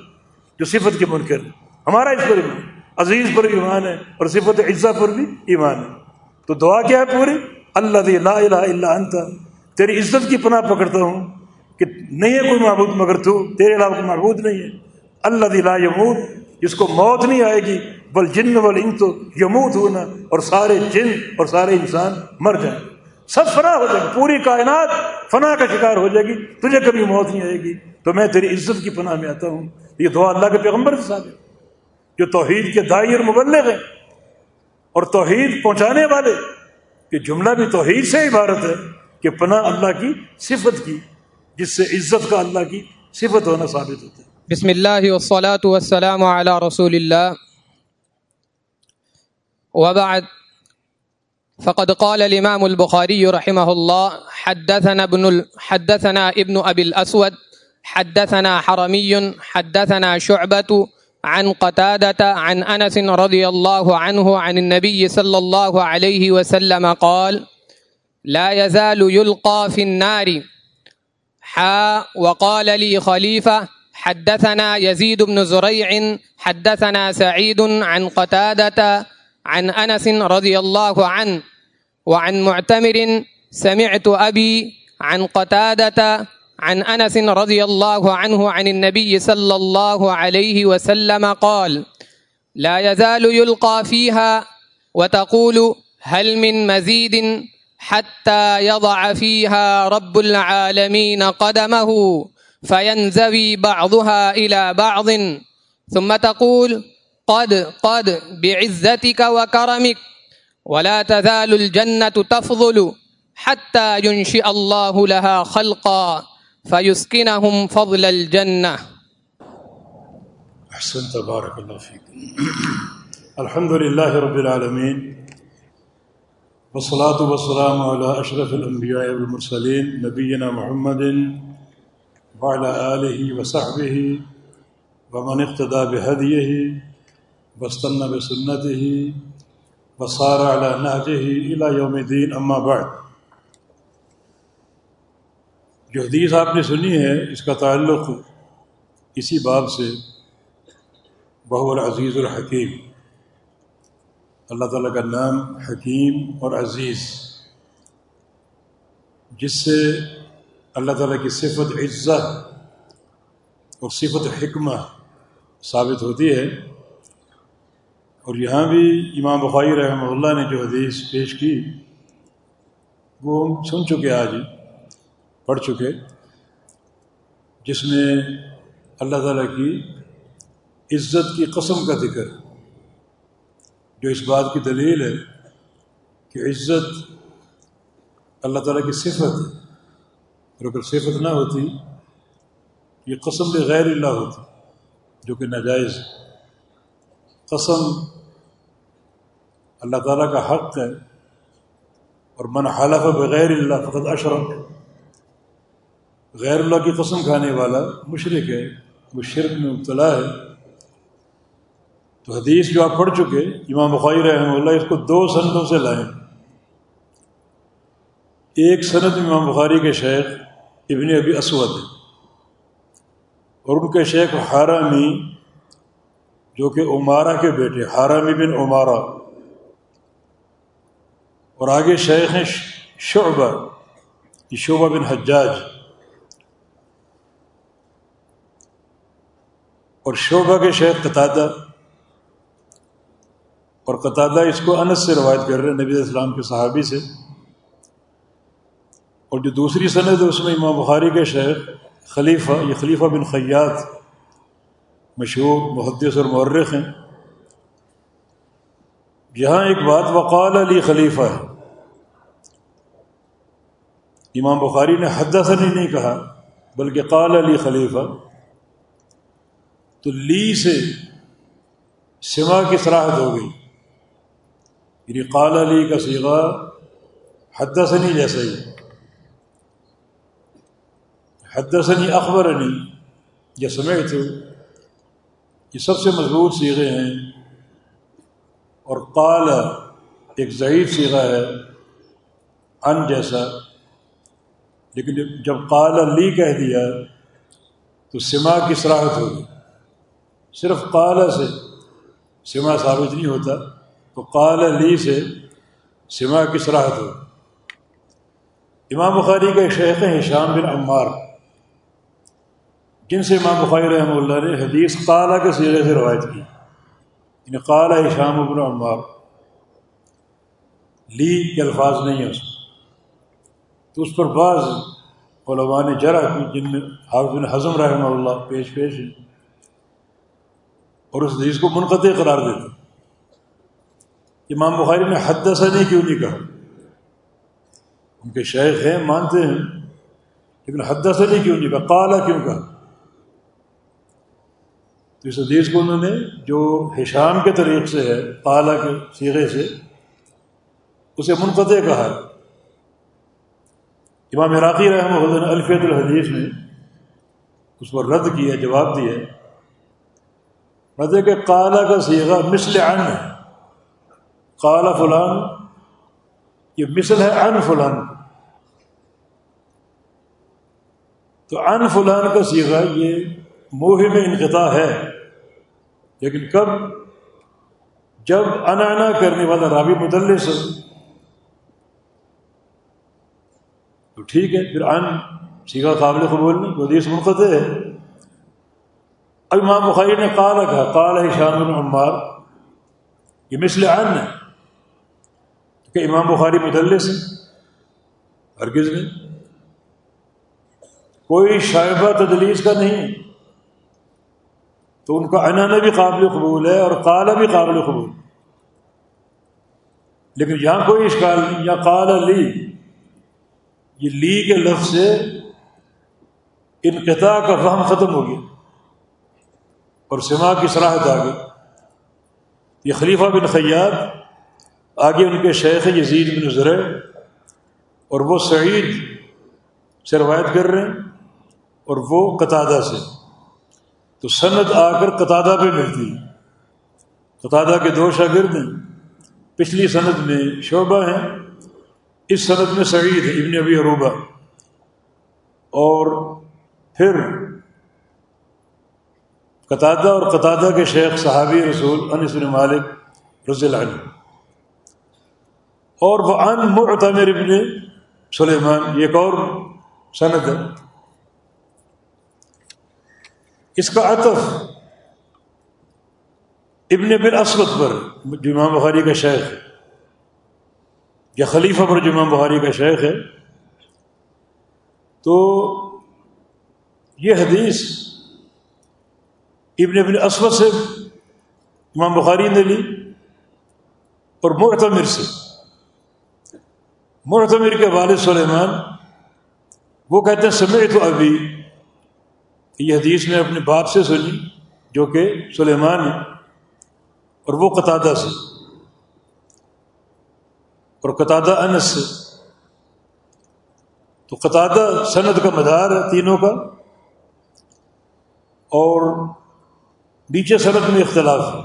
جو صفت کے منکر ہے ہمارا اس پر ایمان، عزیز پر ایمان ہے اور صفت عزت پر بھی ایمان ہے۔ تو دعا کیا ہے پوری؟ اللہ لا الہ الا انت، تیری عزت کی پناہ پکڑتا ہوں کہ نہیں ہے کوئی معبود مگر تو، تیرے علاوہ کوئی معبود نہیں ہے۔ اللہ لا یموت، جس کو موت نہیں آئے گی، بل جن بل ان تو یموت ہونا اور سارے جن اور سارے انسان مر جائیں۔ سب فنا ہو جائے پوری کائنات فنا کا شکار ہو جائے گی، تجھے کبھی موت نہیں آئے گی۔ تو میں تیری عزت کی پناہ میں آتا ہوں۔ یہ دعا اللہ کے پیغمبر سے ساتھ جو توحید کے دائی اور مبلغ ہیں اور توحید پہنچانے والے کہ جملہ بھی توحید سے عبارت ہے کہ پناہ اللہ کی صفت کی، جس سے عزت کا اللہ کی صفت ہونا ثابت ہوتا ہے۔ بسم اللہ والصلاة والسلام على رسول اللہ. وبعد، فقد قال الإمام البخاري رحمه الله حدثنا ابن حدثنا ابن أبي الأسود حدثنا حرمي حدثنا شعبة عن قتادة عن أنس رضي الله عنه عن النبي صلى الله عليه وسلم قال، لا يزال يلقى في النار. حا، وقال لي خليفة، حدثنا يزيد بن زريع، حدثنا سعيد عن قتادة عن أنس رضي الله عنه، وعن معتمر، سمعت أبي عن قتادة عن أنس رضي الله عنه عن النبي صلى الله عليه وسلم قال، لا يزال يلقى فيها وتقول هل من مزيد حتى يضع فيها رب العالمين قدمه فينزوي بعضها إلى بعض، ثم تقول، قد قد بعزتك وكرمك ولا تزال الجنة تفضل حتى ينشئ الله لها خلقا۔ فيسكنهم فضل الجنة احسن تبارك الله فيك. الحمد لله رب العالمين، والصلاة والسلام على أشرف الأنبياء والمرسلين نبينا محمد وعلى آله وصحبه ومن اقتدى بهديه واستنى بسنته وصار على نهجه إلى يوم الدين. أما بعد جو حدیث آپ نے سنی ہے، اس کا تعلق اسی باب سے بہو العزیز الحکیم۔ اللہ تعالیٰ کا نام حکیم اور عزیز۔ جس سے اللہ تعالیٰ کی صفت عزت اور صفت حکمہ ثابت ہوتی ہے۔ اور یہاں بھی امام بخاری رحمہ اللہ نے جو حدیث پیش کی، وہ ہم سن چکے آج۔ پڑھ چکے، جس میں اللہ تعالیٰ کی عزت کی قسم کا ذکر جو اس بات کی دلیل ہے کہ عزت اللہ تعالیٰ کی صفت ہے، اور اگر صفت نہ ہوتی، یہ قسم بغیر اللہ ہوتی، جو کہ ناجائز قسم اللہ تعالیٰ کا حق ہے، اور من حلف بغیر اللہ فقط اشرف غیر اللہ کی قسم کھانے والا مشرق ہے، وہ شرک میں مبتلا ہے۔ تو حدیث جو آپ پڑھ چکے، امام بخاری رحمہ اللہ اس کو دو سندوں سے لائیں۔ ایک سند امام بخاری کے شیخ ابن ابی اسود ہے اور ان کے شیخ حارامی، جو کہ عمارہ کے بیٹے، حارامی بن عمارہ۔ اور آگے شیخ ہیں شعبہ، یہ شعبہ بن حجاج۔ اور شعبہ کے شیخ قطادہ، اور قطادہ اس کو انس سے روایت کر رہے ہیں، نبی اسلام کے صحابی سے۔ اور جو دوسری سند ہے، اس میں امام بخاری کے شہر خلیفہ، یہ خلیفہ بن خیات مشہور، محدث اور مورخ ہیں۔ یہاں ایک بات، وقال علی خلیفہ ہے۔ امام بخاری نے حدثنی نہیں کہا، بلکہ قال علی خلیفہ۔ تو لی سے سما کی صلاحت ہو گئی۔ یعنی قال علی کا سیغا حدثنی جیسا ہی۔ حدثنی اخبر علی یا سمیت یہ سب سے مضبوط سیغے ہیں۔ اور قال ایک ضعیف سیغہ ہے، ان جیسا۔ لیکن جب قال لی کہہ دیا تو سما کی سراحت ہوگی صرف قال سے سما ثابت نہیں ہوتا، تو قال لی سے سما کی سراحت ہوگی امام بخاری کا ایک شیخ ہے شام بن عمار، جن سے امام بخاری رحمہ اللہ نے حدیث قالہ کے سیرے سے روایت کی یعنی قال شام ابن عمار۔ لی کے الفاظ نہیں ہیں اس تو اس پر بعض علماء نے جرا کی، جن میں حافظ بن حضم رحمہ اللہ پیش پیش ہیں۔ اور اس حدیث کو منقطع قرار دیتے امام بخاری نے حد ثنی کیوں نہیں کہا؟ ان کے شیخ ہیں، مانتے ہیں، لیکن حد ثنی کیوں نہیں کہا؟ قالا کیوں کہا؟ تو اس حدیث کو انہوں نے جو حشام کے طریق سے ہے قالا کے سیغے سے، اسے منقطع کہا۔ امام عراقی رحمہ الفیت الحدیث میں اس پر رد کیا، جواب دیا۔ رد کہ قالا کا سیغہ مثل عن ہے۔ قالا فلان، یہ مثل ہے ان فلان۔ تو ان فلان کا سیغہ یہ موہ میں انقطاع ہے۔ لیکن کب؟ جب انانا کرنے والا رابی مدلس ہو تو ٹھیک ہے، پھر ان سیکھا قابل قبول نہیں حدیث منقطع ہے۔ اب امام بخاری نے کالا کہا کالا ہی شام عمار، یہ مثل ان ہے کہ امام بخاری مدلس ہے ہرگز نہیں۔ کوئی شائبہ تدلیس کا نہیں تو ان کا انانا بھی قابل قبول ہے اور قالا بھی قابل قبول۔ لیکن یہاں کوئی اشکال نہیں، یا قال لی، یہ لی کے لفظ سے انقطاع کا فہم ختم ہو گیا۔ اور سما کی صلاحت آ گئی یہ خلیفہ بن خیات آگے ان کے شیخ یزید بن ذرع اور وہ سعید سے روایت کر رہے ہیں، اور وہ قطادہ سے۔ تو سند آ کر قطادہ پہ ملتی قطادہ کے دو شاگرد ہیں۔ پچھلی سند میں شعبہ ہیں اس سند میں سعید ہے ابن ابی عروبہ۔ اور پھر قطادہ اور قطادہ کے شیخ صحابی رسول انس بن مالک رضی اللہ عنہ۔ اور وہ ان معتمر ابن سلیمان، یہ ایک اور سند ہے۔ اس کا عطف ابن بن اسود پر جمع بخاری کا شیخ ہے۔ یا خلیفہ پر جمع بخاری کا شیخ ہے۔ تو یہ حدیث ابن ابن اسود سے، امام بخاری نے لی اور معتمر سے۔ معتمر کے والد سلیمان، وہ کہتے ہیں سمے تو ابھی یہ حدیث میں اپنے باپ سے سنی، جو کہ سلیمان ہے، اور وہ قطادہ سے۔ اور قطادہ انس سے۔ تو قطادہ سند کا مدار ہے تینوں کا۔ اور نیچے سند میں اختلاف ہے۔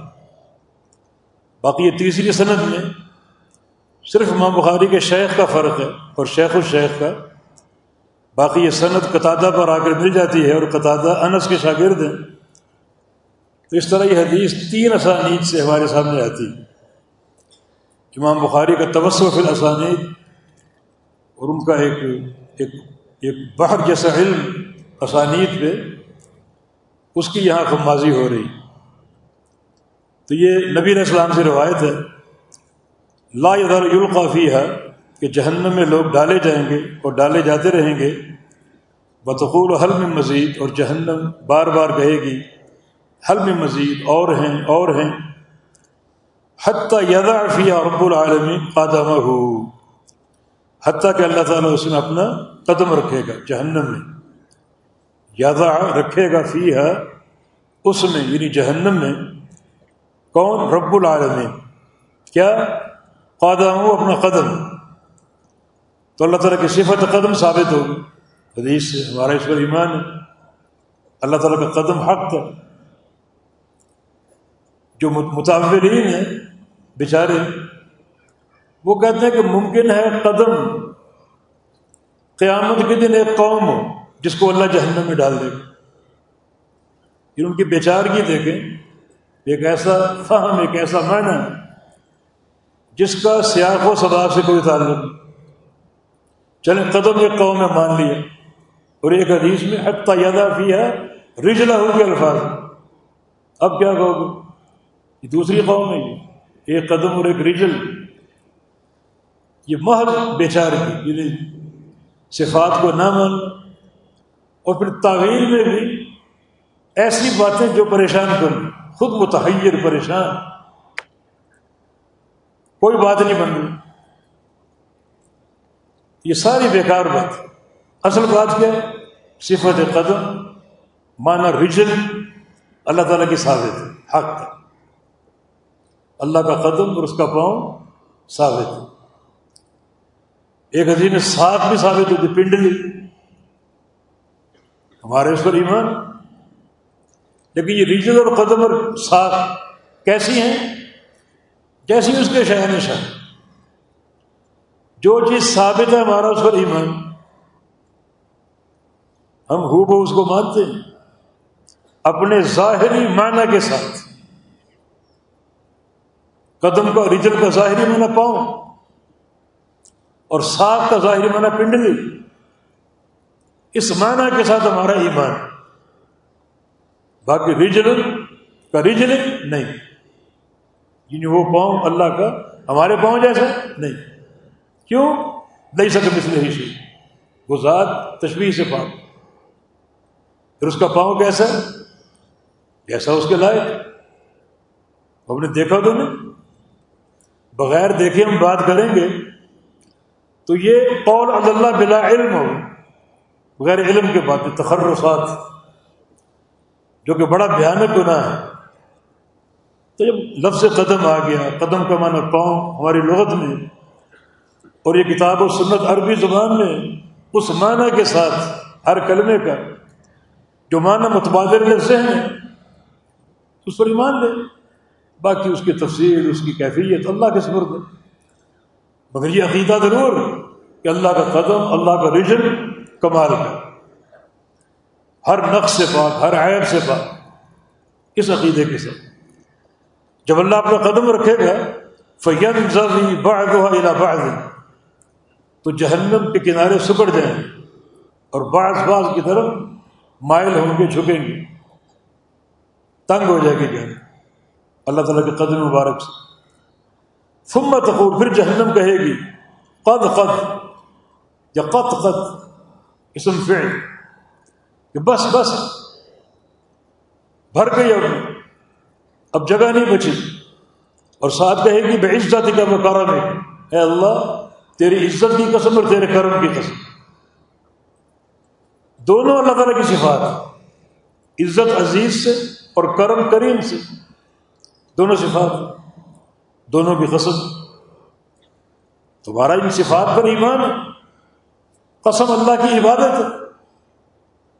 باقی یہ تیسری سند میں صرف امام بخاری کے شیخ کا فرق ہے اور شیخ الشیخ کا۔ باقی یہ صنعت قطادہ پر آ کر مل جاتی ہے اور قطادہ انس کے شاگرد ہیں۔ تو اس طرح یہ حدیث تین اسانید سے ہمارے سامنے آتی ہے۔ امام بخاری کا توسع فی الاسانید اور ان کا ایک ایک ایک بحر جیسا علم اسانید پہ اس کی یہاں خمازی ہو رہی۔ تو یہ نبی علیہ السلام سے روایت ہے۔ لا یلقافی ہے کہ جہنم میں لوگ ڈالے جائیں گے اور ڈالے جاتے رہیں گے۔ بطخول حل میں مزید، اور جہنم بار بار کہے گی۔ حل میں مزید، اور ہیں اور ہیں۔ حتیٰ یدا فیا رب العالمی قادم ہو حتیٰ کہ اللہ تعالیٰ اس میں اپنا قدم رکھے گا جہنم میں۔ یادا رکھے گا فی ہے اس میں یعنی جہنم میں، کون؟ رب العالمین۔ کیا؟ قادم ہو اپنا قدم۔ تو اللہ تعالیٰ کی صفت قدم ثابت ہوگی حدیث سے ہمارا اس پر ایمان ہے۔ اللہ تعالیٰ کا قدم حق تھا۔ جو متعین ہیں، بیچارے، وہ کہتے ہیں کہ ممکن ہے قدم قیامت کے دن ایک قوم ہو۔ جس کو اللہ جہنم میں ڈال دے گا۔ پھر ان کی بیچارگی دیکھیں، ایک ایسا فہم، ایک ایسا معنی، جس کا سیاق و سباب سے کوئی تعلق نہیں۔ چلیں، قدم ایک قوم میں مان لیا۔ اور ایک حدیث میں حق یادہ بھی ہے رجلا ہوگی الفاظ. اب کیا کہو گے؟ یہ دوسری قوم ہے یہ۔ ایک قدم اور ایک رجل۔ یہ محض بیچار کی یعنی صفات کو نہ مان اور پھر تعویر میں بھی ایسی باتیں جو پریشان کر خود متحیر پریشان۔ کوئی بات نہیں بن رہی۔ یہ ساری بیکار بات۔ اصل بات کیا ہے؟ صفت قدم مانا رجل اللہ تعالیٰ کی ثابت ہے حق۔ ہے اللہ کا قدم اور اس کا پاؤں ثابت۔ ہے ایک عظیم ساتھ بھی ثابت ہوتی، پنڈلی۔ ہمارے اس پر ایمان؟ لیکن یہ ریجل اور قدم اور ساتھ کیسی ہیں؟ جیسی اس کے شہر شاہ جو چیز ثابت ہے ہمارا اس پر ایمان۔ ہم ہو بہ اس کو مانتے ہیں۔ اپنے ظاہری معنی کے ساتھ۔ قدم کا رجل کا ظاہری معنی پاؤں۔ اور ساتھ کا ظاہری معنی پنڈلی۔ اس معنی کے ساتھ ہمارا ایمان باقی رجل کا رجل نہیں۔ یعنی وہ پاؤں اللہ کا، ہمارے پاؤں جیسا؟ نہیں۔ کیوں؟ نہیں سکے اس لیے ہی وہ ذات تشبیح سے پاؤں پھر اس کا پاؤں کیسا؟ کیسا اس کے لائق۔ ہم نے دیکھا تو نہیں۔ بغیر دیکھے ہم بات کریں گے تو یہ قول اللہ بلا علم ہو۔ بغیر علم کے بات تخرصات، جو کہ بڑا بھیانک گناہ ہے۔ تو جب لفظ قدم آ گیا، قدم کا معنی پاؤں، ہماری لغت میں، اور یہ کتاب و سنت عربی زبان میں اس معنی کے ساتھ، ہر کلمے کا جو معنی متبادل لفظ ہیں اس پر ایمان لے۔ باقی اس کی تفصیل، اس کی کیفیت، اللہ کے سبرد ہے مگر یہ عقیدہ ضرور کہ اللہ کا قدم، اللہ کا رجن کمال کا ہر نقص سے پاک ہر عیب سے پاک اس عقیدے کے ساتھ۔ جب اللہ اپنا قدم رکھے گا فیم ضبی بعض۔ تو جہنم کے کنارے سکڑ جائیں گے اور بعض بعض کی طرف مائل ہوں گے، جھکیں گے۔ تنگ ہو جائے گی جہنم۔ اللہ تعالیٰ کے قدر مبارک سے۔ ثم تقول، پھر جہنم کہے گی، قد قد۔ یا قط قط اسم فعل کہ بس بس بھر گئی اب. اب جگہ نہیں بچی. اور ساتھ کہے گی بے عزت کا وہ کرم ہے. اے اللہ، تیری عزت کی قسم اور تیرے کرم کی قسم. دونوں اللہ تعالیٰ کی صفات. عزت عزیز سے اور کرم کریم سے. دونوں صفات. دونوں کی قسم. تمہارا ان صفات پر ایمان ہے. قسم اللہ کی عبادت۔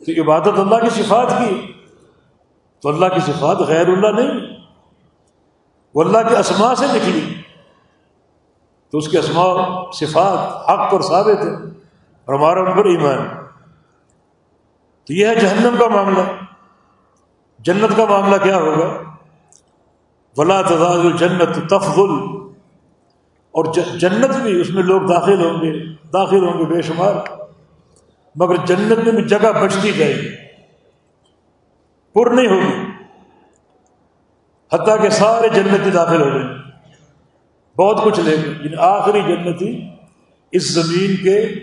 ہے تو عبادت اللہ کی صفات کی۔ تو اللہ کی صفات غیر اللہ نہیں۔ وہ اللہ کے اسماء سے نکلی تو اس کے اسماء صفات حق اور ثابت ہے اور ہمارا ان پر ایمان تو یہ ہے جہنم کا معاملہ۔ جنت کا معاملہ کیا ہوگا؟ ولا تزاد الجنت تفضل۔ اور جنت بھی اس میں لوگ داخل ہوں گے، داخل ہوں گے بے شمار۔ مگر جنت میں بھی جگہ بچتی جائے گی۔ پر نہیں ہوگی۔ حتیٰ کہ سارے جنتی داخل ہو جائیں۔ بہت کچھ لے گئے یعنی آخری جنتی اس زمین کے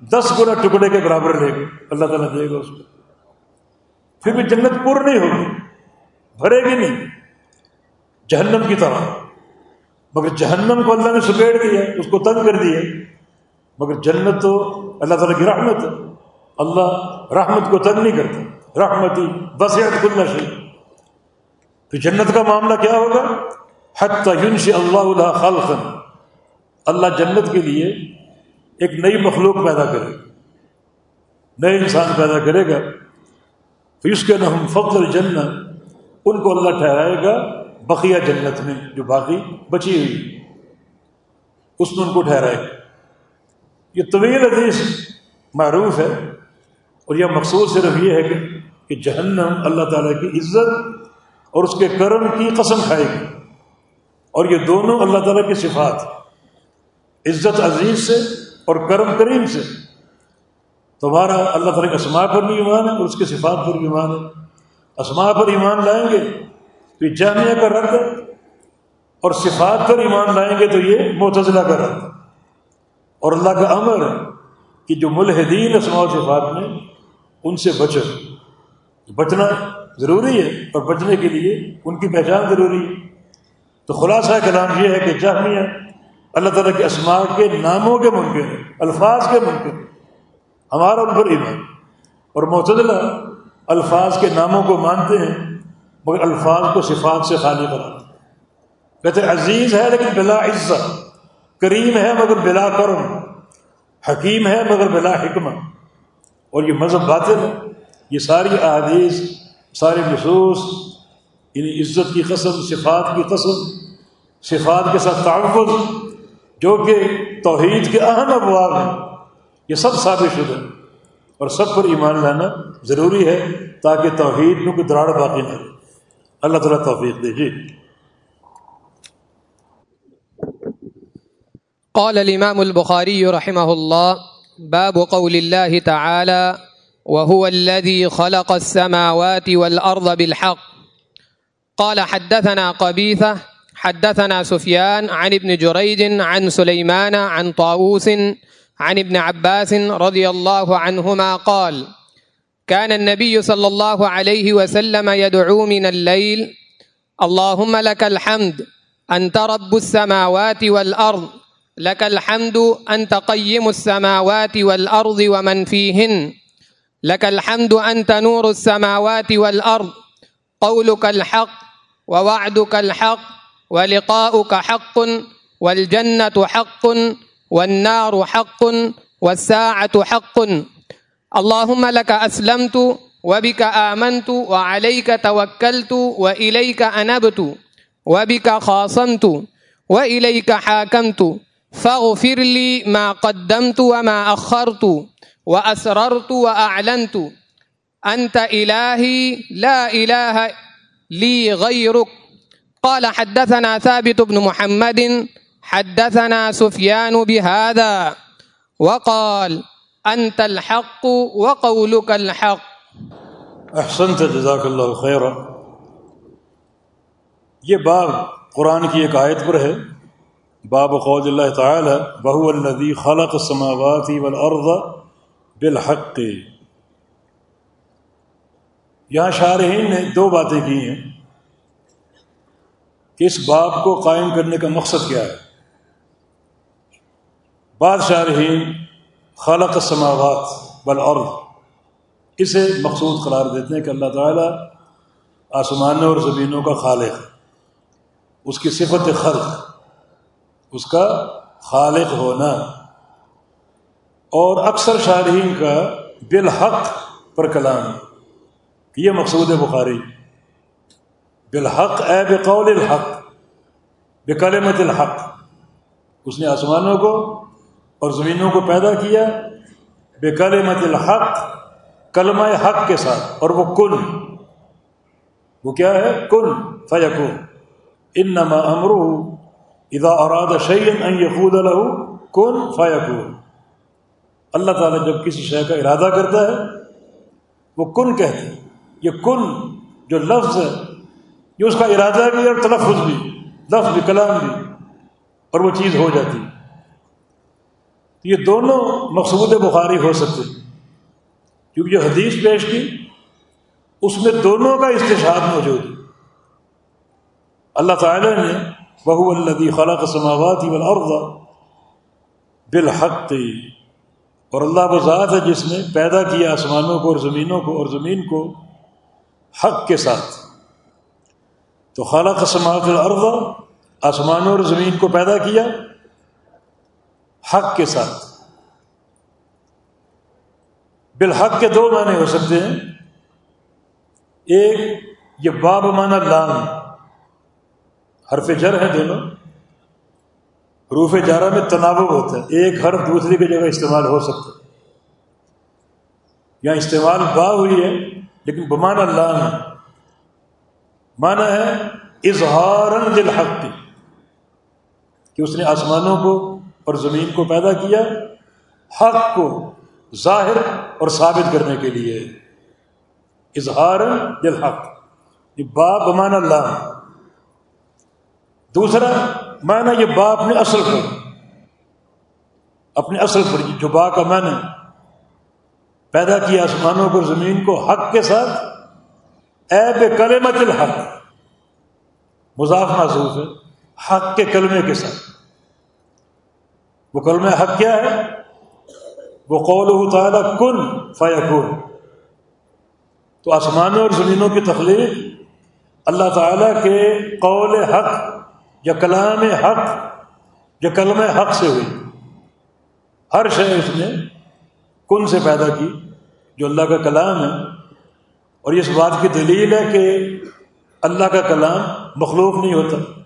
دس گنا ٹکڑے کے برابر لے گئے اللہ تعالیٰ دے گا اس کو۔ پھر بھی جنت پر نہیں ہوگی۔ بھرے گی نہیں۔ جہنم کی طرح۔ مگر جہنم کو اللہ نے سپیڑ دیا اس کو تنگ کر دیا مگر جنت تو اللہ تعالیٰ کی رحمت ہے۔ اللہ رحمت کو تنگ نہیں کرتا۔ رحمتی بس کل نشی۔ تو جنت کا معاملہ کیا ہوگا؟ حتی ینش اللہ اللہ خلقا۔ اللہ جنت کے لیے ایک نئی مخلوق پیدا کرے نئے انسان پیدا کرے گا۔ پھر اس کے نام فضل الجنت ان کو اللہ ٹھہرائے گا۔ بقیہ جنت میں جو باقی بچی ہوئی اس میں ان کو ٹھہرائے گا یہ طویل حدیث معروف ہے اور یہ مقصود صرف یہ ہے کہ جہنم اللہ تعالیٰ کی عزت اور اس کے کرم کی قسم کھائے گی۔ اور یہ دونوں اللہ تعالیٰ کی صفات عزت عزیز سے اور کرم کریم سے۔ تمہارا اللہ تعالیٰ کے اسماء پر بھی ایمان ہے اور اس کے صفات پر بھی ایمان ہے۔ اسماء پر ایمان لائیں گے تو یہ جامعہ کا رد اور صفات پر ایمان لائیں گے تو یہ متضلہ کا رد اور اللہ کا امر کہ جو ملحدین اسماع و صفات میں ان سے بچو۔ بچنا ضروری ہے اور بچنے کے لیے ان کی پہچان ضروری ہے۔ تو خلاصہ کلام یہ ہے کہ جامعہ اللہ تعالیٰ کے اسماع کے ناموں کے ممکن ہے، الفاظ کے ممکن ہمارا ان پر ایمان۔ اور معتدلہ الفاظ کے ناموں کو مانتے ہیں۔ مگر الفاظ کو صفات سے خالی بناتے کہتے عزیز ہے لیکن بلا عزت، کریم ہے مگر بلا کرم، حکیم ہے مگر بلا حکمت۔ اور یہ مذہب باطل ہے۔ یہ ساری احادیث سارے نصوص یعنی عزت کی قسم، صفات کی قسم، صفات کے ساتھ تعفظ، جو کہ توحید کے اہم ابواب ہیں، یہ سب ثابت شدہ اور سب پر ایمان لانا ضروری ہے تاکہ توحید میں کوئی دراڑ باقی نہ رہے۔ اللہ تعالیٰ توفیق دے جی۔ قال الإمام البخاري رحمه الله، باب قول الله تعالى، وهو الذي خلق السماوات والأرض بالحق. قال حدثنا قبيثة، حدثنا سفيان عن ابن جريج، عن سليمان، عن طاووس، عن ابن عباس رضي الله عنهما قال كان النبي صلى الله عليه وسلم يدعو من الليل، اللهم لك الحمد، أنت رب السماوات والأرض، لك الحمد، أنت قيم السماوات والأرض ومن فيهن، لك الحمد، أنت نور السماوات والأرض، قولك الحق ووعدك الحق، ولقاؤك حق، والجنة حق، والنار حق، والساعة حق. اللهم لك أسلمت وبك آمنت وعليك توكلت وإليك أنبت وبك خاصمت وإليك حاكمت فاغفر لي ما قدمت وما أخرت وأسررت وأعلنت أنت إلهي لا إله لي غيرك قال حدثنا ثابت بن محمد حدثنا سفيان بهذا وقال أنت الحق وقولك الحق. احسنت جزاک اللہ خیر یہ باب قرآن کی ایک آیت پر ہے. باب قول اللہ تعالی بہو الذی خلق السماوات والارض بالحق. یہاں شارحین نے دو باتیں کی ہیں کہ اس باب کو قائم کرنے کا مقصد کیا ہے۔ بعض شارحین خلق السماوات والارض۔ اسے مقصود قرار دیتے ہیں کہ اللہ تعالیٰ آسمانوں اور زمینوں کا خالق اس کی صفت خلق، اس کا خالق ہونا۔ اور اکثر شارحین کا بالحق پر کلام۔ یہ مقصود ہے بخاری۔ بالحق اے بقول الحق، بکلمت الحق۔ اس نے آسمانوں کو اور زمینوں کو پیدا کیا بکلمت الحق، کلمہ حق کے ساتھ، اور وہ کن۔ وہ کیا ہے؟ کن، فیکون۔ انما امرو اذا اراد شعین ان یقود له، کن فیکون۔ اللہ تعالیٰ جب کسی شے کا ارادہ کرتا ہے، وہ کن کہتے ہیں۔ یہ کن جو لفظ ہے، یہ اس کا ارادہ بھی اور تلفظ بھی، لفظ بھی، کلام بھی، اور وہ چیز ہو جاتی۔ یہ دونوں مقصود بخاری ہو سکتے کیونکہ جو حدیث پیش کی، اس میں دونوں کا استشاد موجود ہے۔ اللہ تعالیٰ نے بہو الدی خلق سماوات والارض بالحق، اور اللہ وہ ذات ہے جس نے پیدا کیا آسمانوں کو اور زمینوں کو اور زمین کو حق کے ساتھ۔ تو خالہ سماعت الارض آسمانوں اور زمین کو پیدا کیا حق کے ساتھ۔ بالحق کے دو معنی ہو سکتے ہیں۔ ایک، یہ باب مانا لام حرف جر ہیں دونوں۔ حروف جارہ میں تناوب ہوتا ہے۔ ایک حرف دوسری کی جگہ استعمال ہو سکتا ہے۔ یہاں استعمال با ہوئی ہے، لیکن بمانا لام ہے۔ مانا ہے اظہار دل حق کہ اس نے آسمانوں کو اور زمین کو پیدا کیا حق کو ظاہر اور ثابت کرنے کے لیے۔ اظہار دل حق یہ با بمان اللہ۔ دوسرا، معنی یہ با اپنے اصل پر، اپنے اصل پر، جو با کا معنی پیدا کیا آسمانوں کو زمین کو حق کے ساتھ۔ اے بے کلمت الحق، مضاف محسوس ہے، حق کے کلمے کے ساتھ۔ وہ کلمہ حق کیا ہے؟ وہ قول تعالیٰ کن فیکون۔ تو آسمانوں اور زمینوں کی تخلیق اللہ تعالیٰ کے قول حق یا کلام حق یا کلم حق سے ہوئی۔ ہر شے اس نے کن سے پیدا کی جو اللہ کا کلام ہے۔ اور اس بات کی دلیل ہے کہ اللہ کا کلام مخلوق نہیں ہوتا۔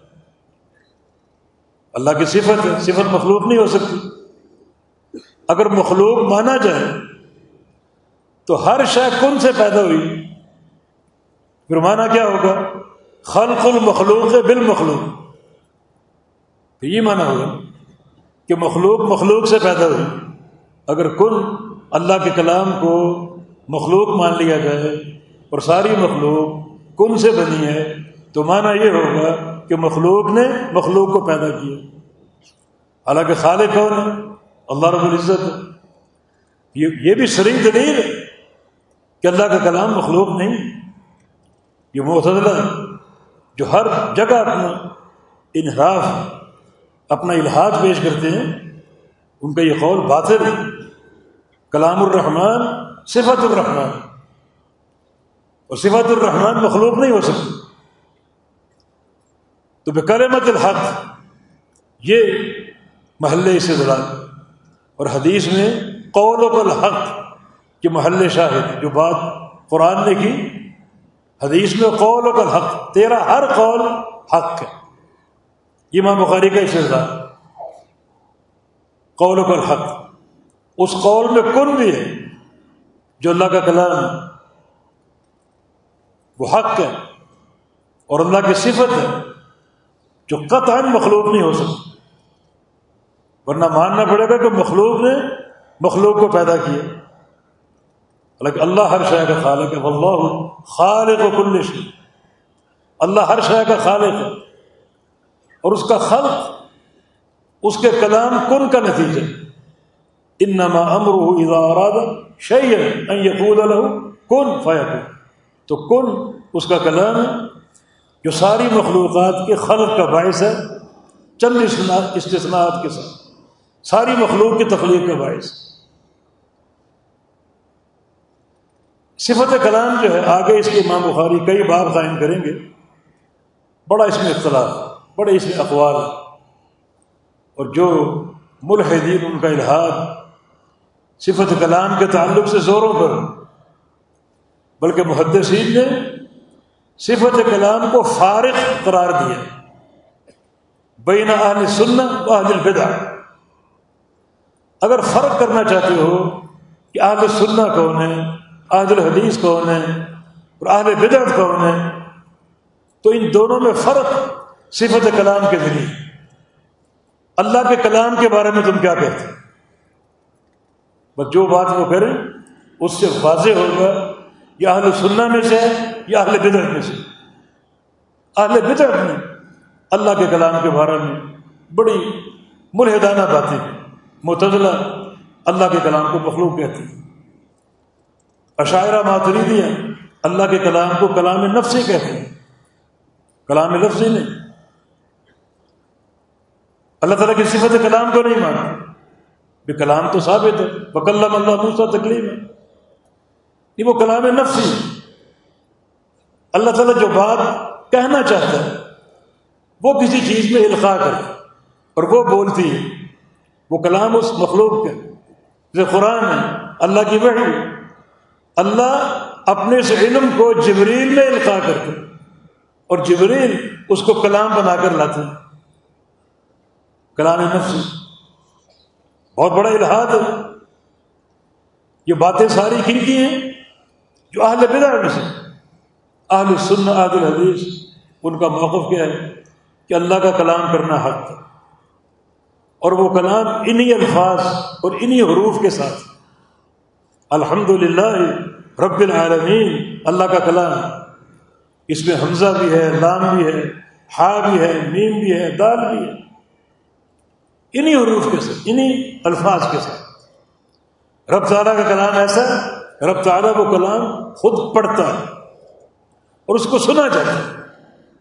اللہ کی صفت ہے، صفت مخلوق نہیں ہو سکتی۔ اگر مخلوق مانا جائے، تو ہر شے کن سے پیدا ہوئی؟ پھر مانا کیا ہوگا؟ خلق المخلوق بالمخلوق۔ تو یہ مانا ہوگا کہ مخلوق مخلوق سے پیدا ہوئی۔ اگر کن اللہ کے کلام کو مخلوق مان لیا جائے اور ساری مخلوق کن سے بنی ہے، تو مانا یہ ہوگا کہ مخلوق نے مخلوق کو پیدا کیا۔ حالانکہ خالق کون ہے؟ اللہ رب العزت یہ بھی شریک دلیل ہے کہ اللہ کا کلام مخلوق نہیں۔ یہ معتدلہ جو ہر جگہ اپنا انحراف، اپنا الحاظ پیش کرتے ہیں۔ ان کا یہ قول باطل ہے۔ کلام الرحمن صفت الرحمن۔ اور صفت الرحمن مخلوق نہیں ہو سکتی۔ تو بے کلمت الحق، یہ محلے سے اور حدیث میں قول و الحق، کہ محل شاہد، جو بات قرآن نے کی۔ حدیث میں قول و الحق، تیرا ہر قول حق ہے۔ یہ ماں بخاری کا استدار قول و الحق، اس قول میں کن بھی ہے جو اللہ کا کلام ہے، وہ حق ہے اور اللہ کی صفت ہے۔ جو قطعا مخلوق نہیں ہو سکتی ورنہ ماننا پڑے گا کہ مخلوق نے مخلوق کو پیدا کیا۔ حالانکہ اللہ ہر شے کا خالق ہے، واللہ خالق و کل شی اللہ ہر شے کا خالق ہے۔ اور اس کا خلق، اس کے کلام کن کا نتیجہ انما امرہ اذا اراد شیئا ان یقول له کن فیکون۔ تو کن، اس کا کلام ہے۔ جو ساری مخلوقات کے خلق کا باعث ہے، چند استثناءات کے ساتھ۔ ساری مخلوق کی تخلیق کا باعث۔ صفت کلام جو ہے، آگے اس کے امام بخاری کئی بار قائم کریں گے۔ بڑا اس میں اختلاف، بڑے اس میں اقوال۔ اور جو ملحدین ان کا الحاد صفت کلام کے تعلق سے زوروں پر۔ بلکہ محدثین نے صفت کلام کو فارغ قرار دیا۔ بین اہل سننا و اہل البدع اگر فرق کرنا چاہتے ہو کہ اہل سننا کون ہے اہل الحدیث کون ہے اور اہل بدعت کون ہے تو ان دونوں میں فرق صفت کلام کے ذریعے۔ اللہ کے کلام کے بارے میں تم کیا کہتے بس جو بات وہ کریں، اس سے واضح ہوگا۔ یا اہل سننا میں سے یا اہل بدعت میں سے۔ اہل بدعت میں اللہ کے کلام کے بارے میں بڑی ملحدانہ باتیں متضلہ اللہ کے کلام کو مخلوق کہتے ہیں۔ عشاعرہ ماتریدیاں اللہ کے کلام کو کلام نفسی کہتے ہیں۔ کلام لفظی نہیں۔ اللہ تعالیٰ کی صفت کلام کو نہیں مانتے۔ بھی کلام تو ثابت ہے۔ بکلم اللہ موسا تکلیف ہے نہیں وہ کلام نفسی اللہ تعالیٰ جو بات کہنا چاہتا ہے، وہ کسی چیز میں القاع کرے۔ اور وہ بولتی ہے، وہ کلام اس مخلوق کے جیسے قرآن ہے، اللہ کی وحی۔ اللہ اپنے اس علم کو جبریل میں القاع کرتے اور جبریل اس کو کلام بنا کر لاتے ہیں۔ کلام نفسی بہت بڑا الحاد ہے۔ یہ باتیں ساری کن کی ہیں۔ جو اہل بدع میں سے اہل سن عادل حدیث، ان کا موقف کیا ہے کہ اللہ کا کلام کرنا حق تھا اور وہ کلام انہی الفاظ اور انہی حروف کے ساتھ۔ الحمد للہ رب العالمین، اللہ کا کلام۔ اس میں حمزہ بھی ہے، لام بھی ہے ہا بھی ہے نیم بھی ہے، دال بھی ہے۔ انہی حروف کے ساتھ، انہی الفاظ کے ساتھ۔ رب تعالیٰ کا کلام ایسا رب تعالیٰ وہ کلام خود پڑھتا ہے اور اس کو سنا جاتا ہے۔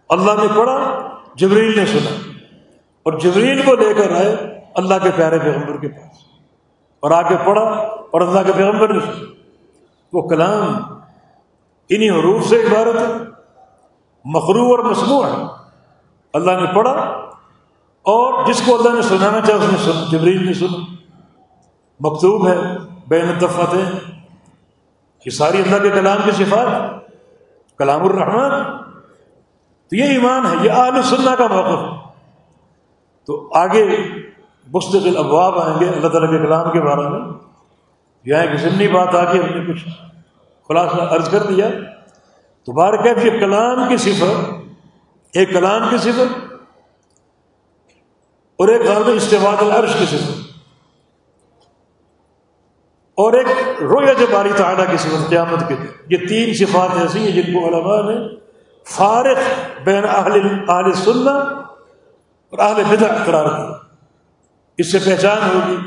اللہ نے پڑھا، جبریل نے سنا۔ اور جبریل کو لے کر آئے اللہ کے پیارے پیغمبر کے پاس۔ اور آ کے پڑھا اور اللہ کے پیغمبر نے سنا۔ وہ کلام انہی حروف سے عبارت ہے مخرو اور مصنوع ہے۔ اللہ نے پڑھا اور جس کو اللہ نے سنانا چاہا اس نے سنا، جبریل نے سنا۔ مکتوب ہے، بین دفعت یہ ساری اللہ کے کلام کی صفات کلام الرحمن۔ تو یہ ایمان ہے، یہ آل سننا کا موقف۔ تو آگے مستقل ابواب آئیں گے اللہ تعالیٰ کے کلام کے بارے میں۔ یہاں ایک ضمنی بات آ کے ہم نے کچھ خلاصہ عرض کر دیا۔ تو بار کہ یہ کلام کی صفت، ایک کلام کی صفت اور ایک غالب استفاد العرش کی صفت۔ اور ایک رویت باری تعالیٰ کی صفت قیامت کے۔ یہ تین صفات ایسی ہیں جن کو علماء نے فارغ بین اہل اہل سننا اور اہل بدع قرار دیا۔ اس سے پہچان ہوگی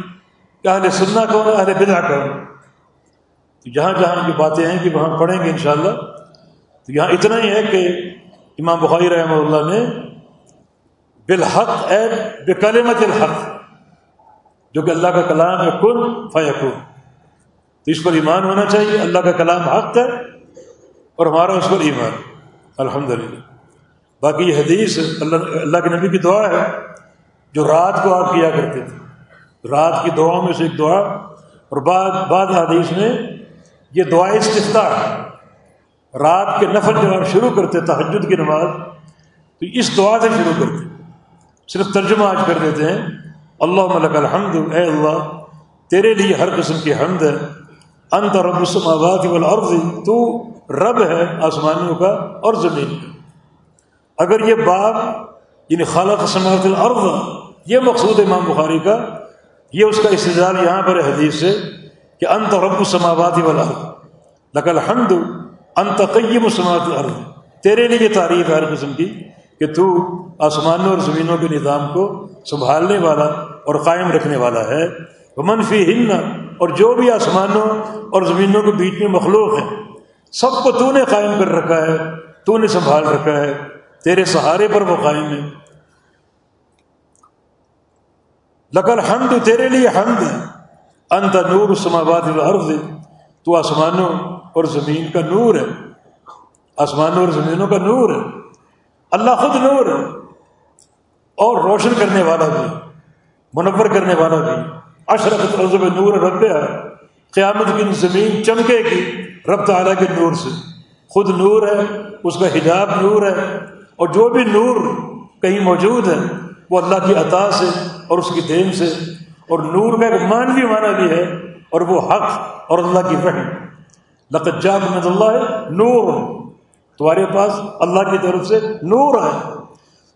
کہ اہل سننا کون ہے، اہل بدع کون جہاں جہاں کی باتیں ہیں کہ وہاں پڑھیں گے انشاءاللہ۔ تو یہاں اتنا ہی ہے کہ امام بخاری رحمہ اللہ نے بالحق اے بے الحق، جو کہ اللہ کا کلام ہے، کن فیکون۔ تو اس پر ایمان ہونا چاہیے۔ اللہ کا کلام حق ہے اور ہمارا اس پر ایمان۔ الحمد للہ باقی یہ حدیث اللہ اللہ کے نبی کی دعا ہے، جو رات کو آپ کیا کرتے تھے۔ رات کی دعاؤں میں سے ایک دعا، اور بعد بعد حدیث میں یہ دعا استفتا رات کے نفل جب آپ شروع کرتے تحجد کی نماز، تو اس دعا سے شروع کرتے۔ صرف ترجمہ آج کر دیتے ہیں۔ اللہ ملک الحمد، اے اللہ، تیرے لیے ہر قسم کی حمد ہے۔ انت رب السماوات والارض، تو رب ہے آسمانیوں کا اور زمین کا۔ اگر یہ باب یعنی خالق سماوات الارض یہ مقصود امام بخاری کا، یہ اس کا استدال یہاں پر حدیث سے کہ انت رب السماوات والارض۔ لک الحمد، انت قیم السماوات والارض۔ تیرے لیے یہ تعریف ہے ہر قسم کی کہ تو آسمانوں اور زمینوں کے نظام کو سنبھالنے والا اور قائم رکھنے والا ہے۔ وہ منفی ہند اور جو بھی آسمانوں اور زمینوں کے بیچ میں مخلوق ہیں، سب کو تو نے قائم کر رکھا ہے، تو نے سنبھال رکھا ہے، تیرے سہارے پر وہ قائم ہے۔ لقل حمد تیرے لیے حمد ہے۔ انت نور اسماباد الارض تو آسمانوں اور زمین کا نور ہے۔ آسمانوں اور زمینوں کا نور ہے۔ اللہ خود نور ہے۔ اور روشن کرنے والا بھی، منور کرنے والا بھی۔ اشرف عزب نور رب قیامت کی زمین چمکے گی رب تعالیٰ کے نور سے۔ خود نور ہے، اس کا حجاب نور ہے۔ اور جو بھی نور کہیں موجود ہے، وہ اللہ کی عطا سے اور اس کی دین سے۔ اور نور کا ایک مانوی معنی بھی ہے، اور وہ حق اور اللہ کی وحی۔ لقت جاب میں اللہ ہے نور۔ تمہارے پاس اللہ کی طرف سے نور ہے۔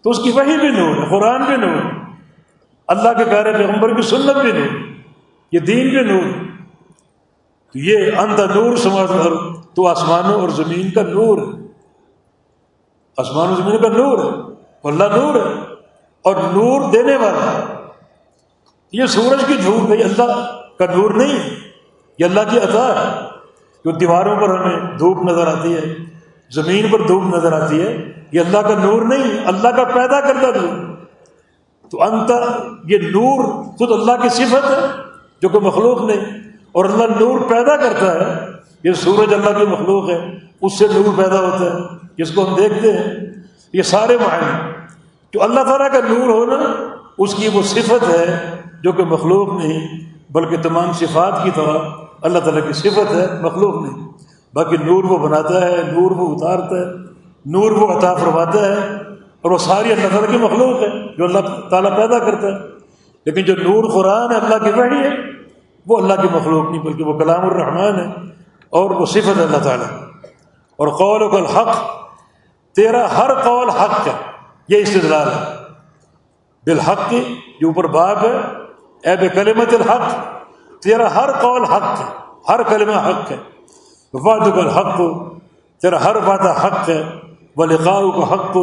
تو اس کی وحی بھی نور ہے، قرآن بھی نور اللہ کے پیارے پیغمبر کی سنت بھی نور یہ دین بھی نور تو یہ اندر نور سماج تو آسمانوں اور زمین کا نور۔ ہے آسمان و زمین کا نور ہے اللہ نور۔ ہے اور نور دینے والا۔ یہ سورج کی جھوٹ ہے اللہ کا نور نہیں۔ یہ اللہ کی عطا ہے۔ جو دیواروں پر ہمیں دھوپ نظر آتی ہے، زمین پر دھوپ نظر آتی ہے، یہ اللہ کا نور نہیں، اللہ کا پیدا کرتا نور۔ تو انت، یہ نور خود اللہ کی صفت ہے، جو کہ مخلوق نہیں۔ اور اللہ نور پیدا کرتا ہے، یہ سورج اللہ کی مخلوق ہے، اس سے نور پیدا ہوتا ہے، جس کو ہم دیکھتے ہیں۔ یہ سارے معنی جو اللہ تعالیٰ کا نور ہونا اس کی وہ صفت ہے، جو کہ مخلوق نہیں، بلکہ تمام صفات کی طرح اللہ تعالیٰ کی صفت ہے، مخلوق نہیں۔ باقی نور وہ بناتا ہے، نور وہ اتارتا ہے، نور وہ عطا فرماتا ہے اور وہ ساری اللہ تعالیٰ کی مخلوق ہے جو اللہ تعالیٰ پیدا کرتا ہے۔ لیکن جو نور قرآن ہے، اللہ کی وحی ہے، وہ اللہ کی مخلوق نہیں، بلکہ وہ کلام الرحمن ہے اور وہ صفت اللہ تعالیٰ۔ اور قول و حق تیرا ہر قول حق ہے، یہ استدلال ہے۔ بالحق کی جو اوپر باب ہے، اے بے کلمت الحق، تیرا ہر قول حق ہے، ہر کلمہ حق ہے۔ وفاد کا حق تیرا ہر وعدہ حق ہے و لقاؤ کا حق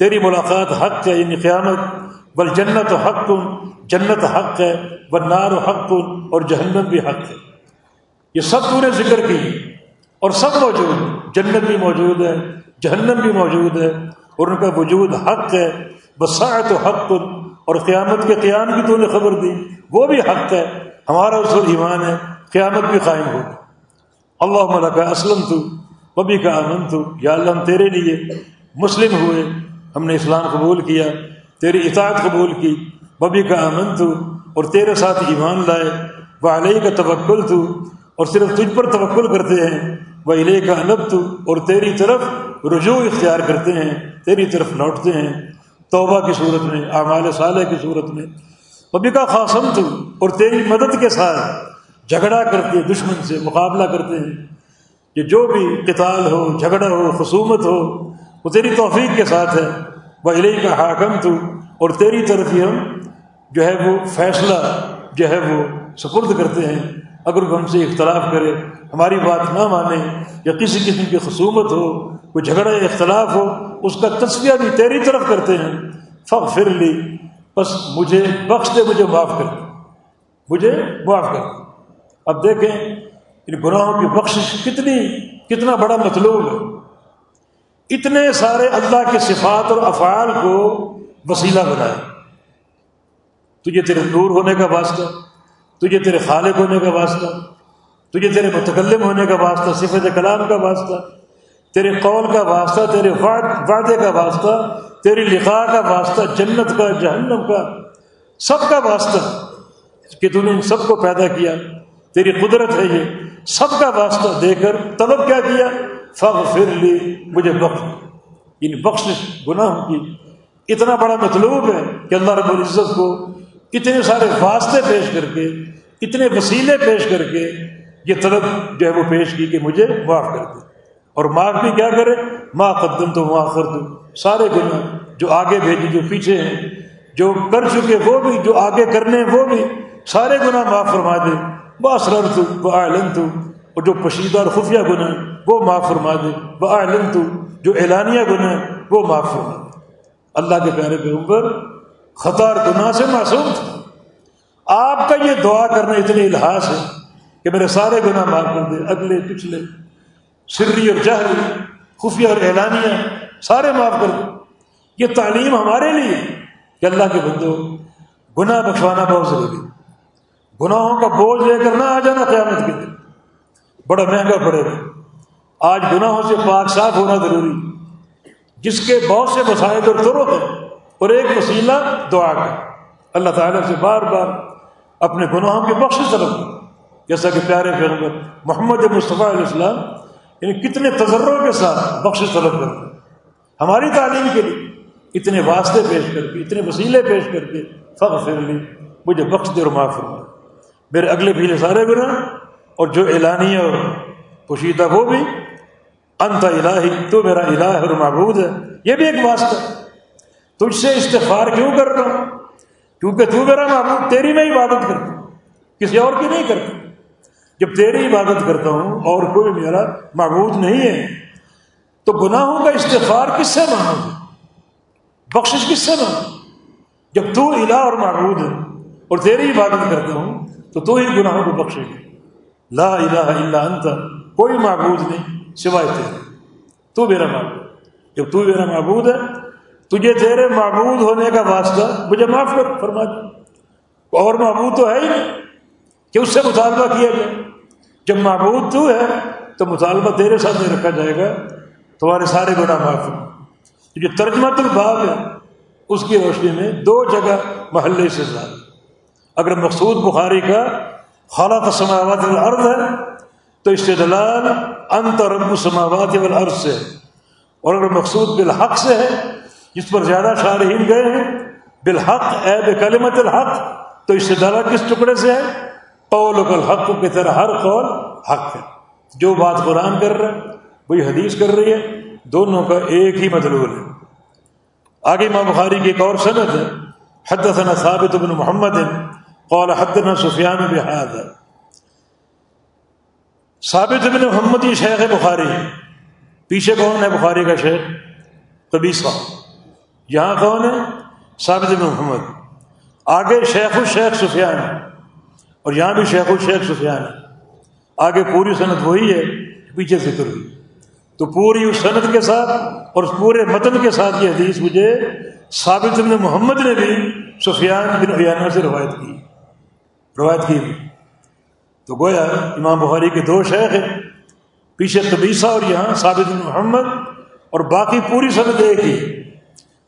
تیری ملاقات حق ہے یعنی قیامت بل جنت و حق، جنت حق ہے و نار و حق، اور جہنم بھی حق ہے۔ یہ سب تو نے ذکر کی اور سب موجود جنت بھی موجود ہے، جہنم بھی موجود ہے، اور ان کا وجود حق ہے۔ بساعت و حق، اور قیامت کے قیام کی تو نے خبر دی۔ وہ بھی حق ہے، ہمارا اس ایمان ہے، قیامت بھی قائم ہوگی۔ اللہ ملا کا اسلم تو ببی کا امن تو یا اللہ ہم تیرے لیے مسلم ہوئے۔ ہم نے اسلام قبول کیا، تیری اطاعت قبول کی، ببی کا امن تو اور تیرے ساتھ ایمان لائے وہ علیہ کا توکل تو اور صرف تجھ پر توکل کرتے ہیں وہ علیہ کا انب تو اور تیری طرف رجوع اختیار کرتے ہیں، تیری طرف لوٹتے ہیں۔ توبہ کی صورت میں، اعمال صالح کی صورت میں۔ ببی کا خاصم تو اور تیری مدد کے ساتھ جھگڑا کرتے، دشمن سے مقابلہ کرتے ہیں۔ کہ جو بھی قتال ہو، جھگڑا ہو، خصومت ہو وہ تیری توفیق کے ساتھ ہے۔ وہ علیہ کا حاکم تو۔ اور تیری طرف ہی ہم جو ہے وہ فیصلہ جو ہے وہ سپرد کرتے ہیں۔ اگر وہ ہم سے اختلاف کرے، ہماری بات نہ مانے، یا کسی قسم کی خصومت ہو، کوئی جھگڑا یا اختلاف ہو، اس کا تصویہ بھی تیری طرف کرتے ہیں۔ فخ پھر لی۔ بس مجھے بخش دے، مجھے معاف کر۔ مجھے معاف کر۔ اب دیکھیں، ان گناہوں کی بخشش کتنی، کتنا بڑا مطلوب ہے۔ اتنے سارے اللہ کے صفات اور افعال کو وسیلہ بنائے۔ تجھے تیرے نور ہونے کا واسطہ، تجھے تیرے خالق ہونے کا واسطہ، تجھے تیرے متکلم ہونے کا واسطہ، صفت کلام کا واسطہ، تیرے قول کا واسطہ، تیرے وعدے کا واسطہ، تیری لقاء کا واسطہ، جنت کا، جہنم کا، سب کا واسطہ کہ تم نے ان سب کو پیدا کیا۔ تیری قدرت ہے یہ، سب کا واسطہ دے کر طلب کیا کیا۔ فخ پھر لی مجھے بخش۔ ان بخش گناہ کی۔ اتنا بڑا مطلوب ہے کہ اللہ رب العزت کو اتنے سارے واسطے پیش کر کے، اتنے وسیلے پیش کر کے یہ طلب جو ہے وہ پیش کی کہ مجھے معاف کر دے۔ اور معاف بھی کیا کرے؟ ماں قدم تو معاف کر دوں سارے گناہ جو آگے بھیجے، جو پیچھے ہیں، جو کر چکے وہ بھی، جو آگے کرنے وہ بھی، سارے گناہ معاف فرما دے۔ باسرر تو بعلن تو اور جو پشیدہ اور خفیہ گناہ وہ معاف فرما دے۔ بعلن تو جو اعلانیہ گناہ وہ معاف فرما دے۔ اللہ کے پیارے پیغمبر، خطا اور گناہ سے معصوم تھے۔ آپ کا یہ دعا کرنا اتنے الحاظ ہے کہ میرے سارے گناہ معاف کر دے۔ اگلے، پچھلے، سری اور جہری خفیہ اور اعلانیہ، سارے معاف کر دے۔ یہ تعلیم ہمارے لیے کہ اللہ کے بندو گناہ بخشوانا بہت ضروری گناہوں کا بوجھ لے کر نہ آ جانا قیامت کے دن بڑا مہنگا پڑے گا۔ آج گناہوں سے پاک صاف ہونا ضروری۔ جس کے بہت سے مسائل اور طرق ہیں، اور ایک وسیلہ دعا کا۔ اللہ تعالیٰ سے بار بار اپنے گناہوں کی بخش طلب جیسا کہ پیارے پیغمبر محمد مصطفیٰ علیہ السلام یعنی کتنے تجربوں کے ساتھ بخش طلب کرتے ہماری تعلیم کے لیے اتنے واسطے پیش کر کے اتنے وسیلے پیش کر کے فخر لی مجھے بخش دے اور معاف فرما۔ میرے اگلے پیچھے سارے گناہ اور جو اعلانی اور پوشیدہ وہ بھی، انت الہی، تو میرا الہ اور معبود ہے۔ یہ بھی ایک واسطہ۔ تجھ سے استفار کیوں کر رہا ہوں؟ کیونکہ تو میرا معبود، تیری میں عبادت کرتا ہوں۔ کسی اور کی نہیں کرتا۔ جب تیری عبادت کرتا ہوں اور کوئی میرا معبود نہیں ہے، تو گناہوں کا استفار کس سے مانو گے بخشش کس سے مانو جب تو الہ اور معبود ہے اور تیری عبادت کرتا ہوں، تو تو ہی گناہوں کو بخشے گی لا الہ الا انت کوئی معبود نہیں سوائے تیرے تو میرا معبود جب تو میرا معبود ہے تجھے تیرے معبود ہونے کا واسطہ مجھے معاف کر فرما دے اور معبود تو ہے ہی نہیں کہ اس سے مطالبہ کیا جائے جب معبود تو ہے تو مطالبہ تیرے ساتھ نہیں رکھا جائے گا تمہارے سارے گناہ معاف ہوں جو ترجمہ الباب ہے اس کی روشنی میں دو جگہ محلے سے زیادہ اگر مقصود بخاری کا خالہ سماوات والارض ہے تو استدلال انت رب سماوات والارض سے اور اگر مقصود بالحق سے ہے، جس پر زیادہ شارحین گئے ہیں، بالحق، اے بکلمت الحق، تو استدلال کس ٹکڑے سے ہے؟ قول الحق کی طرح ہر قول حق ہے۔ جو بات قرآن کر رہا ہے، وہی حدیث کر رہی ہے، دونوں کا ایک ہی مطلول ہے۔ آگے ماں بخاری کی ایک اور صنعت ہے۔ حدثنا ثابت بن محمد قال حدثنا سفیان بهذا. ثابت بن محمد یہ شیخ بخاری پیچھے کون ہے بخاری کا شیخ؟ قبیصہ۔ یہاں کون ہے؟ ثابت بن محمد۔ آگے شیخ الشیخ سفیان۔ اور یہاں بھی شیخ الشیخ سفیان۔ ہے آگے پوری صنعت وہی ہے پیچھے ذکر ہوئی۔ تو پوری اس صنعت کے ساتھ اور اس پورے متن کے ساتھ یہ حدیث مجھے ثابت بن محمد نے بھی سفیان بن عیانہ سے روایت کی۔ روایت کی تو گویا امام بخاری کے دو شیخ ہیں پیچھے قبیصہ اور یہاں ثابت بن محمد اور باقی پوری صنعت ایک ہی۔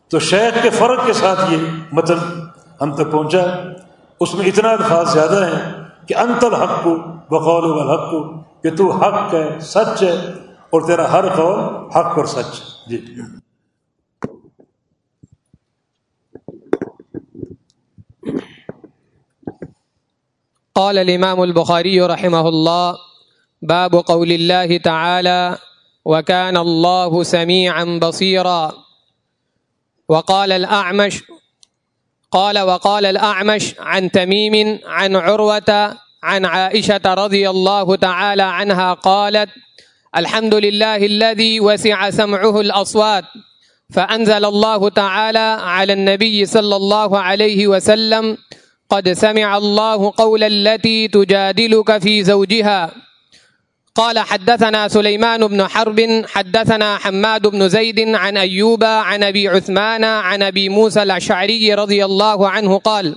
تو شیخ کے فرق کے ساتھ یہ متن ہم تک پہنچا۔ اس میں اتنا الفاظ زیادہ ہیں کہ انت الحق کو بقول الحق کو کہ تو حق ہے، سچ ہے اور تیرا ہر قول حق اور سچ جی۔ قال الإمام البخاري رحمه الله، باب قول الله تعالى وكان الله سميعا بصيرا وقال الأعمش، قال وقال الأعمش عن تميم، عن عروة، عن عائشة رضي الله تعالى عنها قالت الحمد لله الذي وسع سمعه الأصوات، فأنزل الله تعالى على النبي صلى الله عليه وسلم قد سمع الله قول التي تجادلك في زوجها. قال حدثنا سليمان بن حرب، حدثنا حماد بن زيد عن أيوب عن أبي عثمان عن أبي موسى الأشعري رضي الله عنه قال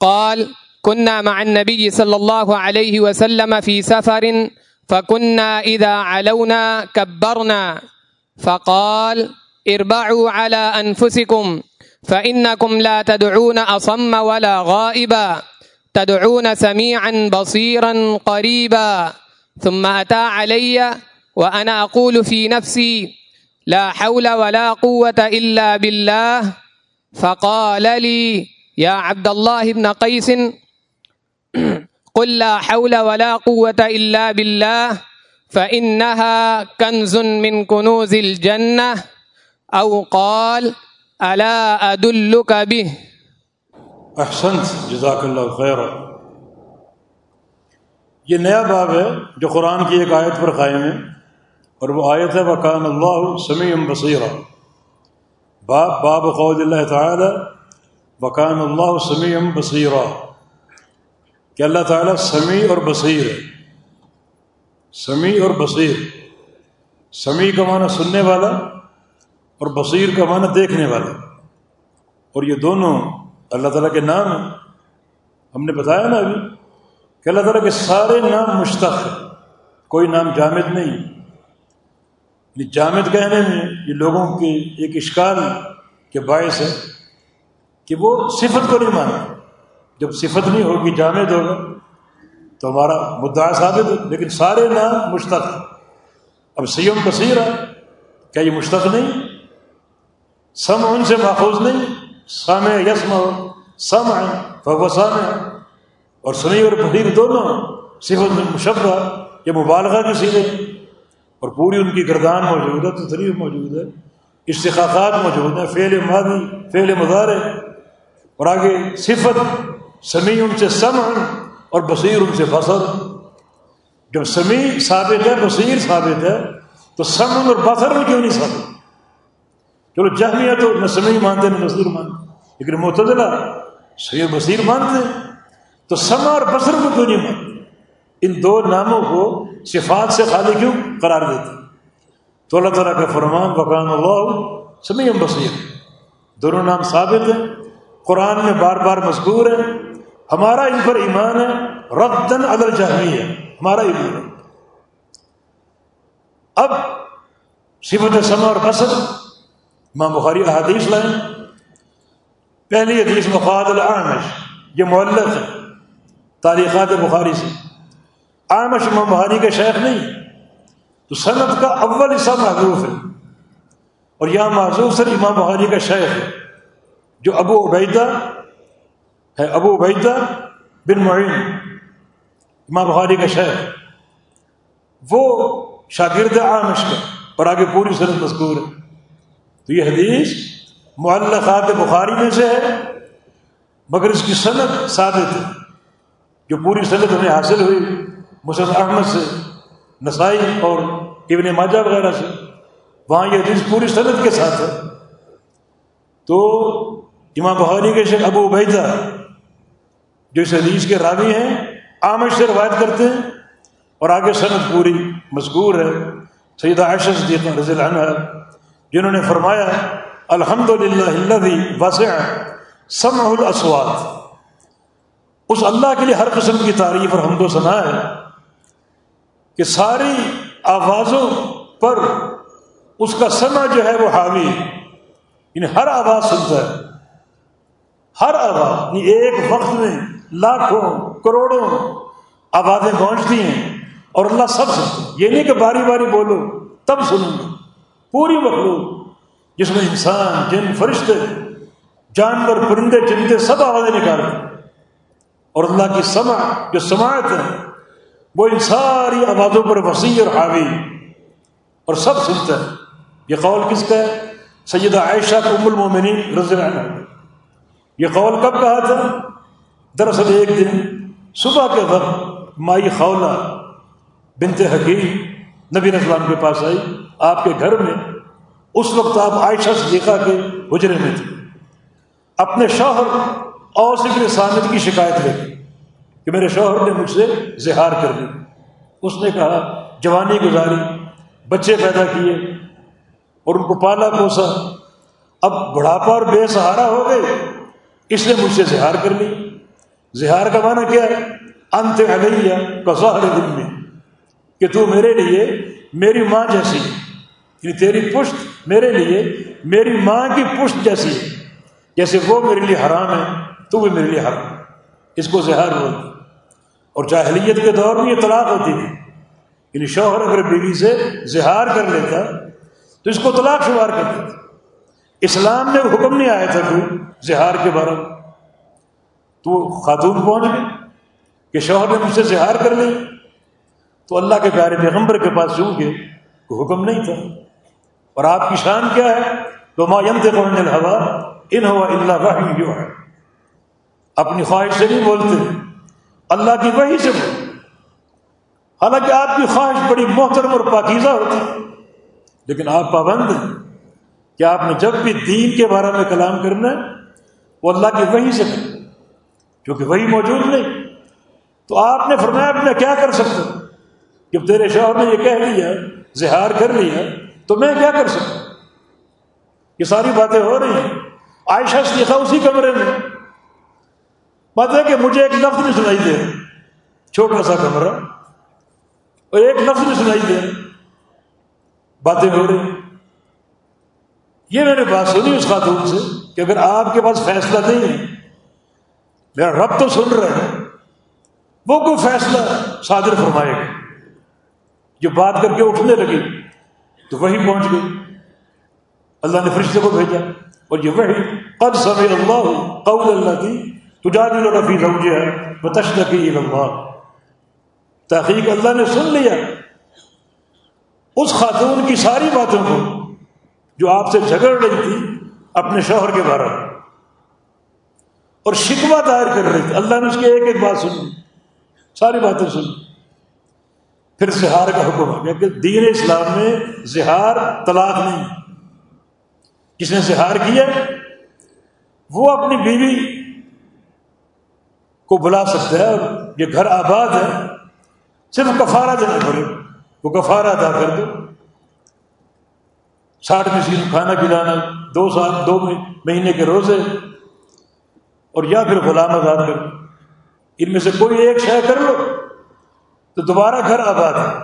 قال كنا مع النبي صلى الله عليه وسلم في سفر، فكنا إذا علونا كبرنا. فقال اربعوا على أنفسكم فإنكم لا تدعون أصم ولا غائبا تدعون سميعا بصيرا قريبا ثم أتى علي وأنا أقول في نفسي لا حول ولا قوة إلا بالله فقال لي يا عبد الله بن قيس قل لا حول ولا قوة إلا بالله فإنها كنز من كنوز الجنة أو قال ألا أدلك به احسنت جزاک اللہ خیر. یہ نیا باب ہے جو قرآن کی ایک آیت پر قائم ہے، اور وہ آیت ہے، وکان اللہ سمیع بصیرہ باب باب قول اللہ تعالی، وکان اللہ سمیع بصیرہ کہ اللہ تعالیٰ سمیع اور بصیر ہے. سمیع اور بصیر. سمیع کا معنی سننے والا اور بصیر کا معنی دیکھنے والا اور یہ دونوں اللہ تعالیٰ کے نام ہیں۔ ہم نے بتایا نا ابھی کہ اللہ تعالیٰ کے سارے نام مشتق ہیں۔ کوئی نام جامد نہیں۔ یعنی جامد کہنے میں یہ لوگوں کی ایک اشکال کے باعث ہے کہ وہ صفت کو نہیں مانا جب صفت نہیں ہوگی، جامد ہوگا تو ہمارا مدعا ثابت ہے، لیکن سارے نام مشتق اب سیم بصیر ہے کیا یہ مشتق نہیں؟ سم ان سے ماخوذ نہیں سام یسم سم ہے سام اور سنی اور بحیر دونوں صفت میں مشبہ، یہ مبالغہ کی سیرے اور پوری ان کی گردان موجود ہے تصریف موجود ہے اشتقاقات موجود ہیں، فعل مادی فعل مظاہرے اور آگے صفت، سمیع ان سے سم اور بصیر ان سے بصر۔ جب سمیع ثابت ہے، بصیر ثابت ہے، تو سمن اور بصر میں کیوں نہیں ثابت؟ چلو جہمیہ تو نہ سمیع مانتے نہ بصیر مانتے لیکن معتدلہ سید بصیر مانتے تو سما اور بصر کو کیوں نہیں مانتے؟ ان دو ناموں کو صفات سے خالی کیوں قرار دیتے تو اللہ تعالیٰ کا فرمان بقان اللہ سمیع بصیر۔ دونوں نام ثابت ہیں۔ قرآن میں بار بار مذکور ہے ہمارا ان پر ایمان ہے۔ ردن عدل جہمی ہے ہمارا ایمان ہے۔ اب صفت سما اور بصر ماں بخاری احادیث لائیں پہلی حدیث مفاد العامش یہ معلق ہے تاریخات بخاری سے عامش امام بخاری کے شیخ نہیں تو صنعت کا اول حصہ معذوف ہے اور یہاں معذوف سر امام بخاری کا شیخ ہے جو ابو عبیدہ ہے ابو عبیدہ بن معین امام بخاری کا شیخ وہ شاگرد عامش کا اور آگے پوری صنعت مذکور ہے تو یہ حدیث معلقات بخاری میں سے ہے، مگر اس کی صنعت ثابت ہے جو پوری صنعت ہمیں حاصل ہوئی مسد احمد سے، نسائی اور ابن ماجہ وغیرہ سے۔ وہاں یہ حدیث پوری صنعت کے ساتھ ہے۔ تو امام بخاری کے شیخ ابو عبیدہ، جو اس حدیث کے راوی ہیں آمش سے روایت کرتے ہیں اور آگے صنعت پوری مذکور ہے۔ سیدہ عائشہ صدیقہ رضی اللہ عنہ جنہوں نے فرمایا الحمد للہ وسع سمع الاسوات اس اللہ کے لیے ہر قسم کی تعریف اور حمد و ثناء ہے کہ ساری آوازوں پر اس کا سمع جو ہے وہ حاوی یعنی ہر آواز سنتا ہے۔ ہر آواز یعنی ایک وقت میں لاکھوں، کروڑوں آوازیں پہنچتی ہیں اور اللہ سب سنتے یہ نہیں کہ باری باری بولو، تب سنوں گا پوری مخلوق، جس میں انسان، جن، فرشتے، جانور، پرندے، چندے، سب آوازیں نکالتے اور اللہ کی سمع جو سماعت ہے، وہ ان ساری آوازوں پر وسیع اور حاوی اور سب سنتا ہے یہ قول کس کا ہے؟ سیدہ عائشہ کو ام المومنین رضی اللہ عنہ۔ یہ قول کب کہا تھا؟ دراصل ایک دن صبح کے وقت مائی خولہ بنت حکیم نبی اسلام کے پاس آئی۔ آپ کے گھر میں، اس وقت آپ عائشہ صدیقہ کے حجرے میں تھے۔ اپنے شوہر اور ابن سامد کی شکایت لے کہ میرے شوہر نے مجھ سے زہار کر دی۔ اس نے کہا، جوانی گزاری، بچے پیدا کیے اور ان کو پالا پوسا۔ اب بڑھاپا اور بے سہارا ہو گئے، اس نے مجھ سے زہار کر لی۔ زہار کا معنی کیا ہے؟ انت علیہ کا دل میں کہ تو میرے لیے میری ماں جیسی یعنی تیری پشت میرے لیے، میری ماں کی پشت جیسی ہے۔ جیسے وہ میرے لیے حرام ہے، تو بھی میرے لیے حرام اس کو زہر بولتی اور جاہلیت کے دور میں یہ طلاق ہوتی تھی۔ یعنی شوہر اگر بیوی سے زہار کر لیتا، تو اس کو طلاق شمار کر دیتا۔ اسلام میں حکم نہیں آیا تھا کوئی زہار کے بارے میں۔ تو خاتون پہنچ گئی کہ شوہر نے مجھ سے زہار کر لی تو اللہ کے پیارے پیغمبر کے پاس چونکہ حکم نہیں تھا۔ اور آپ کی شان کیا ہے؟ تو ما ینت الحوا ان ہوا اللہ وحی جو ہے اپنی خواہش سے نہیں بولتے۔ اللہ کی وحی سے بولتے۔ حالانکہ آپ کی خواہش بڑی محترم اور پاکیزہ ہوتی لیکن آپ پابند ہیں۔ کہ آپ نے جب بھی دین کے بارے میں کلام کرنا ہے، وہ اللہ کی وحی سے کرنا کیونکہ وہی موجود نہیں۔ تو آپ نے فرمایا میں کیا کر سکتا ہوں؟ جب تیرے شوہر نے یہ کہہ لیا زہار کر لیا تو میں کیا کر سکتا یہ ساری باتیں ہو رہی ہیں۔ عائشہ سے اسی کمرے میں۔ بات ہے کہ مجھے ایک لفظ نہیں سنائی دے۔ چھوٹا سا کمرہ۔ اور ایک لفظ نہیں سنائی دے۔ باتیں ہو رہی یہ میں نے بات سنی اس خاتون سے کہ اگر آپ کے پاس فیصلہ نہیں ہے، میرا رب تو سن رہا ہے۔ وہ کوئی فیصلہ صادر فرمائے گا۔ جو بات کر کے اٹھنے لگی۔ تو وہی پہنچ گئی۔ اللہ نے فرشتے کو بھیجا۔ اور یہ وہی، قد سمع اللہ قول اللہ کی تجادل رفی زوجہ وتشتکی اللہ تحقیق اللہ نے سن لیا۔ اس خاتون کی ساری باتوں کو جو آپ سے جھگڑ رہی تھی اپنے شوہر کے بارے میں۔ اور شکوہ دائر کر رہی تھی۔ اللہ نے اس کی ایک ایک بات سنی ساری باتیں سنی پھر زہار کا حکم آ گیا کہ دین اسلام میں زہار طلاق نہیں جس نے زہار کیا، وہ اپنی بیوی کو بلا سکتا ہے اور یہ گھر آباد ہے۔ صرف کفارہ دینا پڑے۔ وہ کفارہ ادا کر دو۔ ساٹھ مسین کھانا کھلانا دو سال، دو مہینے کے روزے۔ اور یا پھر غلام آزاد کر ان میں سے کوئی ایک شے کر لو۔ تو دوبارہ گھر آباد ہے۔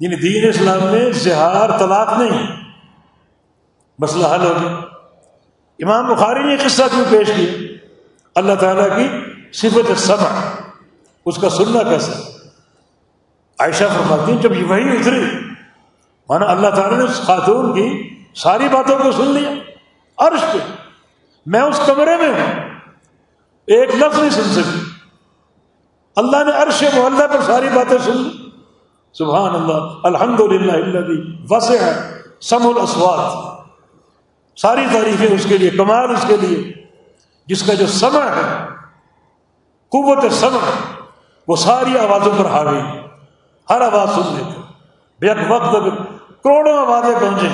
یعنی دین اسلام میں زہار طلاق نہیں۔ مسئلہ حل ہو گیا۔ امام بخاری نے قصہ کیوں پیش کیا؟ اللہ تعالیٰ کی صفت سمع اس کا سننا کیسا؟ عائشہ فرماتی ہیں، جب یہ وہی اتری، مانا اللہ تعالیٰ نے اس خاتون کی ساری باتوں کو سن لیا۔ عرش پہ، میں اس کمرے میں ہوں۔ ایک لفظ نہیں سن سکی اللہ نے عرش محلہ پر ساری باتیں سن لی۔ سبحان اللہ الحمد للہ اللہ وسع ہے سم الاسوات۔ ساری تعریفیں اس کے لیے، کمال اس کے لیے۔ جس کا جو سمع ہے، قوت سمع، وہ ساری آوازوں پر حاوی۔ ہر آواز سن لیتے بے وقت کروڑوں آوازیں پہنچے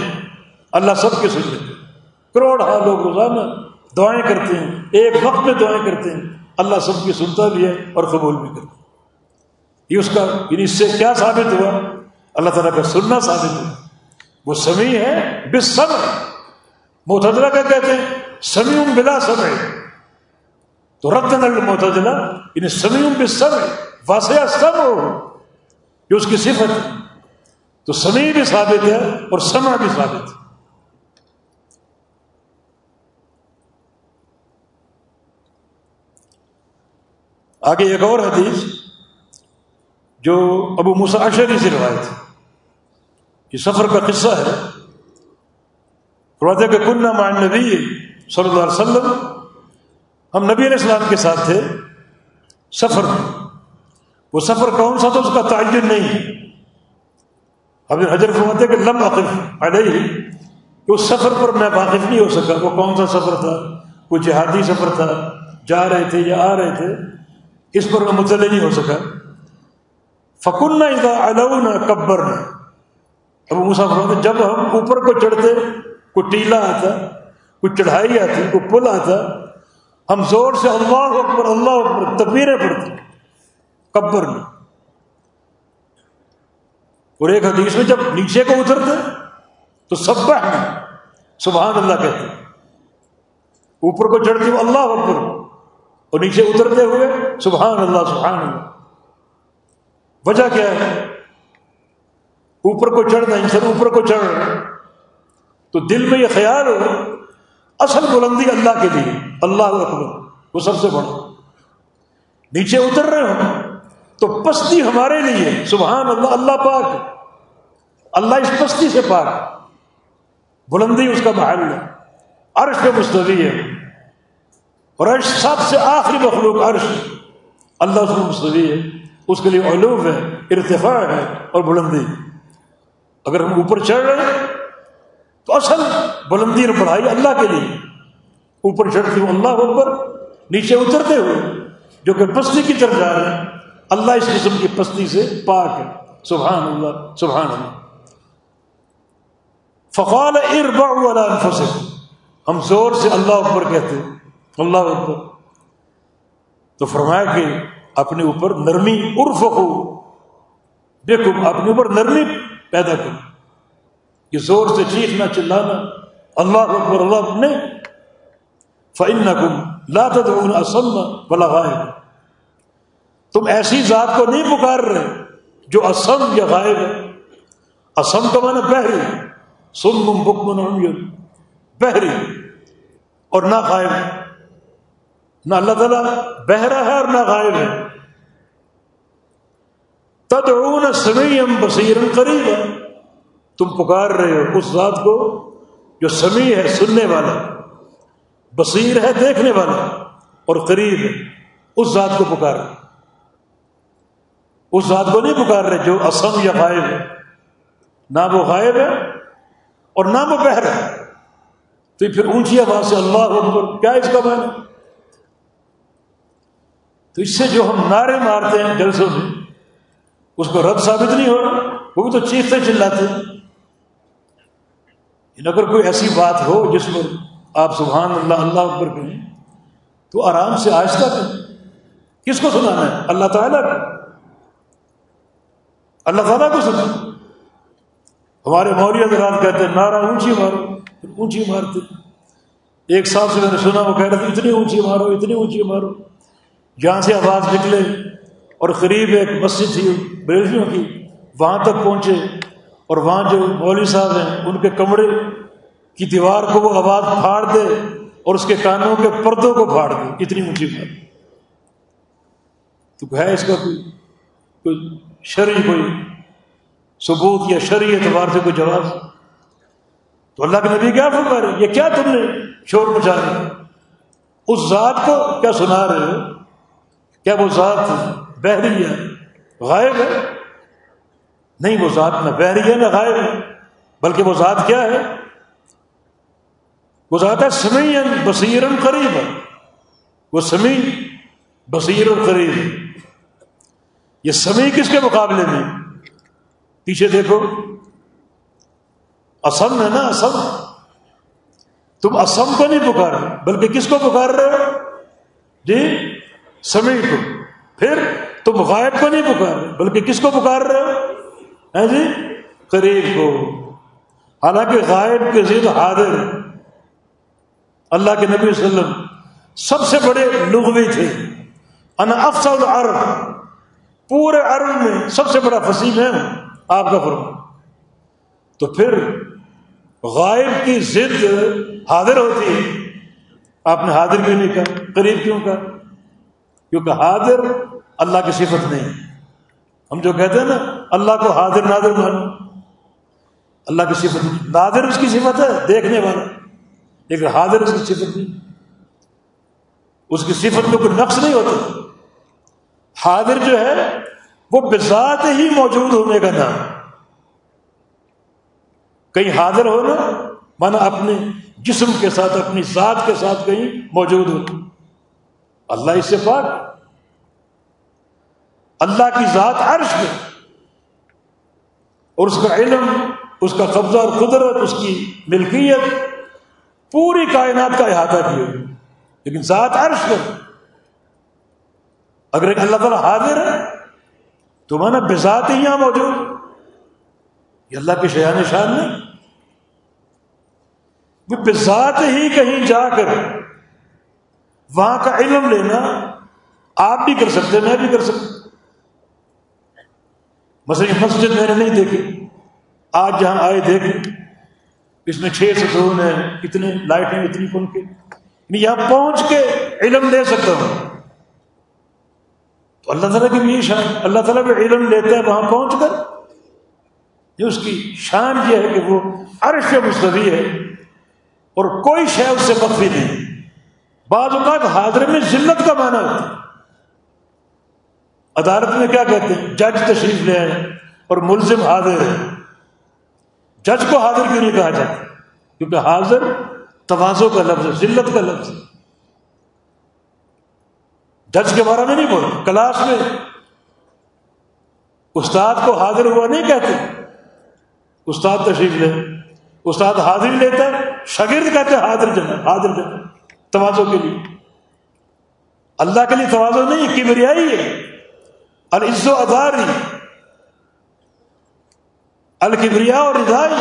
اللہ سب کے سن لیتے کروڑ ہاں لوگ روزانہ دعائیں کرتے ہیں۔ ایک وقت میں دعائیں کرتے ہیں۔ اللہ سب کی سنتا بھی ہے اور قبول بھی کرتا یہ اس کا یعنی اس سے کیا ثابت ہوا؟ اللہ تعالیٰ کا سننا ثابت ہوا۔ وہ سمیع ہے بس سب محتدلہ کا کہتے ہیں؟ سمیع بلا سمے تو رد نل محتدلہ یعنی سمیع بس سب واسع سب ہو یہ اس کی صفت ہے۔ تو سمیع بھی ثابت ہے اور سما بھی ثابت ہے۔ آگے ایک اور حدیث جو ابو مساشری سے روایت یہ سفر کا قصہ ہے۔ روایت کہ کنہ مان نبی صلی اللہ علیہ وسلم، ہم نبی علیہ السلام کے ساتھ تھے سفر میں۔ وہ سفر کون سا تھا؟ اس کا تعین نہیں۔ اب حضرت فرماتے کہ لم واقف علیہ، کہ اس سفر پر میں واقف نہیں ہو سکا۔ وہ کون سا سفر تھا؟ وہ جہادی سفر تھا۔ جا رہے تھے یا آ رہے تھے؟ اس پر میں مطلع نہیں ہو سکا۔ فکن نہ ادا نہ کبر نہ اب مسافر جب ہم اوپر کو چڑھتے، کوئی ٹیلا آتا، کوئی چڑھائی آتی، کوئی پل آتا، ہم زور سے اللہ اکبر اللہ اکبر تبیریں پڑتے کبر میں اور ایک حدیث میں جب نیچے کو اترتے، تو سب سبحان اللہ کہتے۔ اوپر کو چڑھتے اللہ اکبر۔ اور نیچے اترتے ہوئے سبحان اللہ سبحان اللہ۔ وجہ کیا ہے؟ اوپر کو چڑھنا انسان اوپر کو چڑھ رہا تو دل میں یہ خیال ہو، اصل بلندی اللہ کے لیے۔ اللہ اکبر، وہ سب سے بڑا۔ نیچے اتر رہے ہو تو پستی ہمارے لیے، سبحان اللہ اللہ پاک۔ اللہ اس پستی سے پاک۔ بلندی اس کا محل ہے۔ عرش پہ مستوی ہے۔ اور عرش سب سے آخری مخلوق عرش اللہ مستوی ہے، اس کے لیے علوم ہے، ارتفاع ہے اور بلندی۔ اگر ہم اوپر چڑھ رہے ہیں، تو اصل بلندی اور بڑھائی اللہ کے لیے۔ اوپر چڑھتے ہوں اللہ اوپر نیچے اترتے ہوئے، جو کہ پستی کی طرف جا رہے ہیں۔ اللہ اس قسم کی پستی سے پاک ہے۔ سبحان اللہ سبحان اللہ۔ فقال اربع ولا انفسکم ہم زور سے اللہ اکبر کہتے ہیں۔ اللہ اکبر۔ تو فرمایا کہ اپنے اوپر نرمی عرف ہو دیکھو، اپنے اوپر نرمی پیدا کر یہ زور سے چیخنا چلانا۔ اللہ اکبر، اللہ نے فن کم لات اسم بلا غائب تم ایسی ذات کو نہیں پکار رہے جو اسم یا غائب ہے۔ اسم کا مانا بحری۔ سن مم بکمن بحری اور نہ غائب نہ اللہ تعالیٰ بہرا ہے اور نہ غائب ہے۔ تدعون سمیم بصیر قریب ہے تم پکار رہے ہو اس ذات کو جو سمیع ہے، سننے والا، بصیر ہے، دیکھنے والا، اور قریب ہے۔ اس ذات کو پکار رہے۔ اس ذات کو نہیں پکار رہے جو اسم یا غائب ہے۔ نہ وہ غائب ہے اور نہ وہ بہر ہے۔ تو پھر اونچی آواز سے اللہ اکبر، کیا اس کا معنی؟ تو اس سے جو ہم نعرے مارتے ہیں جلسوں میں، اس کو رد ثابت نہیں ہو رہا، وہ بھی تو چیختے چلاتے ہیں۔ اگر کوئی ایسی بات ہو جس میں آپ سبحان اللہ اللہ اکبر کہیں، تو آرام سے آہستہ کریں کس کو سنانا ہے؟ اللہ تعالیٰ کو۔ اللہ تعالیٰ کو سنا ہمارے موریہ حضرات کہتے ہیں، نعرہ اونچی مارو، پھر اونچی مارتے ایک سال سے میں نے سنا، وہ کہہ رہے تھے، اتنی اونچی مارو، اتنی اونچی مارو۔ جہاں سے آواز نکلے اور قریب ایک مسجد تھی بریلویوں کی، وہاں تک پہنچے اور وہاں جو مولوی صاحب ہیں، ان کے کمرے کی دیوار کو وہ آواز پھاڑ دے اور اس کے کانوں کے پردوں کو پھاڑ دے۔ اتنی اونچی بات۔ تو ہے اس کا کوئی کوئی شرعی، کوئی ثبوت یا شرعی اعتبار سے کوئی جواب تو اللہ کے نبی کیا فرما رہے یہ کیا تم نے شور مچا دیا اس ذات کو کیا سنا رہے ہو؟ کیا وہ ذات بحری ہے؟ غائب ہے؟ نہیں، وہ ذات نہ بحری ہے نہ غائب ہے، بلکہ وہ ذات کیا ہے؟ وہ ذات ہے سمیع بصیرن قریب ہے۔ وہ سمیع بصیر قریب یہ سمیع کس کے مقابلے میں؟ پیچھے دیکھو۔ اسم ہے نا، اسم۔ تم اسم کو نہیں پکار بلکہ کس کو پکار رہے ہو؟ جی؟ سمیع کو پھر تم غائب کو نہیں پکار رہے، بلکہ کس کو پکار رہے ہو؟ ہاں جی؟ قریب کو۔ حالانکہ غائب کے ضد حاضر۔ اللہ کے نبی صلی اللہ علیہ وسلم سب سے بڑے لغوی تھے۔ انا افسل عرب پورے عرب میں سب سے بڑا فصیح ہے۔ آپ کا فرما تو پھر غائب کی ضد حاضر ہوتی ہے۔ آپ نے حاضر کیوں نہیں کہا؟ قریب کیوں کہا؟ کیونکہ حاضر اللہ کی صفت نہیں۔ ہم جو کہتے ہیں نا، اللہ کو حاضر نادر مانو اللہ کی صفت نہیں۔ نادر اس کی صفت ہے، دیکھنے والا۔ لیکن حاضر اس کی صفت نہیں۔ اس کی صفت میں کوئی نقص نہیں ہوتا۔ حاضر جو ہے، وہ بذات ہی موجود ہونے کا نام۔ کہیں حاضر ہونا مانا اپنے جسم کے ساتھ، اپنی ذات کے ساتھ کہیں موجود ہو۔ اللہ اس سے پاک اللہ کی ذات عرش میں۔ اور اس کا علم، اس کا قبضہ اور قدرت، اس کی ملکیت، پوری کائنات کا احاطہ کیا۔ لیکن ذات عرش میں۔ اگر ایک اللہ تعالیٰ حاضر ہے، تو مانا بذات ہی یہاں موجود۔ یہ اللہ کے شیان شان نہیں۔ بذات ہی کہیں جا کر وہاں کا علم لینا آپ بھی کر سکتے میں بھی کر سکتا مثلا یہ مسجد میں نے نہیں دیکھی۔ آج جہاں آئے دیکھ اس میں چھ ستون ہیں، اتنے لائٹیں اتنی کن کے یعنی یہاں پہنچ کے علم لے سکتا ہوں۔ تو اللہ تعالیٰ کی بھی شان، اللہ تعالیٰ بھی علم لیتا ہے وہاں پہنچ کر۔ یہ اس کی شان یہ ہے کہ وہ عرش مستوی ہے اور کوئی شے اس سے مخفی نہیں۔ بعض اوقات حاضر میں ذلت کا معنی ہوتا ہے۔ عدالت میں کیا کہتے ہیں؟ جج تشریف لے آئے اور ملزم حاضر ہے جج کو حاضر کیوں نہیں کہا جاتا؟ کیونکہ حاضر توازوں کا لفظ ہے، ذلت کا لفظ ہے۔ جج کے بارے میں نہیں بول کلاس میں۔ استاد کو حاضر ہوا نہیں کہتے۔ استاد تشریف لے۔ استاد حاضر لیتا ہے شگرد کہتے حاضر جنا حاضر جنا توازوں کے لیے۔ اللہ کے لیے توازو نہیں، کبریائی ہے۔ العز و اداری۔ الکبریا اور ادائی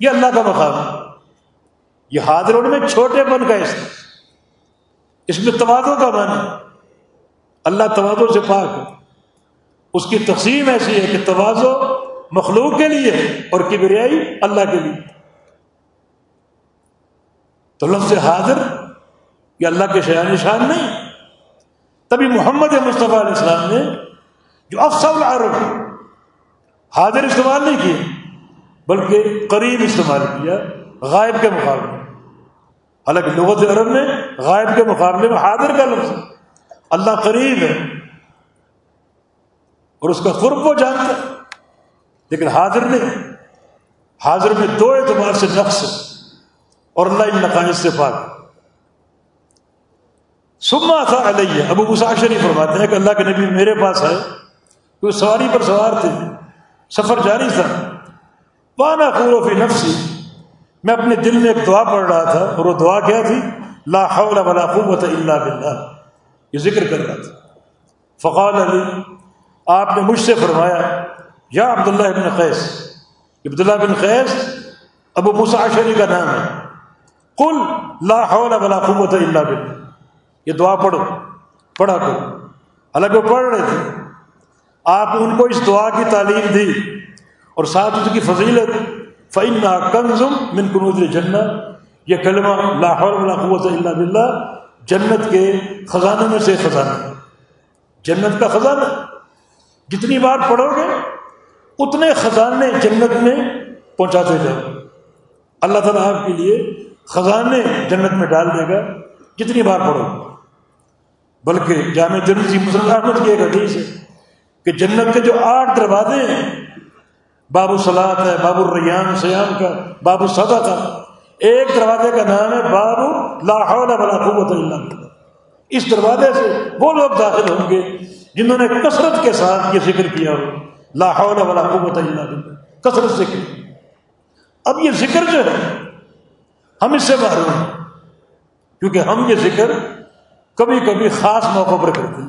یہ اللہ کا مقام ہے۔ یہ حاضر ہونے میں چھوٹے بن گئے اس میں۔ توازوں کا من اللہ توازوں سے پاک ہے۔ اس کی تقسیم ایسی ہے کہ توازو مخلوق کے لیے اور کبریائی اللہ کے لیے۔ تو لفظ حاضر یہ اللہ کے شیان نشان نہیں۔ تبھی محمد مصطفیٰ علیہ السلام نے جو افسل عرب حاضر استعمال نہیں کیے، بلکہ قریب استعمال کیا، غائب کے مقابلے۔ حالانکہ لغت عرب میں غائب کے مقابلے میں حاضر کا لفظ اللہ قریب ہے اور اس کا قرب وہ جانتا ہے، لیکن حاضر نہیں۔ حاضر میں دو اعتبار سے نقص اور اللہ ان نقائص سے پاک۔ سما تھا علیہ۔ ابو مساشری فرماتے ہیں کہ اللہ کے نبی میرے پاس آئے کوئی سواری پر سوار تھے۔ سفر جاری تھا۔ وانا فی نفسی۔ میں اپنے دل میں ایک دعا پڑھ رہا تھا اور وہ دعا کیا تھی؟ لا حول ولا قوت الا باللہ۔ یہ ذکر کر رہا تھا۔ فقال علی، آپ نے مجھ سے فرمایا، یا عبداللہ ابن قیس۔ عبداللہ بن قیس، ابو مساشری کا نام ہے۔ کل لا حول ولا قوت الا باللہ۔ یہ دعا پڑھو، پڑھا کرو۔ حالانکہ وہ پڑھ رہے تھے۔ آپ ان کو اس دعا کی تعلیم دی اور ساتھ اس کی فضیلت فعن کنزم من کنوز جنت یہ کلمہ لاہور ولا قوت اللہ بلّہ جنت کے خزانے میں سے خزانہ جنت کا خزانہ۔ جتنی بار پڑھو گے، اتنے خزانے جنت میں پہنچاتے جاؤ اللہ تعالیٰ آپ کے لیے خزانے جنت میں ڈال دے گا۔ جتنی بار پڑھو۔ بلکہ جامع جنتی جی مسلم احمد کی ایک حدیث ہے کہ جنت کے جو آٹھ دروازے ہیں بابو سلاد ہے بابو ریان سیام کا بابو سدا کا ایک دروازے کا نام ہے بابو لاہور ولا قوت اللہ اس دروازے سے وہ لوگ داخل ہوں گے جنہوں نے کثرت کے ساتھ یہ ذکر کیا ہو لاہور ولا قوت اللہ کثرت ذکر اب یہ ذکر جو ہے، ہم اس سے محروم ہیں، کیونکہ ہم یہ ذکر کبھی کبھی خاص موقع پر کرتے ہیں۔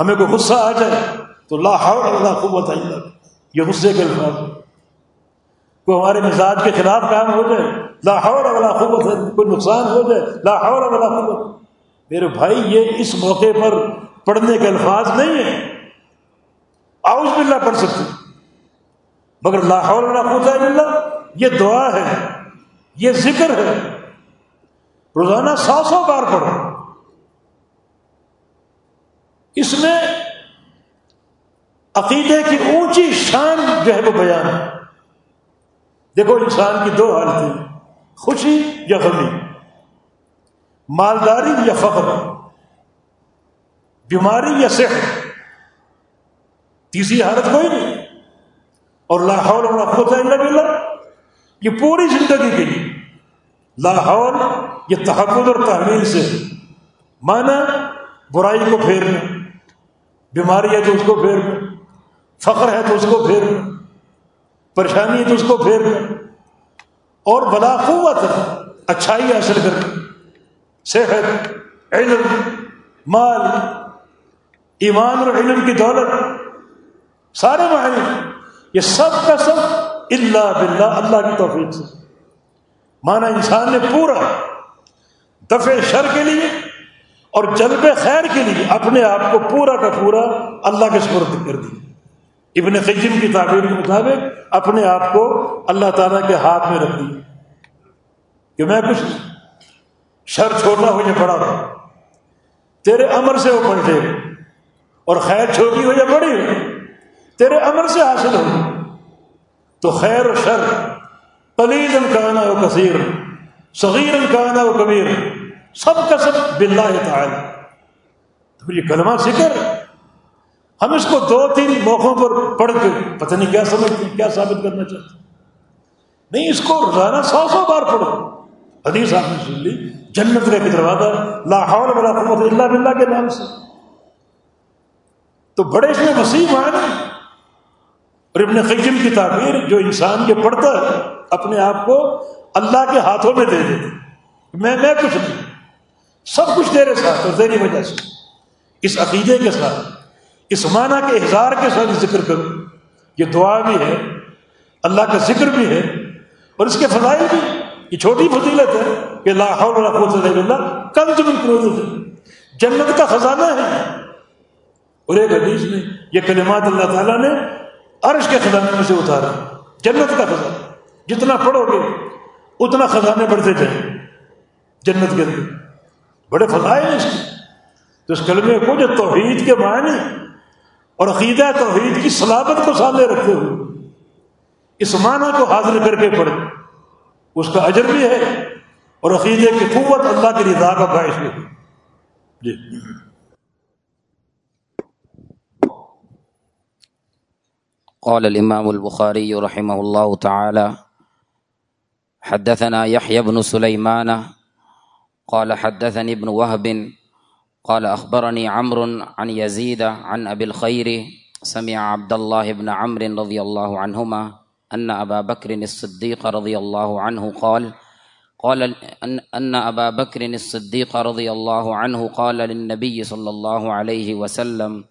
ہمیں کوئی غصہ آ جائے تو لاہور اللہ قوت اللہ یہ غصے کے الفاظ کوئی ہمارے مزاج کے خلاف کام ہو جائے لاہور والا قوت ہے کوئی نقصان ہو جائے لاہور والا قوت میرے بھائی، یہ اس موقع پر پڑھنے کے الفاظ نہیں ہیں۔ آؤز باللہ پڑھ سکتے مگر لاہور والا قوت اللہ یہ دعا ہے، یہ ذکر ہے۔ روزانہ سو سو بار پڑھو۔ اس میں عقیدے کی اونچی شان جو ہے وہ بیان ہے۔ دیکھو، انسان کی دو حالتیں خوشی یا غمی۔ مالداری یا فخر بیماری یا صحت۔ تیسری حالت کوئی نہیں۔ اور لاہور اور اللہ بلّہ یہ پوری زندگی کے لیے۔ لاہور یہ تحفظ اور تحمیل سے۔ مانا برائی کو پھیرنا۔ بیماری ہے تو اس کو پھیرنا فخر ہے تو اس کو پھیر پریشانی ہے تو اس کو پھیر اور بلا قوت اچھائی حاصل کر صحت، علم، مال، ایمان اور علم کی دولت، سارے معنی یہ سب کا سب اللہ باللہ، اللہ کی توفیق سے۔ مانا انسان نے پورا دفع شر کے لیے اور جلب خیر کے لیے اپنے آپ کو پورا کا پورا اللہ کے سپرد کر دیا۔ ابن قیم کی تعبیر کے مطابق اپنے آپ کو اللہ تعالیٰ کے ہاتھ میں رکھ دیا۔ کہ میں کچھ شر چھوٹا ہو یا بڑا ہو تیرے امر سے وہ پلٹے اور خیر چھوٹی ہو یا بڑی ہو، تیرے امر سے حاصل ہو۔ تو خیر و شر پلیل کانا و کثیر صغیر کانا و کبیر سب کا سب بلّہ تعالی۔ تو یہ کلمہ ذکر ہم اس کو دو تین موقعوں پر پڑھ کے پتہ نہیں کیا سمجھتے کیا ثابت کرنا چاہتے نہیں، اس کو روزانہ سو سو بار پڑھو۔ حدیث آپ نے سن لی، جنت کا ایک دروازہ لا حول ولا قوت الا باللہ کے نام سے۔ تو بڑے اس میں وسیع معنی اور ابن قیم کی تعبیر جو انسان یہ پڑھتا ہے، اپنے آپ کو اللہ کے ہاتھوں میں دے دے میں میں کچھ نہیں۔ سب کچھ تیرے ساتھ اور تیری وجہ سے۔ اس عقیدے کے ساتھ، اس معنی کے اظہار کے ساتھ ذکر کروں یہ دعا بھی ہے، اللہ کا ذکر بھی ہے، اور اس کے فضائل بھی۔ یہ چھوٹی فضیلت ہے کہ لا حول ولا قوت الا کل تم کرو جنت کا خزانہ ہے۔ اور ایک حدیث میں یہ کلمات اللہ تعالیٰ نے عرش کے خزانے میں سے اتارا۔ جنت کا خزانہ۔ جتنا پڑھو گے، اتنا خزانے بڑھتے جائیں۔ جنت کے اندر۔ بڑے فضائل اس کے تو اس کلمے کو جو توحید کے معنی اور عقیدہ توحید کی سلامت کو سامنے رکھتے ہوئے اس معنی کو حاضر کر کے پڑھے اس کا اجر بھی ہے اور عقیدے کی قوت اللہ کی رضا کا باعث بھی جی۔ قال الإمام البخاري رحمه الله تعالى حدثنا يحيى بن سليمان قال حدثني ابن وهب قال أخبرني عمرو عن يزيد عن أبي الخير سمع عبد الله بن عمرو رضي الله عنهما أن أبا بكر الصديق رضي الله عنه قال قال أن أبا بكر الصديق رضي الله عنه قال للنبي صلى الله عليه وسلم،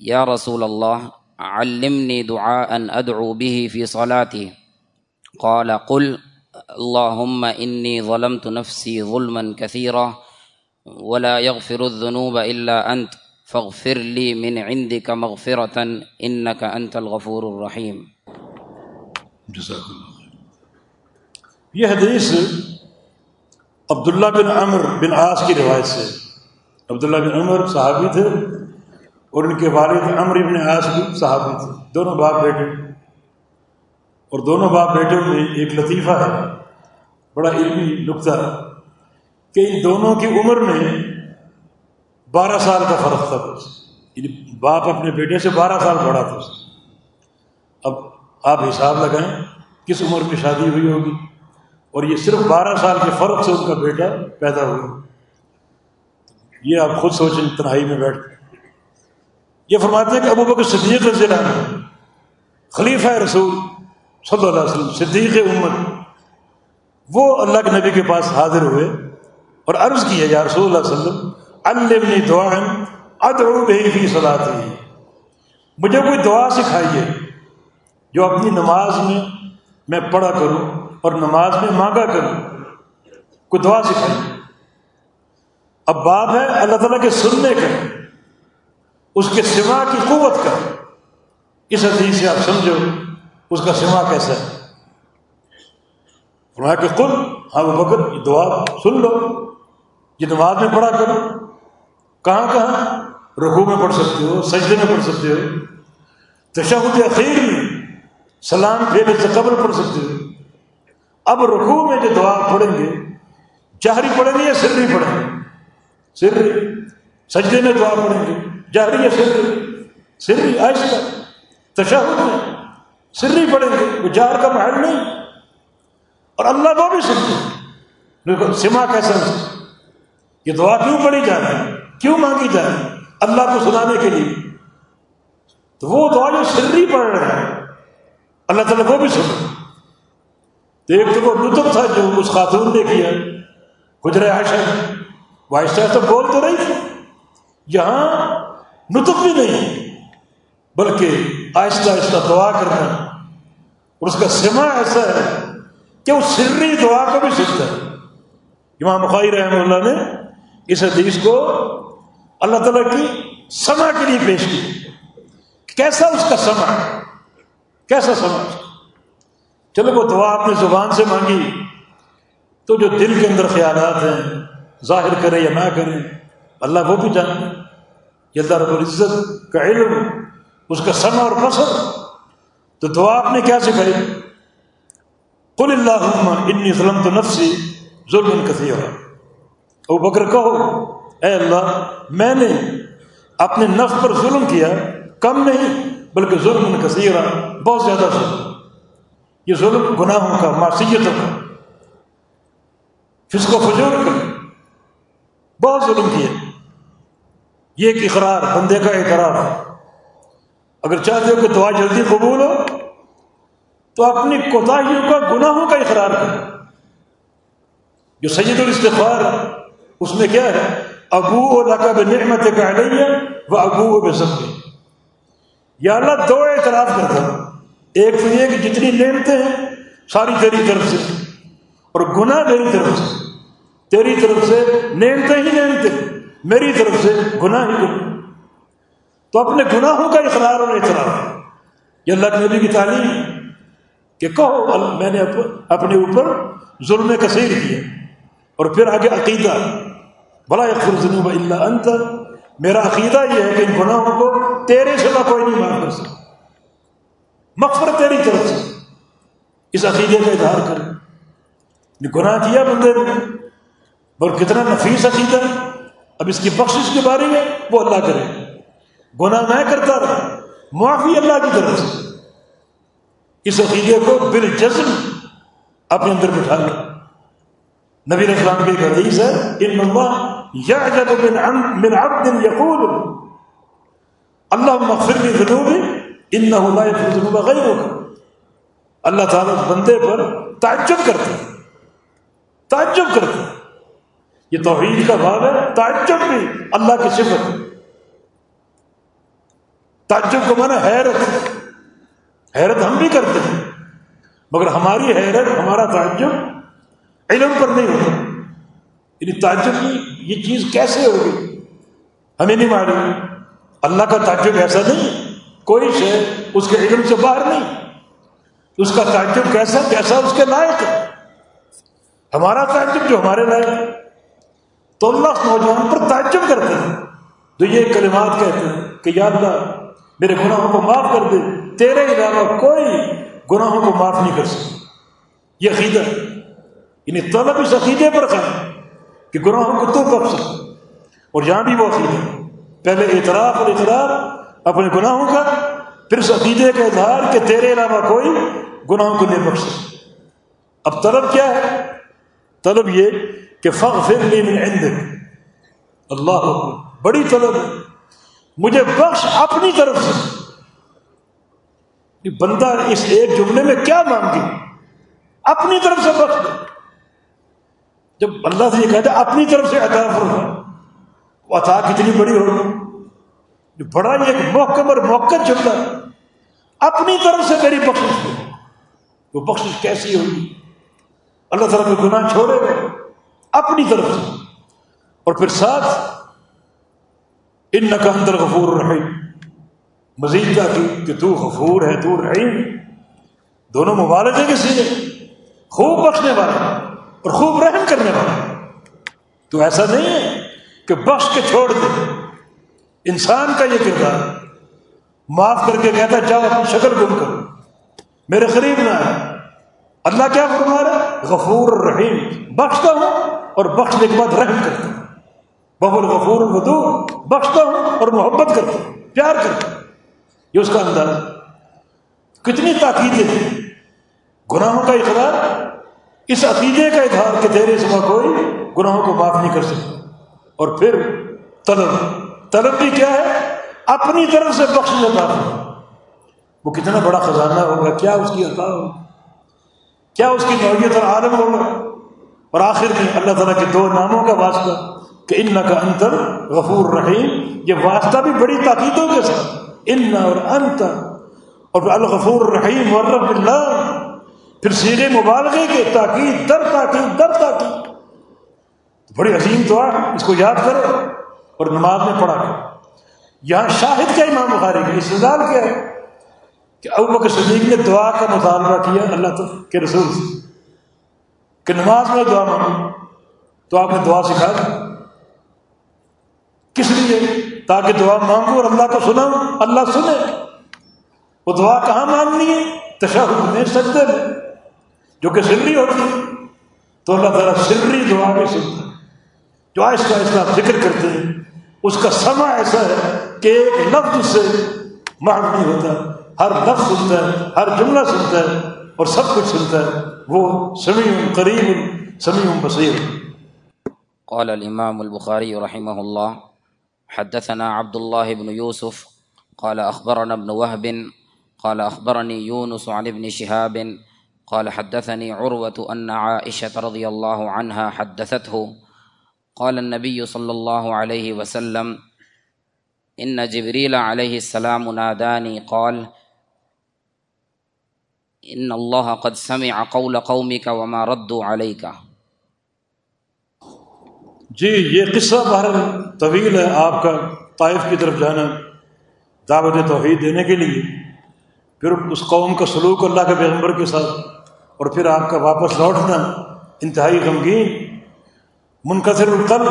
يا رسول الله، علمني دعاء أدعو به في صلاتي قال، قل اللهم إني ظلمت نفسي ظلما كثيرا ولا يغفر الذنوب إلا أنت فاغفر لي من عندك مغفرة إنك أنت الغفور الرحيم. جزاک اللہ یہ حدیث عبداللہ بن عمر بن عاص کی روایت سے عبداللہ بن عمر صحابی تھے اور ان کے والد عمر بن عاص بھی صحابی تھے۔ دونوں باپ بیٹے۔ اور دونوں باپ بیٹوں میں ایک لطیفہ ہے، بڑا علمی نقطہ کہ ان دونوں کی عمر میں بارہ سال کا فرق تھا یعنی باپ اپنے بیٹے سے بارہ سال بڑا تھا۔ اب آپ حساب لگائیں کس عمر میں شادی ہوئی ہوگی۔ اور یہ صرف بارہ سال کے فرق سے ان کا بیٹا پیدا ہوا۔ یہ آپ خود سوچیں تنہائی میں بیٹھ یہ فرماتے ہیں کہ ابو بکر صدیق رضی اللہ عنہ خلیفہ رسول صلی اللہ علیہ وسلم، صدیق امت۔ وہ اللہ کے نبی کے پاس حاضر ہوئے اور عرض کیا، یا رسول اللہ علیہ وسلم، علمنی دعا ادعو بہی فی صلاتی۔ مجھے کوئی دعا سکھائیے جو اپنی نماز میں میں پڑھا کروں اور نماز میں مانگا کروں۔ کوئی دعا سکھائی اب بات ہے، اللہ تعالیٰ کے سننے کا، اس کے سوا کی قوت کا۔ اس حدیث سے آپ سمجھو اس کا سوا کیسا ہے فرمایا کہ خود ہاں وہ بکر، یہ دعا سن لو۔ یہ نماز میں پڑھا کرو۔ کہاں کہاں؟ رخو میں پڑھ سکتے ہو، سجدے میں پڑھ سکتے ہو۔ تشہد اخیر میں سلام پھیرے سے قبر پڑھ سکتے ہو۔ اب رخو میں جو دعا پڑھیں گے جہری پڑھیں گے یا سرری پڑھیں گے؟ سرری سجدے میں دعا پڑھیں گے جہری یا سرری سرری آہستہ۔ تشہد میں۔ سرری پڑھیں گے وہ جہر کا محل نہیں۔ اور اللہ وہ بھی سنتے سما کیسا یہ دعا کیوں پڑھی جا رہی ہے؟ کیوں مانگی جا رہی ہے؟ اللہ کو سنانے کے لیے۔ تو وہ دعا جو سرری پڑھ رہے ہیں، اللہ تعالیٰ وہ بھی سن تو ایک تو وہ لطف تھا جو اس خاتون نے کیا۔ گجرے آشا وہ آہستہ آہستہ بول تو رہی تھی۔ یہاں لطف بھی نہیں بلکہ آہستہ آہستہ دعا کرنا۔ اور اس کا سما ایسا ہے کہ وہ سری دعا کو بھی سنتا ہے۔ امام بخاری رحمہ اللہ نے اس حدیث کو اللہ تعالیٰ کی سما کے لیے پیش کی کیسا اس کا سما کیسا سما چلو وہ دعا اپنے زبان سے مانگی۔ تو جو دل کے اندر خیالات ہیں، ظاہر کرے یا نہ کرے اللہ وہ بھی جانے یہ اللہ رب العزت کا علم، اس کا سما اور بسر تو دعا آپ نے کیا سکھائی قل اللہ انی ظلم تو نفسی ظلم کسی او بکر کہو، اے اللہ، میں نے اپنے نفس پر ظلم کیا، کم نہیں، بلکہ ظلم کثیرہ بہت زیادہ ظلم۔ یہ ظلم گناہوں کا، معصیتوں کا۔ فسق و فجور کر بہت ظلم کیا۔ یہ ایک اقرار، بندے کا اقرار ہے اگر چاہتے ہو کہ دعا جلدی قبول ہو تو اپنی کوتاہیوں کا گناہوں کا اقرار کر جو سید الاستغفار، اس میں کیا ہے؟ ابو و لقب نعمت کا علیہ وہ ابو و بے یا اللہ، دو اعتراف کرتا ایک تو یہ کہ جتنی نعمتیں ہیں، ساری تیری طرف سے۔ اور گناہ میری طرف سے۔ تیری طرف سے نعمتیں ہی نعمتیں۔ میری طرف سے گناہ ہی گناہ۔ تو اپنے گناہوں کا اقرار اور اعتراف۔ یہ اللہ کے نبی کی تعلیم۔ کہ کہو میں نے اپنے اوپر ظلم کثیر کیا۔ اور پھر آگے عقیدہ۔ بلا ذنوب اللہ انت میرا عقیدہ یہ ہے کہ ان گناہوں کو تیرے سوا کوئی نہیں معاف کر سکتا۔ مغفر تیری طرف سے۔ اس عقیدے کا اظہار کرے گناہ کیا بندے نے؟ اور کتنا نفیس عقیدہ۔ اب اس کی بخشش کے بارے میں وہ اللہ کرے۔ گناہ میں کرتا رہا۔ معافی اللہ کی طرف سے۔ اس عقیدے کو بال جزم اپنے اندر بٹھا لیا نبی اسلام کی ایک حدیث ہے، ان اللہ يعجب من من عبد يقول اللهم اغفر لي ذنوبي انه لا يغفر الذنوب غيرك اللہ تعالیٰ اس بندے پر تعجب کرتے ہیں۔ تعجب کرتے ہیں۔ یہ توحید کا باب ہے، تعجب بھی اللہ کی صفت تعجب کو مانا حیرت۔ حیرت ہم بھی کرتے ہیں۔ مگر ہماری حیرت، ہمارا تعجب علم پر نہیں ہوتا۔ یعنی تعجب کی یہ چیز کیسے ہوگی؟ ہمیں نہیں معلوم۔ اللہ کا تعجب ایسا نہیں، کوئی شے اس کے علم سے باہر نہیں۔ اس کا تعجب کیسا کیسا اس کے لائق ہے؟ ہمارا تعجب جو ہمارے لائق ہے۔ تو اللہ نوجوان پر تعجب کرتے ہیں۔ تو یہ کلمات کہتے ہیں کہ یا اللہ، میرے گناہوں کو معاف کر دے۔ تیرے علاوہ کوئی گناہوں کو معاف نہیں کر سکتا۔ یہ عقیدہ یعنی طلب اس عقیدے پر قائم کہ گناہوں کو تو کب سکتا اور یہاں بھی وہ عقیدہ پہلے اعتراف اور اعتراف اپنے گناہوں کا، پھر اس عقیدے کا اظہار کہ تیرے علاوہ کوئی گناہوں کو نہیں بخش سکتا۔ اب طلب کیا ہے؟ طلب یہ کہ فغفر لی من عندك اللہ بڑی طلب ہے۔ مجھے بخش اپنی طرف سے۔ بندہ اس ایک جملے میں کیا مانگی اپنی طرف سے بخش دے۔ جب اللہ سے یہ کہتا ہے اپنی طرف سے عطا فرما۔ وہ عطا کتنی بڑی ہوگی جو بڑا یہ ایک محکم اور موقع جملہ اپنی طرف سے میری بخش دے وہ بخش کیسی ہوگی؟ اللہ تعالیٰ کے گناہ چھوڑے گا اپنی طرف سے۔ اور پھر ساتھ ان کا اندر غفور رحیم مزید کا کہ تو غفور ہے، تو رحیم۔ دونوں مبارک کے سینے۔ خوب بخشنے والا اور خوب رحم کرنے والا تو ایسا نہیں ہے کہ بخش کے چھوڑ دے۔ انسان کا یہ کردار معاف کر کے کہتا جاؤ اپنی شکل گم کرو۔ میرے قریب نہ ہے اللہ کیا فرما رہا غفور رحیم۔ بخشتا ہوں اور بخشنے کے بعد رحم کرتا ہوں۔ بہت غفور الدو بخشتا ہوں اور محبت کرتا ہوں۔ پیار کرتا ہوں۔ یہ اس کا انداز کتنی تاکیدیں تھیں؟ گناہوں کا اقرار؟ اس عقیدے کا اظہار کہ تیرے سما کوئی گناہوں کو معاف نہیں کر سکتا۔ اور پھر طلب طلب بھی کیا ہے؟ اپنی طرف سے بخش لیتا وہ کتنا بڑا خزانہ ہوگا، کیا اس کی عطا ہوگا کیا اس کی نوعیت اور عالم ہوگا؟ اور آخر میں اللہ تعالیٰ کے دو ناموں کا واسطہ کہ ان کا انتر غفور رحیم، یہ واسطہ بھی بڑی تاکیدوں کے ساتھ۔ ان اور انت اور الغفور رحیم اور رب اللہ پھر سیرے مبالغے کے تاکید، در تاکید در تاکید۔ بڑی عظیم دعا اس کو یاد کرو اور نماز میں پڑھا کرو۔ یہاں شاہد کا امام بخاری کا استدال کیا ہے کہ ابو بکر صدیق نے دعا کا مطالبہ کیا اللہ کے رسول سے کہ نماز میں دعا مانگو۔ تو آپ نے دعا سکھا کس لیے؟ تاکہ دعا مانگو اور اللہ کو سنا اللہ سنے۔ وہ دعا کہاں مانگنی ہے؟ تشہد میں سجدے میں۔ جو کہ سری ہوتی ہے۔ تو اللہ تعالیٰ سری دعا میں سنتا ہے۔ جو آہستہ آہستہ آپ ذکر کرتے ہیں، اس کا سما ایسا ہے کہ ایک لفظ سے معلوم نہیں ہوتا ہر لفظ سنتا ہے، ہر جملہ سنتا ہے اور سب کچھ سنتا ہے۔ وہ سمیع قریب، سمیع بصیر۔ قال الإمام البخاري رحمه الله حدثنا عبد الله بن يوسف، قال أخبرنا ابن وهب، قال أخبرني يونس عن ابن شهاب، قال حدثني عروة أن عائشة رضي الله عنها حدثته، قال النبي صلى الله عليه وسلم، إن جبريل عليه السلام ناداني، قال إن الله قد سمع قول قومك وما ردوا عليك. جی یہ قصہ بہر طویل ہے آپ کا طائف کی طرف جانا، دعوت توحید دینے کے لیے۔ پھر اس قوم کا سلوک اللہ کے پیغمبر کے ساتھ، اور پھر آپ کا واپس لوٹنا انتہائی غمگین منقصر القل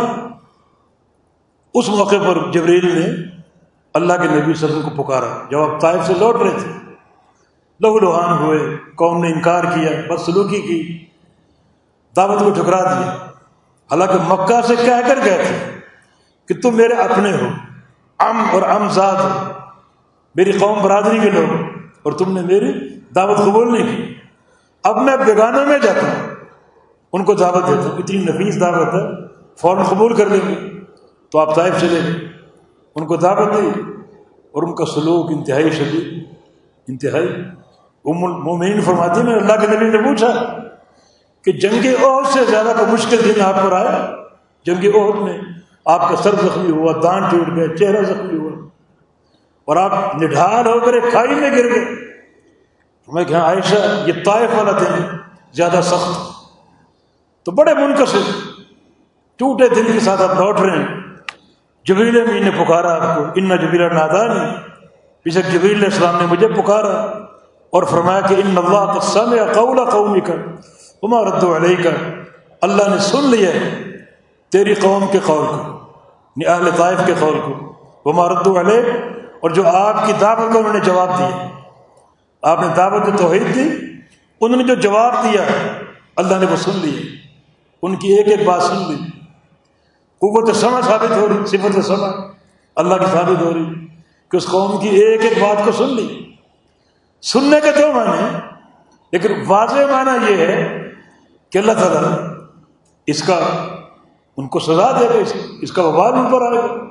اس موقع پر جبریل نے اللہ کے نبی صلی اللہ علیہ وسلم کو پکارا۔ جب آپ طائف سے لوٹ رہے تھے، لہو لوہان ہوئے، قوم نے انکار کیا بد سلوکی کی، دعوت کو ٹھکرا دیا۔ حالانکہ مکہ سے کہہ کر گئے تھے کہ تم میرے اپنے ہو، ام اور ام ذات ہو۔ میری قوم برادری کے لوگ، اور تم نے میری دعوت قبول نہیں کی۔ اب میں بیگانوں میں جاتا ہوں۔ ان کو دعوت دیتا ہوں اتنی نفیس دعوت ہے، فوراً قبول کر لیں گے۔ تو آپ طائف چلے ان کو دعوت دی اور ان کا سلوک انتہائی شدید، انتہائی ام المومنین فرماتی میں اللہ کے نبی نے پوچھا کہ جنگ عہد سے زیادہ کوئی مشکل دن آپ پر آیا جنگ عہد میں آپ کا سر زخمی ہوا دان ٹوٹ گیا چہرہ زخمی ہوا۔ اور آپ نڈھال ہو کر ایک کھائی میں گر گئے۔ میں کہ عائشہ، یہ طائف والا دن زیادہ سخت۔ تو بڑے منقصر ٹوٹے دن کے ساتھ آپ لوٹ رہے ہیں۔ جبریل امین نے پکارا آپ کو، ان جبیل نادانی پیچھے جبریل السلام نے مجھے پکارا اور فرمایا کہ ان اللہ قسم یا قول قومی کا عما رد علیہ کا اللہ نے سن لیا تیری قوم کے قول کو یعنی اہل طائف کے قول کو۔ وما رد علیہ اور جو آپ کی دعوت کو انہوں نے جواب دیا۔ آپ نے دعوت توحید دی، انہوں نے جو جواب دیا، اللہ نے وہ سن لی۔ ان کی ایک ایک بات سن لی۔ قوت سما ثابت ہو رہی، صفت سما اللہ کی ثابت ہو رہی کہ اس قوم کی ایک ایک بات کو سن لی۔ سننے کے دو معنی لیکن واضح معنی یہ ہے کہ اللہ تعالیٰ اس کا ان کو سزا دے گا اس کا وبال ان پر آئے گا۔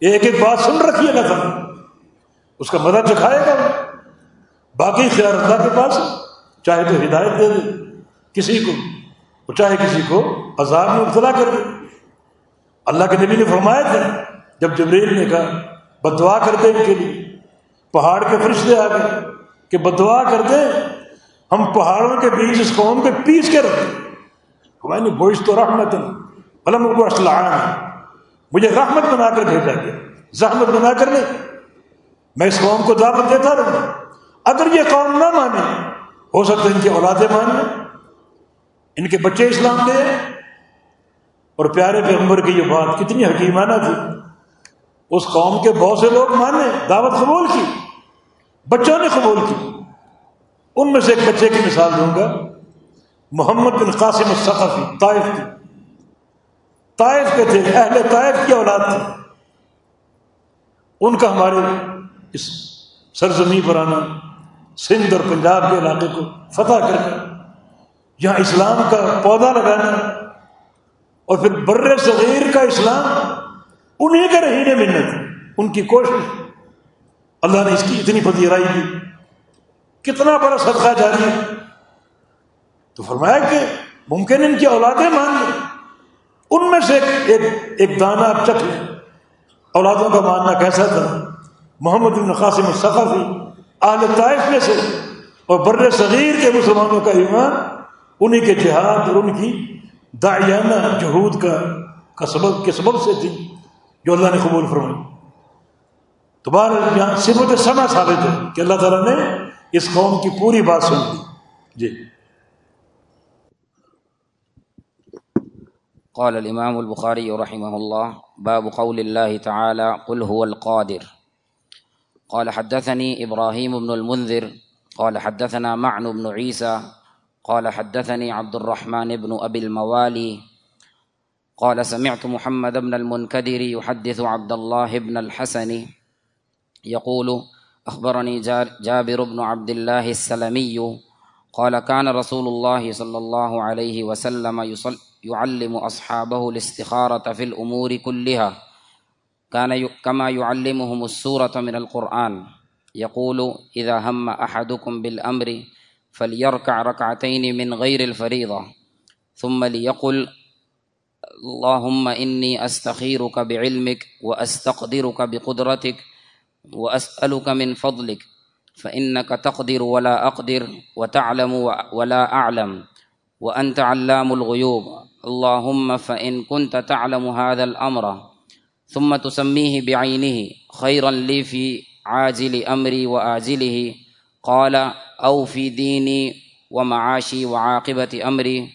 ایک ایک بات سن رکھی ہے اللہ تعالیٰ۔ اس کا مدد چکھائے گا۔ باقی خیال اللہ کے پاس چاہے تو ہدایت دے دے۔ کسی کو چاہے کسی کو عذاب میں مبتلا کر دے۔ اللہ کے نبی نے فرمایا تھا، جب جبریل نے کہا بدعا کر دیں ان کے لیے۔ پہاڑ کے فرشتے آ گئے کہ بدعا کر دیں ہم پہاڑوں کے بیچ اس قوم پہ پیس کے رکھتے ہماری بوئش تو رحمت علم کو اسلام مجھے رحمت بنا کر بھیجا گیا۔ زحمت بنا کر نہیں۔ میں اس قوم کو دعوت دیتا رہوں۔ اگر یہ قوم نہ مانے، ہو سکتا ہے ان کی اولادیں مان لیں۔ ان کے بچے اسلام دے اور پیارے پیغمبر کی یہ بات کتنی حکیمانہ تھی۔ اس قوم کے بہت سے لوگ مانے، دعوت قبول کی۔ بچوں نے قبول کی۔ ان میں سے ایک بچے کی مثال دوں گا، محمد بن قاسم الثقفی، طائف کی طائف کے تھے، اہل طائف کی اولاد تھی۔ ان کا ہمارے اس سرزمین پر آنا، سندھ اور پنجاب کے علاقے کو فتح کر کے یہاں اسلام کا پودا لگانا، اور پھر بر صغیر کا اسلام انہیں کا رہی منت ان کی کوشش۔ اللہ نے اس کی اتنی پذیرائی کی۔ کتنا بڑا صدقہ جاری ہے؟ تو فرمایا کہ ممکن ان کی اولادیں مان لیں۔ ان میں سے ایک ایک دانہ آپ چکھ لیں۔ اولادوں کا ماننا کیسا تھا؟ محمد بن قاسم الثقفی، اہل طائف میں سے، اور بر صغیر کے مسلمانوں کا ایمان انہی کے جہاد اور ان کی داعیانہ جہود کا کا سبب کے سبب سے تھی، جو اللہ نے قبول فرمائی۔ تو بار یہاں صفت سما ثابت ہے کہ اللہ تعالیٰ نے اس قوم کی پوری بات سن لی۔ جی۔ قال الإمام البخاري رحمه الله باب قول الله تعالى قل هو القادر۔ قال حدثني إبراهيم بن المنذر، قال حدثنا معن بن عيسى قال حدثني عبد الرحمن بن أبي الموالي قال سمعت محمد بن المنكدر يحدث عبد الله بن الحسن يقول أخبرني جابر بن عبد الله السلمي قال كان رسول الله صلى الله عليه وسلم يعلم أصحابه الاستخارة في الأمور كلها. كان كما يعلمهم السورة من القرآن. يقول، إذا هم أحدكم بالأمر فليركع ركعتين من غير الفريضة، ثم ليقل، اللهم إني أستخيرك بعلمك وأستقدرك بقدرتك وأسألك من فضلك، فإنك تقدر ولا أقدر وتعلم ولا أعلم، وأنت علام الغيوب. اللهم فإن كنت تعلم هذا الأمر، ثم تسميه بعينه، خيرا لي في عاجل أمري وآجله. قال أو في ديني ومعاشي وعاقبة أمري،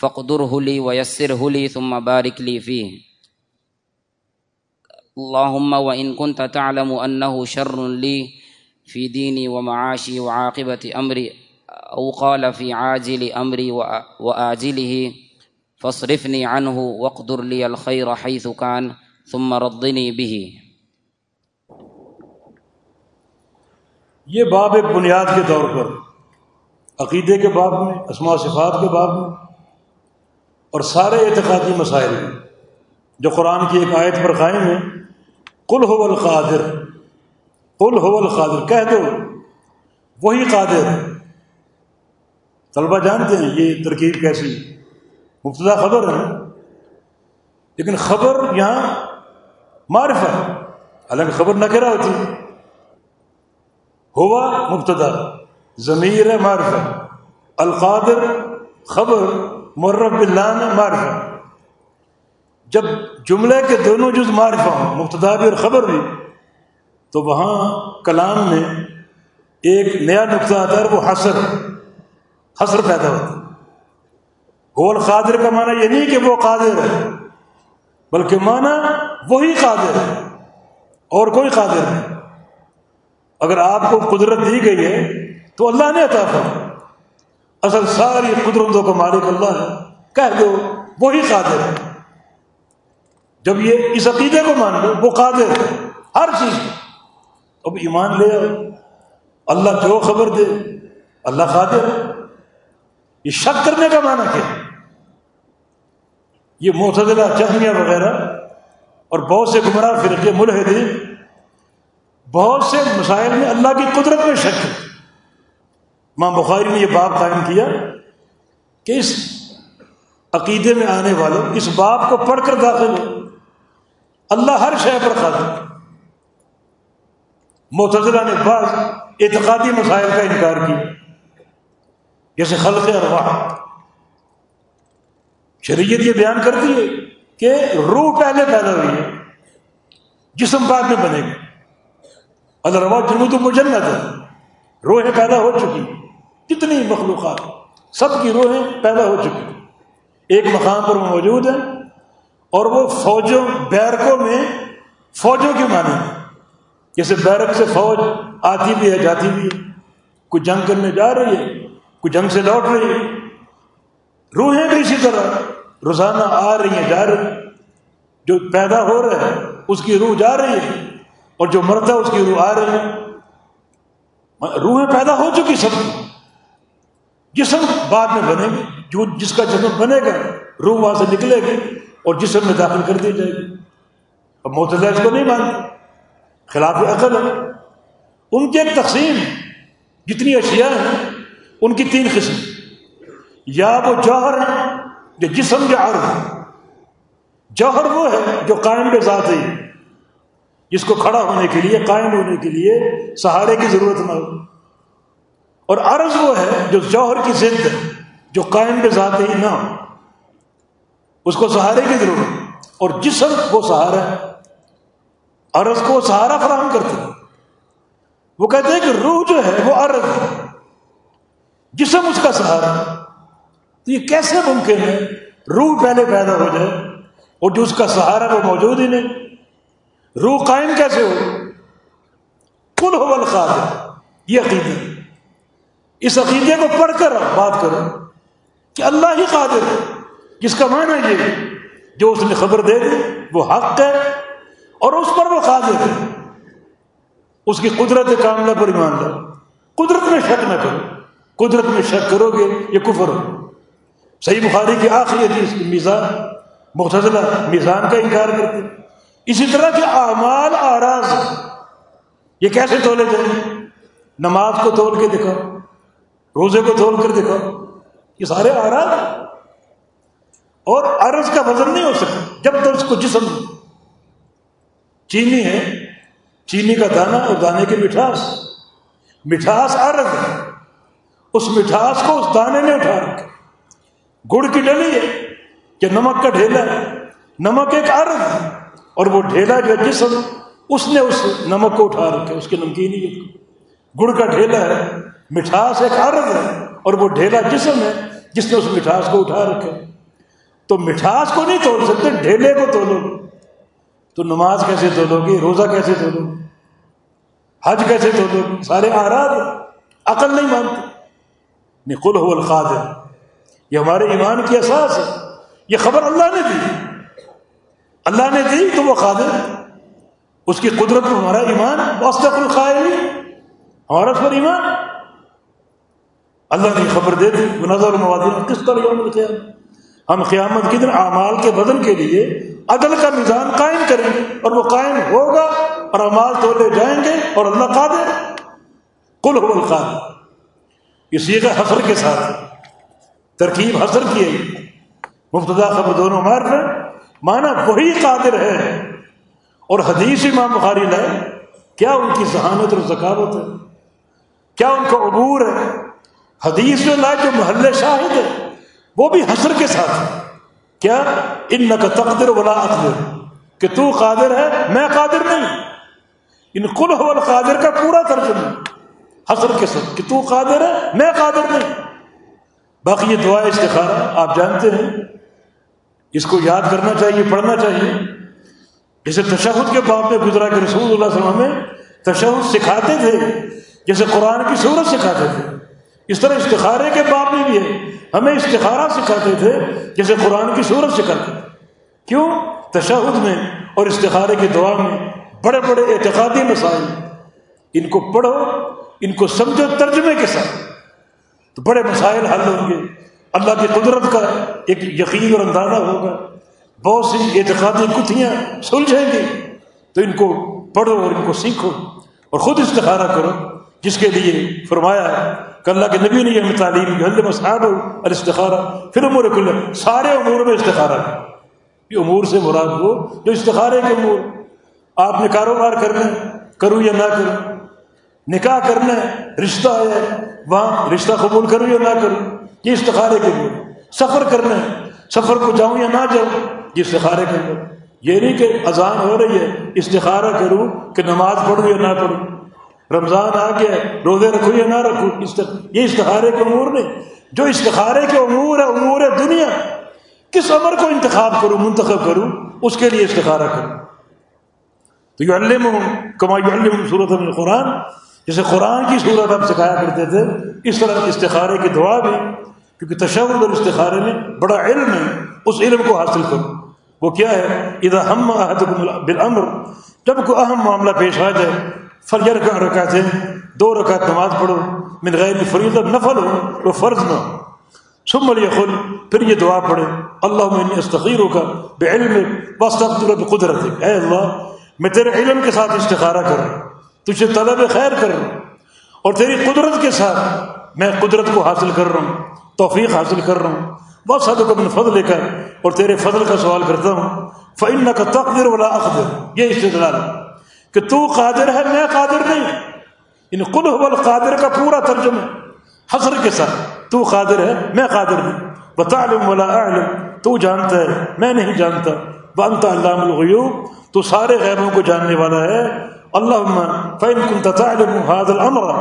فاقدره لي ويسره لي، ثم بارك لي فيه. اللهم وإن كنت تعلم أنه شر لي في ديني ومعاشي وعاقبة أمري، أو قال في عاجل أمري وآجله، فاصرفني عنه واقدر لي الخير حيث كان، ثم ردني به. یہ باب ایک بنیاد کے طور پر، عقیدے کے باب میں، اسماء صفات کے باب میں، اور سارے اعتقادی مسائل میں۔ جو قرآن کی ایک آیت پر قائم ہے کل ہو القادر کل ہو القادر، کہہ دو، وہی قادر طلبہ جانتے ہیں یہ ترکیب کیسی مبتدا خبر ہے۔ لیکن خبر یہاں معرف ہے۔ حالانکہ خبر نہ کرا ہوتی ہوا مبتدا، ضمیر معرف القادر، خبر مرب اللہ معرف جب جملے کے دونوں جز معرفہ ہوں، مبتدا بھی اور خبر بھی، تو وہاں کلام میں ایک نیا نقطہ آتا ہے وہ حسر حسر پیدا ہوتا ہے۔ غول قادر کا معنی یہ نہیں کہ وہ قادر ہے، بلکہ معنی وہی قادر ہے اور کوئی قادر نہیں۔ اگر آپ کو قدرت دی گئی ہے، تو اللہ نے عطا کر اصل ساری قدرتوں کا مالک اللہ ہے۔ کہہ دو، وہی قادر ہے۔ جب یہ اس عقیدے کو مان لو، وہ قادر ہے، ہر چیز اب ایمان لے آؤ اللہ جو خبر دے، اللہ قادر ہے۔ یہ شک کرنے کا معنی کیا یہ معتدلہ چہنیاں وغیرہ اور بہت سے گمراہ فرقے ملحدین بہت سے مسائل میں اللہ کی قدرت میں شک ہے ماں بخاری نے یہ باب قائم کیا کہ اس عقیدے میں آنے والوں، اس باب کو پڑھ کر داخل ہو۔ اللہ ہر شے پر قادر معتدلہ نے بعض اعتقادی مسائل کا انکار کیا۔ جیسے خلق ارواح۔ شریعت یہ بیان کرتی ہے کہ روح پہلے پیدا ہوئی ہے، جسم بعد میں بنے گا۔ الروا جنوب مجنت ہے، روحیں پیدا ہو چکی۔ کتنی مخلوقات، سب کی روحیں پیدا ہو چکی۔ ایک مقام پر وہ موجود ہیں۔ اور وہ فوجوں، بیرکوں میں، فوجوں کے معنی ہیں۔ جیسے بیرک سے فوج آتی بھی ہے، جاتی بھی ہے۔ کوئی جنگ کرنے جا رہی ہے، کوئی جنگ سے لوٹ رہی ہے۔ روحیں بھی اسی طرح روزانہ آ رہی ہیں، جا رہی ہیں۔ جو پیدا ہو رہا ہے، اس کی روح جا رہی ہے۔ اور جو مرتا ہے، اس کی روح آ رہی ہے۔ روحیں پیدا ہو چکی سب جسم بعد میں بنے گی جو جس کا جسم بنے گا، روح وہاں سے نکلے گی۔ اور جسم میں داخل کر دی جائے گی۔ اب محتجہ اس کو نہیں مانتے۔ خلاف عقل ہے۔ ان کی ایک تقسیم جتنی اشیاء ہیں، ان کی تین قسم۔ یا وہ جوہر ہیں، جو جسم جو عرض جوہر وہ ہے جو قائم کے ذات ہے، جس کو کھڑا ہونے کے لیے، قائم ہونے کے لیے سہارے کی ضرورت نہ ہو اور عرض وہ ہے جو جوہر کی ضد ہے، جو قائم کے ذات ہی نہ ہو۔ اس کو سہارے کی ضرورت اور جسم وہ سہارا ہے۔ عرض کو سہارا فراہم کرتے ہیں وہ کہتے ہیں کہ روح جو ہے وہ عرض ہے۔ جسم اس کا سہارا ہے۔ تو یہ کیسے ممکن ہے؟ روح پہلے پیدا ہو جائے اور جو اس کا سہارا وہ موجود ہی نہیں۔ روح قائم کیسے ہو؟ کل ہو القاد یہ عقیدے اس عقیدے کو پڑھ کر بات کرو کہ اللہ ہی قادر ہے۔ جس کا معنی یہ؟ جو اس نے خبر دے دی، وہ حق ہے اور اس پر وہ قادر ہے۔ اس کی قدرت کاملہ پر ایمان لو قدرت میں شک نہ کرو۔ قدرت میں شک کرو گے، یہ کفر ہو صحیح بخاری کی آخری حدیث میزان مختصلہ میزان کا انکار کرتے اسی طرح کے اعمال آراز یہ کیسے تولے جائیں؟ نماز کو تول کے دکھاؤ، روزے کو تول کر دکھاؤ۔ یہ سارے آراز اور عرض کا وزن نہیں ہو سکتا۔ جب تک اس کو جسم چینی ہے، چینی کا دانا اور دانے کی مٹھاس۔ مٹھاس عرض ہے۔ اس مٹھاس کو اس دانے نے اٹھا رکھا۔ گڑ کی ڈلی ہے کہ نمک کا ڈھیلا ہے۔ نمک ایک عرض ہے۔ اور وہ ڈھیلا جو جسم، اس نے اس نمک کو اٹھا رکھا۔ اس کی نمکینیت کو گڑ کا ڈھیلا ہے۔ مٹھاس ایک عرض ہے۔ اور وہ ڈھیلا جسم ہے جس نے اس مٹھاس کو اٹھا رکھا۔ تو مٹھاس کو نہیں توڑ سکتے، ڈھیلے کو تولو۔ تو نماز کیسے تولو گی روزہ کیسے تولو؟ گی حج کیسے تولو گی سارے آراد عقل نہیں مانتے۔ نہیں کل ہو القادر۔ یہ ہمارے ایمان کی احساس ہے۔ یہ خبر اللہ نے دی۔ اللہ نے دی تو وہ قادر اس کی قدرت میں ہمارا ایمان واسطہ القائل ہمارا اس پر ایمان اللہ نے خبر دے دی۔ نظر مواد کس طرح یوم القیامت؟ ہم قیامت کے دن اعمال کے بدل کے لیے عدل کا نظام قائم کریں گے اور وہ قائم ہوگا اور اعمال تولے جائیں گے اور اللہ قادر کل ہو القادر۔ اسی کا حسر کے ساتھ ترکیب حسر کی ہے۔ مفتدا خبر دونوں مار مانا وہی قادر ہے۔ اور حدیث امام بخاری لائے، کیا ان کی ذہانت اور ذکاوت ہے؟ کیا ان کا عبور ہے؟ حدیث میں لائے جو محل شاہد ہے۔ وہ بھی حسر کے ساتھ۔ کیا؟ ان کا تقدر ولا اقدر۔ کہ تو قادر ہے، میں قادر نہیں۔ ان کل قادر کا پورا ترجمہ۔ حسر کے ساتھ۔ کہ تو قادر ہے، میں قادر نہیں۔ باقی یہ دعا استخارہ آپ جانتے ہیں۔ اس کو یاد کرنا چاہیے، پڑھنا چاہیے۔ جیسے تشہد کے باب میں گزرا کہ رسول اللہ صلی اللہ علیہ وسلم تشہد سکھاتے تھے، جیسے قرآن کی صورت سکھاتے تھے۔ اس طرح استخارے کے باب میں بھی ہے۔ ہمیں استخارہ سکھاتے تھے جیسے قرآن کی صورت سکھاتے تھے۔ کیوں؟ تشہد میں اور استخارے کی دعا میں بڑے بڑے اعتقادی مسائل۔ ان کو پڑھو، ان کو سمجھو ترجمے کے ساتھ۔ تو بڑے مسائل حل ہوں گے۔ اللہ کی قدرت کا ایک یقین اور اندازہ ہوگا۔ بہت سی اعتقادی کتیاں سلجھیں گی تو ان کو پڑھو اور ان کو سیکھو اور خود استخارہ کرو، جس کے لیے فرمایا کہ اللہ کے نبی نے یہ ہمیں تعلیم کی صاحب الاستخارہ، پھر امور کل، سارے امور میں استخارہ۔ یہ امور سے مراد ہو جو استخارے کے امور۔ آپ نے کاروبار کرنا ہے کروں یا نہ کروں نکاح کرنا ہے، رشتہ ہے، وہاں رشتہ قبول کروں یا نہ کروں یہ استخارے کے امور سفر کرنا ہے، سفر کو جاؤں یا نہ جاؤں، یہ استخارے کے امور یہ نہیں کہ اذان ہو رہی ہے، استخارہ کروں کہ نماز پڑھوں یا نہ پڑھوں۔ رمضان آ گیا روزے رکھو یا نہ رکھو یہ استخارے کے امور نہیں۔ جو استخارے کے امور ہے امور ہے دنیا، کس عمر کو انتخاب کروں، منتخب کروں، اس کے لیے استخارہ کروں۔ تو یہ علم کما علم صورت قرآن جیسے قرآن کی صورت ہم سکھایا کرتے تھے، اس طرح استخارے کی دعا بھی، کیونکہ تشور اور استخارے میں بڑا علم ہے، اس علم کو حاصل کرو۔ وہ کیا ہے؟ ادھر ہم بالعمر جب کوئی اہم معاملہ پیش آ جائے فجر کا رکعت ہے؟ دو رکعت نماز پڑھو، من غیر فریض نفل ہو تو فرض نہ ہو۔ سم خل پھر یہ دعا پڑھے اللہ میں استخیر کا بے علم قدرت اے اللہ، میں تیرے علم کے ساتھ استخارہ کر رہا ہوں، تجھے طلب خیر کر رہا ہوں، اور تیری قدرت کے ساتھ میں قدرت کو حاصل کر رہا ہوں، توفیق حاصل کر رہا ہوں۔ بہت سادہ کو فضل لے کر اور تیرے فضل کا سوال کرتا ہوں فعن کا تقدر والا اقدر۔ یہ استدلال ہے۔ کہ تو قادر ہے، میں قادر نہیں ان کل قادر کا پورا ترجمہ حسر کے ساتھ، تو قادر ہے، میں قادر نہیں بتا ولا علم تو جانتا ہے، میں نہیں جانتا۔ بنتا اللہ الغیوب، تو سارے غیبوں کو جاننے والا ہے۔ اللہ فین کن تعلم هذا الامر،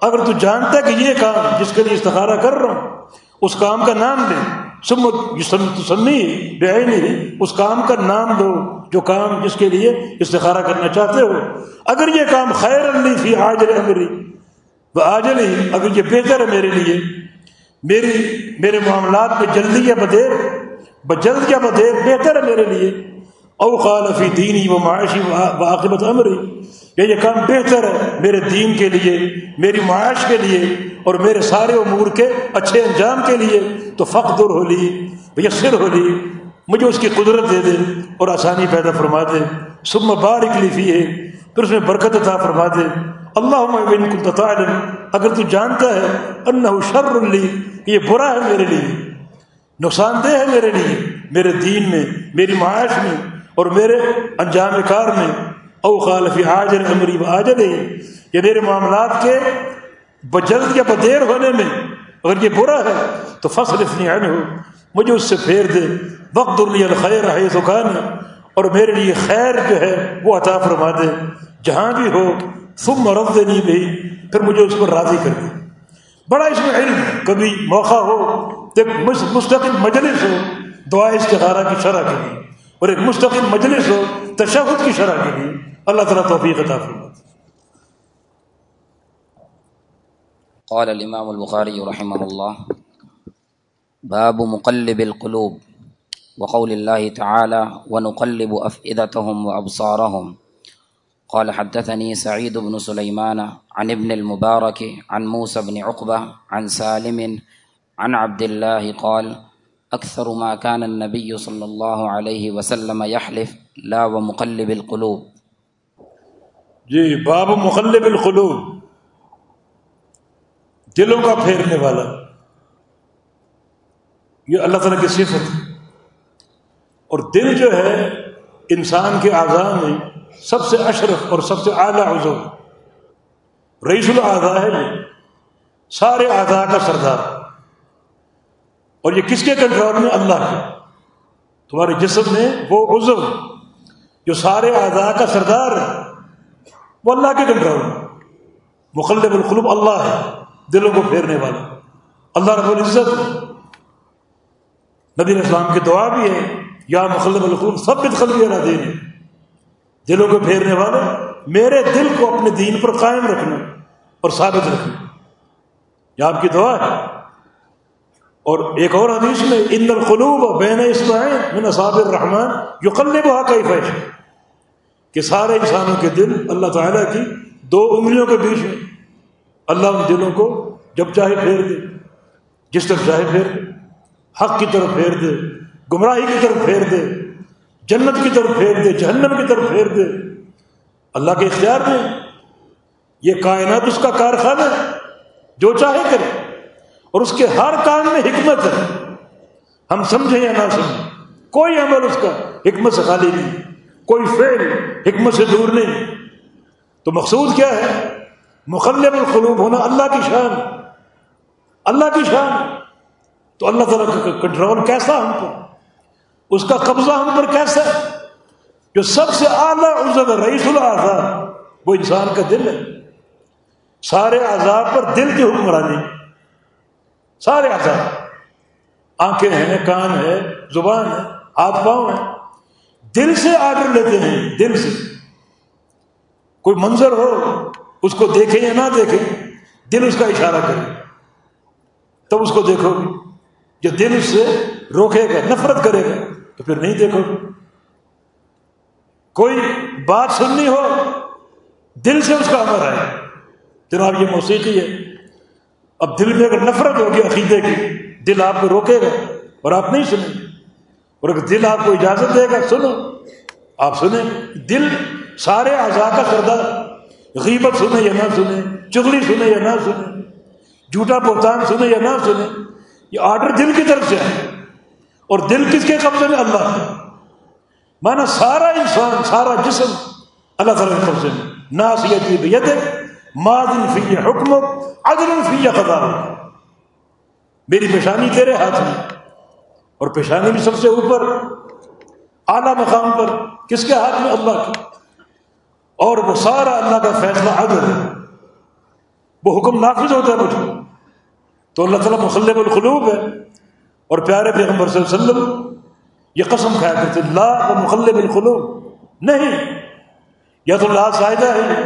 اگر تو جانتا ہے کہ یہ کام جس کے لیے استخارہ کر رہا ہوں، اس کام کا نام لے تسمی بے اس کام کا نام دو، جو کام جس کے لیے استخارہ کرنا چاہتے ہو۔ اگر یہ کام خیر علی فی آجل امری وہ آجل ہی اگر یہ بہتر ہے میرے لیے۔ میری میرے معاملات میں جلدی یا بدیر بجلد یا بدیر بہتر ہے میرے لیے۔ او قال فی دینی و معاشی و عاقبت امری یہ کام بہتر ہے میرے دین کے لیے، میری معاش کے لیے۔ اور میرے سارے امور کے اچھے انجام کے لیے تو فخر ہو لی یسر ہو لی، مجھے اس کی قدرت دے دے اور آسانی پیدا فرما دے۔ سب بارک لفی ہے پھر اس میں برکت عطا فرما دے۔ اللہ تعالم اگر تو جانتا ہے انہ شر لی کہ یہ برا ہے میرے لیے۔ نقصان دہ ہے میرے لیے، میرے دین میں، میری معاش میں اور میرے انجام کار میں۔ او خالفی حاجر امری حاجر ہے یہ میرے معاملات کے بجلد یا بدیر ہونے میں اگر یہ برا ہے، تو فصل اتنی عین ہو مجھے اس سے پھیر دے۔ وقت الخیر ہے دکان اور میرے لیے خیر جو ہے وہ عطا فرما دے۔ جہاں بھی ہو تم مرد نہیں بھی پھر مجھے اس پر راضی کر دے۔ بڑا اس میں علم، کبھی موقع ہو، ایک مستقل مجلس ہو، دعا استخارہ کی شرح کے لیے، اور ایک مستقل مجلس ہو، تشہد کی شرح کے لیے۔ اللہ تعالیٰ توفیق عطا فرماتے قال الإمام البخاري رحمه الله، باب مقلب القلوب، وقول الله تعالى ونقلب أفئدتهم وأبصارهم قال حدثني سعيد بن سليمان عن ابن المبارك عن موسى بن عقبة عن سالم عن عبد الله قال أكثر ما كان النبي صلى الله عليه وسلم يحلف لا ومقلب القلوب جی باب مقلب القلوب۔ دلوں کا پھیرنے والا۔ یہ اللہ تعالیٰ کی صفت۔ اور دل جو ہے، انسان کے اعضاء میں سب سے اشرف اور سب سے اعلیٰ عزو رئیس الاعضاء ہے سارے اعضاء کا سردار۔ اور یہ کس کے کنٹرول میں؟ اللہ کے۔ تمہارے جسم میں وہ عزو جو سارے اعضاء کا سردار ہے۔ وہ اللہ کے کنٹرول میں۔ مخلب القلوب اللہ ہے۔ دلوں کو پھیرنے والا۔ اللہ رب العزت۔ نبی اسلام کی دعا بھی ہے، یا مخلب القلوب سب قلبی اللہ دین دلوں کو پھیرنے والا میرے دل کو اپنے دین پر قائم رکھنا اور ثابت رکھنا۔ یہ آپ کی دعا ہے۔ اور ایک اور حدیث میں، ان القلوب بین اسماعیل من اصاب الرحمان یو قلب کئی فیش کہ سارے انسانوں کے دل اللہ تعالیٰ کی دو انگلیوں کے بیچ میں اللہ ان دلوں کو جب چاہے پھیر دے، جس طرف چاہے پھیر دے، حق کی طرف پھیر دے، گمراہی کی طرف پھیر دے، جنت کی طرف پھیر دے، جہنم کی طرف پھیر دے، اللہ کے اختیار میں یہ کائنات اس کا کارخانہ ہے، جو چاہے کرے۔ اور اس کے ہر کام میں حکمت ہے۔ ہم سمجھیں یا نہ سمجھیں، کوئی عمل اس کا حکمت سے خالی نہیں، کوئی فعل حکمت سے دور نہیں۔ تو مقصود کیا ہے؟ مخلب القلوب ہونا اللہ کی شان۔ اللہ کی شان۔ تو اللہ تعالیٰ کا کنٹرول کیسا ہم پر؟ اس کا قبضہ ہم پر کیسا ہے؟ جو سب سے اعلیٰ عزت رئیس الاضا وہ انسان کا دل ہے۔ سارے آزاد پر دل کی حکمرانی۔ سارے آزاد آنکھیں ہیں، کان ہے زبان ہے ہاتھ پاؤں ہیں۔ دل سے آڈر لیتے ہیں، دل سے۔ کوئی منظر ہو اس کو دیکھیں یا نہ دیکھیں، دل اس کا اشارہ کرے۔ تب اس کو دیکھو گے۔ جو دل اس سے روکے گا، نفرت کرے گا، تو پھر نہیں دیکھو گے۔ کوئی بات سننی ہو، دل سے اس کا امر ہے جناب یہ موسیقی ہے۔ اب دل میں اگر نفرت ہوگی، عقیدے کی، دل آپ کو روکے گا اور آپ نہیں سنیں اور اگر دل آپ کو اجازت دے گا، سنو۔ آپ سنیں دل سارے اعضاء کا سردار۔ غیبت سنے یا نہ سنے، چغلی سنے یا نہ سنے، جھوٹا بہتان سنے یا نہ سنے، یہ آرڈر دل کی طرف سے ہے۔ اور دل کس کے قبضے میں؟ اللہ ہے مانا سارا انسان، سارا جسم اللہ تعالیٰ کے قبضے میں۔ ناسیت جی بید مادن فی حکم عدل فی قضا میری پیشانی تیرے ہاتھ میں۔ اور پیشانی بھی سب سے اوپر، اعلیٰ مقام پر، کس کے ہاتھ میں؟ اللہ کی اور وہ سارا اللہ کا فیصلہ عدل ہے۔ وہ حکم نافذ ہوتا ہے مجھ کو تو اللہ تعالیٰ مخلب القلوب ہے۔ اور پیارے پیغمبر صلی اللہ علیہ وسلم، یہ قسم کھایا کرتے اللہ و مخلب القلوب۔ نہیں یا تو لا شاہدہ ہے۔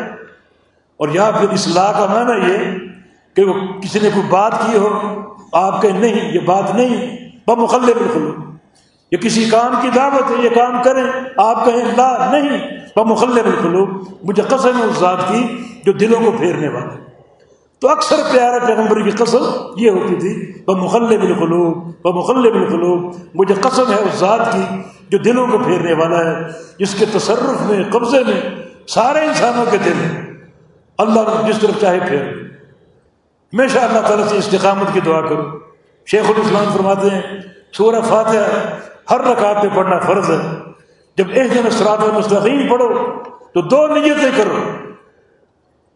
اور یا پھر اصلاح کا معنی یہ کہ وہ کسی نے کوئی بات کی ہو، آپ کہ نہیں، یہ بات نہیں۔ وہ مخلب القلوب۔ یہ کسی کام کی دعوت ہے، یہ کام کریں، آپ کہیں لا نہیں۔ وہ مخلب القلوب، مجھے قسم اس ذات کی جو دلوں کو پھیرنے والا تو اکثر پیارے پیغمبر کی قسم یہ ہوتی تھی وہ مخل بالخلوب وہ مخل بالخلوب مجھے قسم ہے اس ذات کی جو دلوں کو پھیرنے والا ہے، جس کے تصرف میں، قبضے میں سارے انسانوں کے دل ہیں۔ اللہ جس طرف چاہے پھیر ہمیشہ اللہ تعالیٰ سے استقامت کی دعا کرو۔ شیخ الاسلام فرماتے ہیں، سورہ فاتحہ ہر رکعت میں پڑھنا فرض ہے۔ جب ایک دن اسرات مستقیم پڑھو تو دو نیتیں کرو۔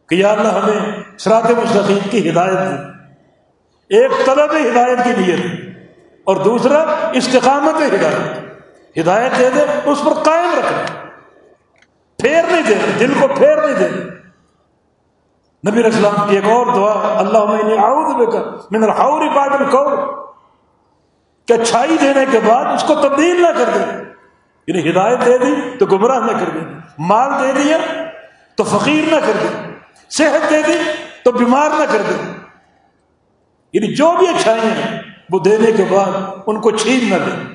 کہ یا اللہ ہمیں سرات مستقیم کی ہدایت دی ایک طلب ہدایت کی نیت اور دوسرا استقامت ہدایت۔ ہدایت دے دے، اس پر قائم رکھنا پھیر نہیں دے دل کو پھیر نہیں دے نبی اسلام کی ایک اور دعا اللہ میں نے بادل کو کہ اچھائی دینے کے بعد اس کو تبدیل نہ کر دے۔ یعنی ہدایت دے دی تو گمراہ نہ کر دے۔ مال دے دیا تو فقیر نہ کر دے۔ صحت دے دی تو بیمار نہ کر دے۔ یعنی جو بھی اچھائی ہیں، وہ دینے کے بعد ان کو چھین نہ دے۔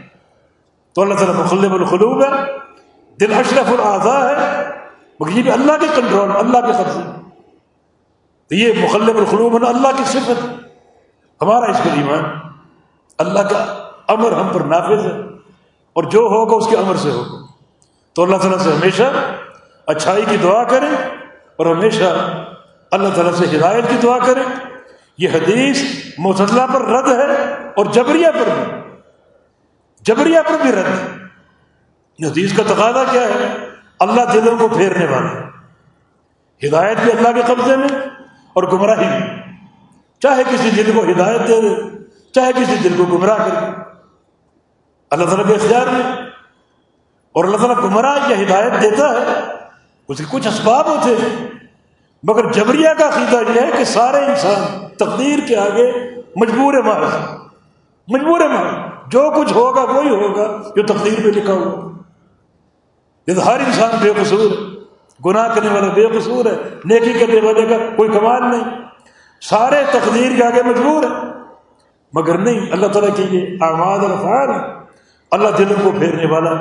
تو اللہ تعالیٰ مخلب الخلوب ہے، دل اشرف الاضا ہے، مگر یہ بھی اللہ کے کنٹرول، اللہ کے قبضے۔ تو یہ مخلب الخلوب ہے، اللہ کی صفت۔ ہمارا اس پر ایمان، اللہ کا امر ہم پر نافذ ہے اور جو ہوگا اس کے امر سے ہوگا۔ تو اللہ تعالیٰ سے ہمیشہ اچھائی کی دعا کریں اور ہمیشہ اللہ تعالیٰ سے ہدایت کی دعا کریں۔ یہ حدیث متضلہ پر رد ہے اور جبریہ پر بھی۔ جبریہ پر بھی رد ہے۔ یہ حدیث کا تقاضا کیا ہے؟ اللہ دلوں کو پھیرنے والا۔ ہدایت بھی اللہ کے قبضے میں اور گمراہی بھی۔ چاہے کسی دل کو ہدایت دے دے، چاہے کسی دل کو گمراہ کر دے اللہ تعالیٰ کے اختیار میں اور اللہ تعالیٰ گمراہ یا ہدایت دیتا ہے، اس کے کچھ اسباب ہوتے ہیں۔ مگر جبریہ کا عقیدہ یہ ہے کہ سارے انسان تقدیر کے آگے مجبور محض مجبور محض جو کچھ ہوگا وہی ہوگا جو تقدیر پہ لکھا ہوا۔ یہ ہر انسان بے قصور گناہ کرنے والا بے قصور ہے۔ نیکی کرنے والے کا کوئی کمال نہیں۔ سارے تقدیر کے آگے مجبور ہے مگر نہیں، اللہ تعالیٰ کی یہ اعماد الفعال ہے اللہ دلوں کو پھیرنے والا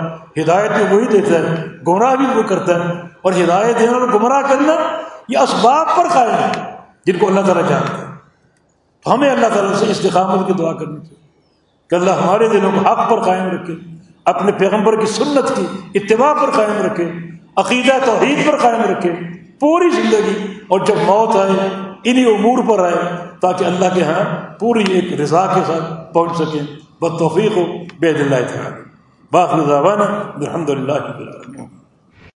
ہدایت بھی وہی دیتا ہے، گمراہ بھی وہ کرتا ہے۔ اور ہدایت دینا اور گمراہ کرنا یہ اسباب پر قائم ہے، جن کو اللہ تعالیٰ چاہتا ہے۔ تو ہمیں اللہ تعالیٰ سے استقامت کی دعا کرنی چاہیے کہ اللہ ہمارے دلوں کو حق پر قائم رکھے، اپنے پیغمبر کی سنت کی اتباع پر قائم رکھے، عقیدہ توحید پر قائم رکھے، پوری زندگی اور جب موت آئے، انہی امور پر آئے، تاکہ اللہ کے ہاں پوری ایک رضا کے ساتھ پہنچ سکیں۔ بد توفیق ہو بے دلّہ باخر الحمد للہ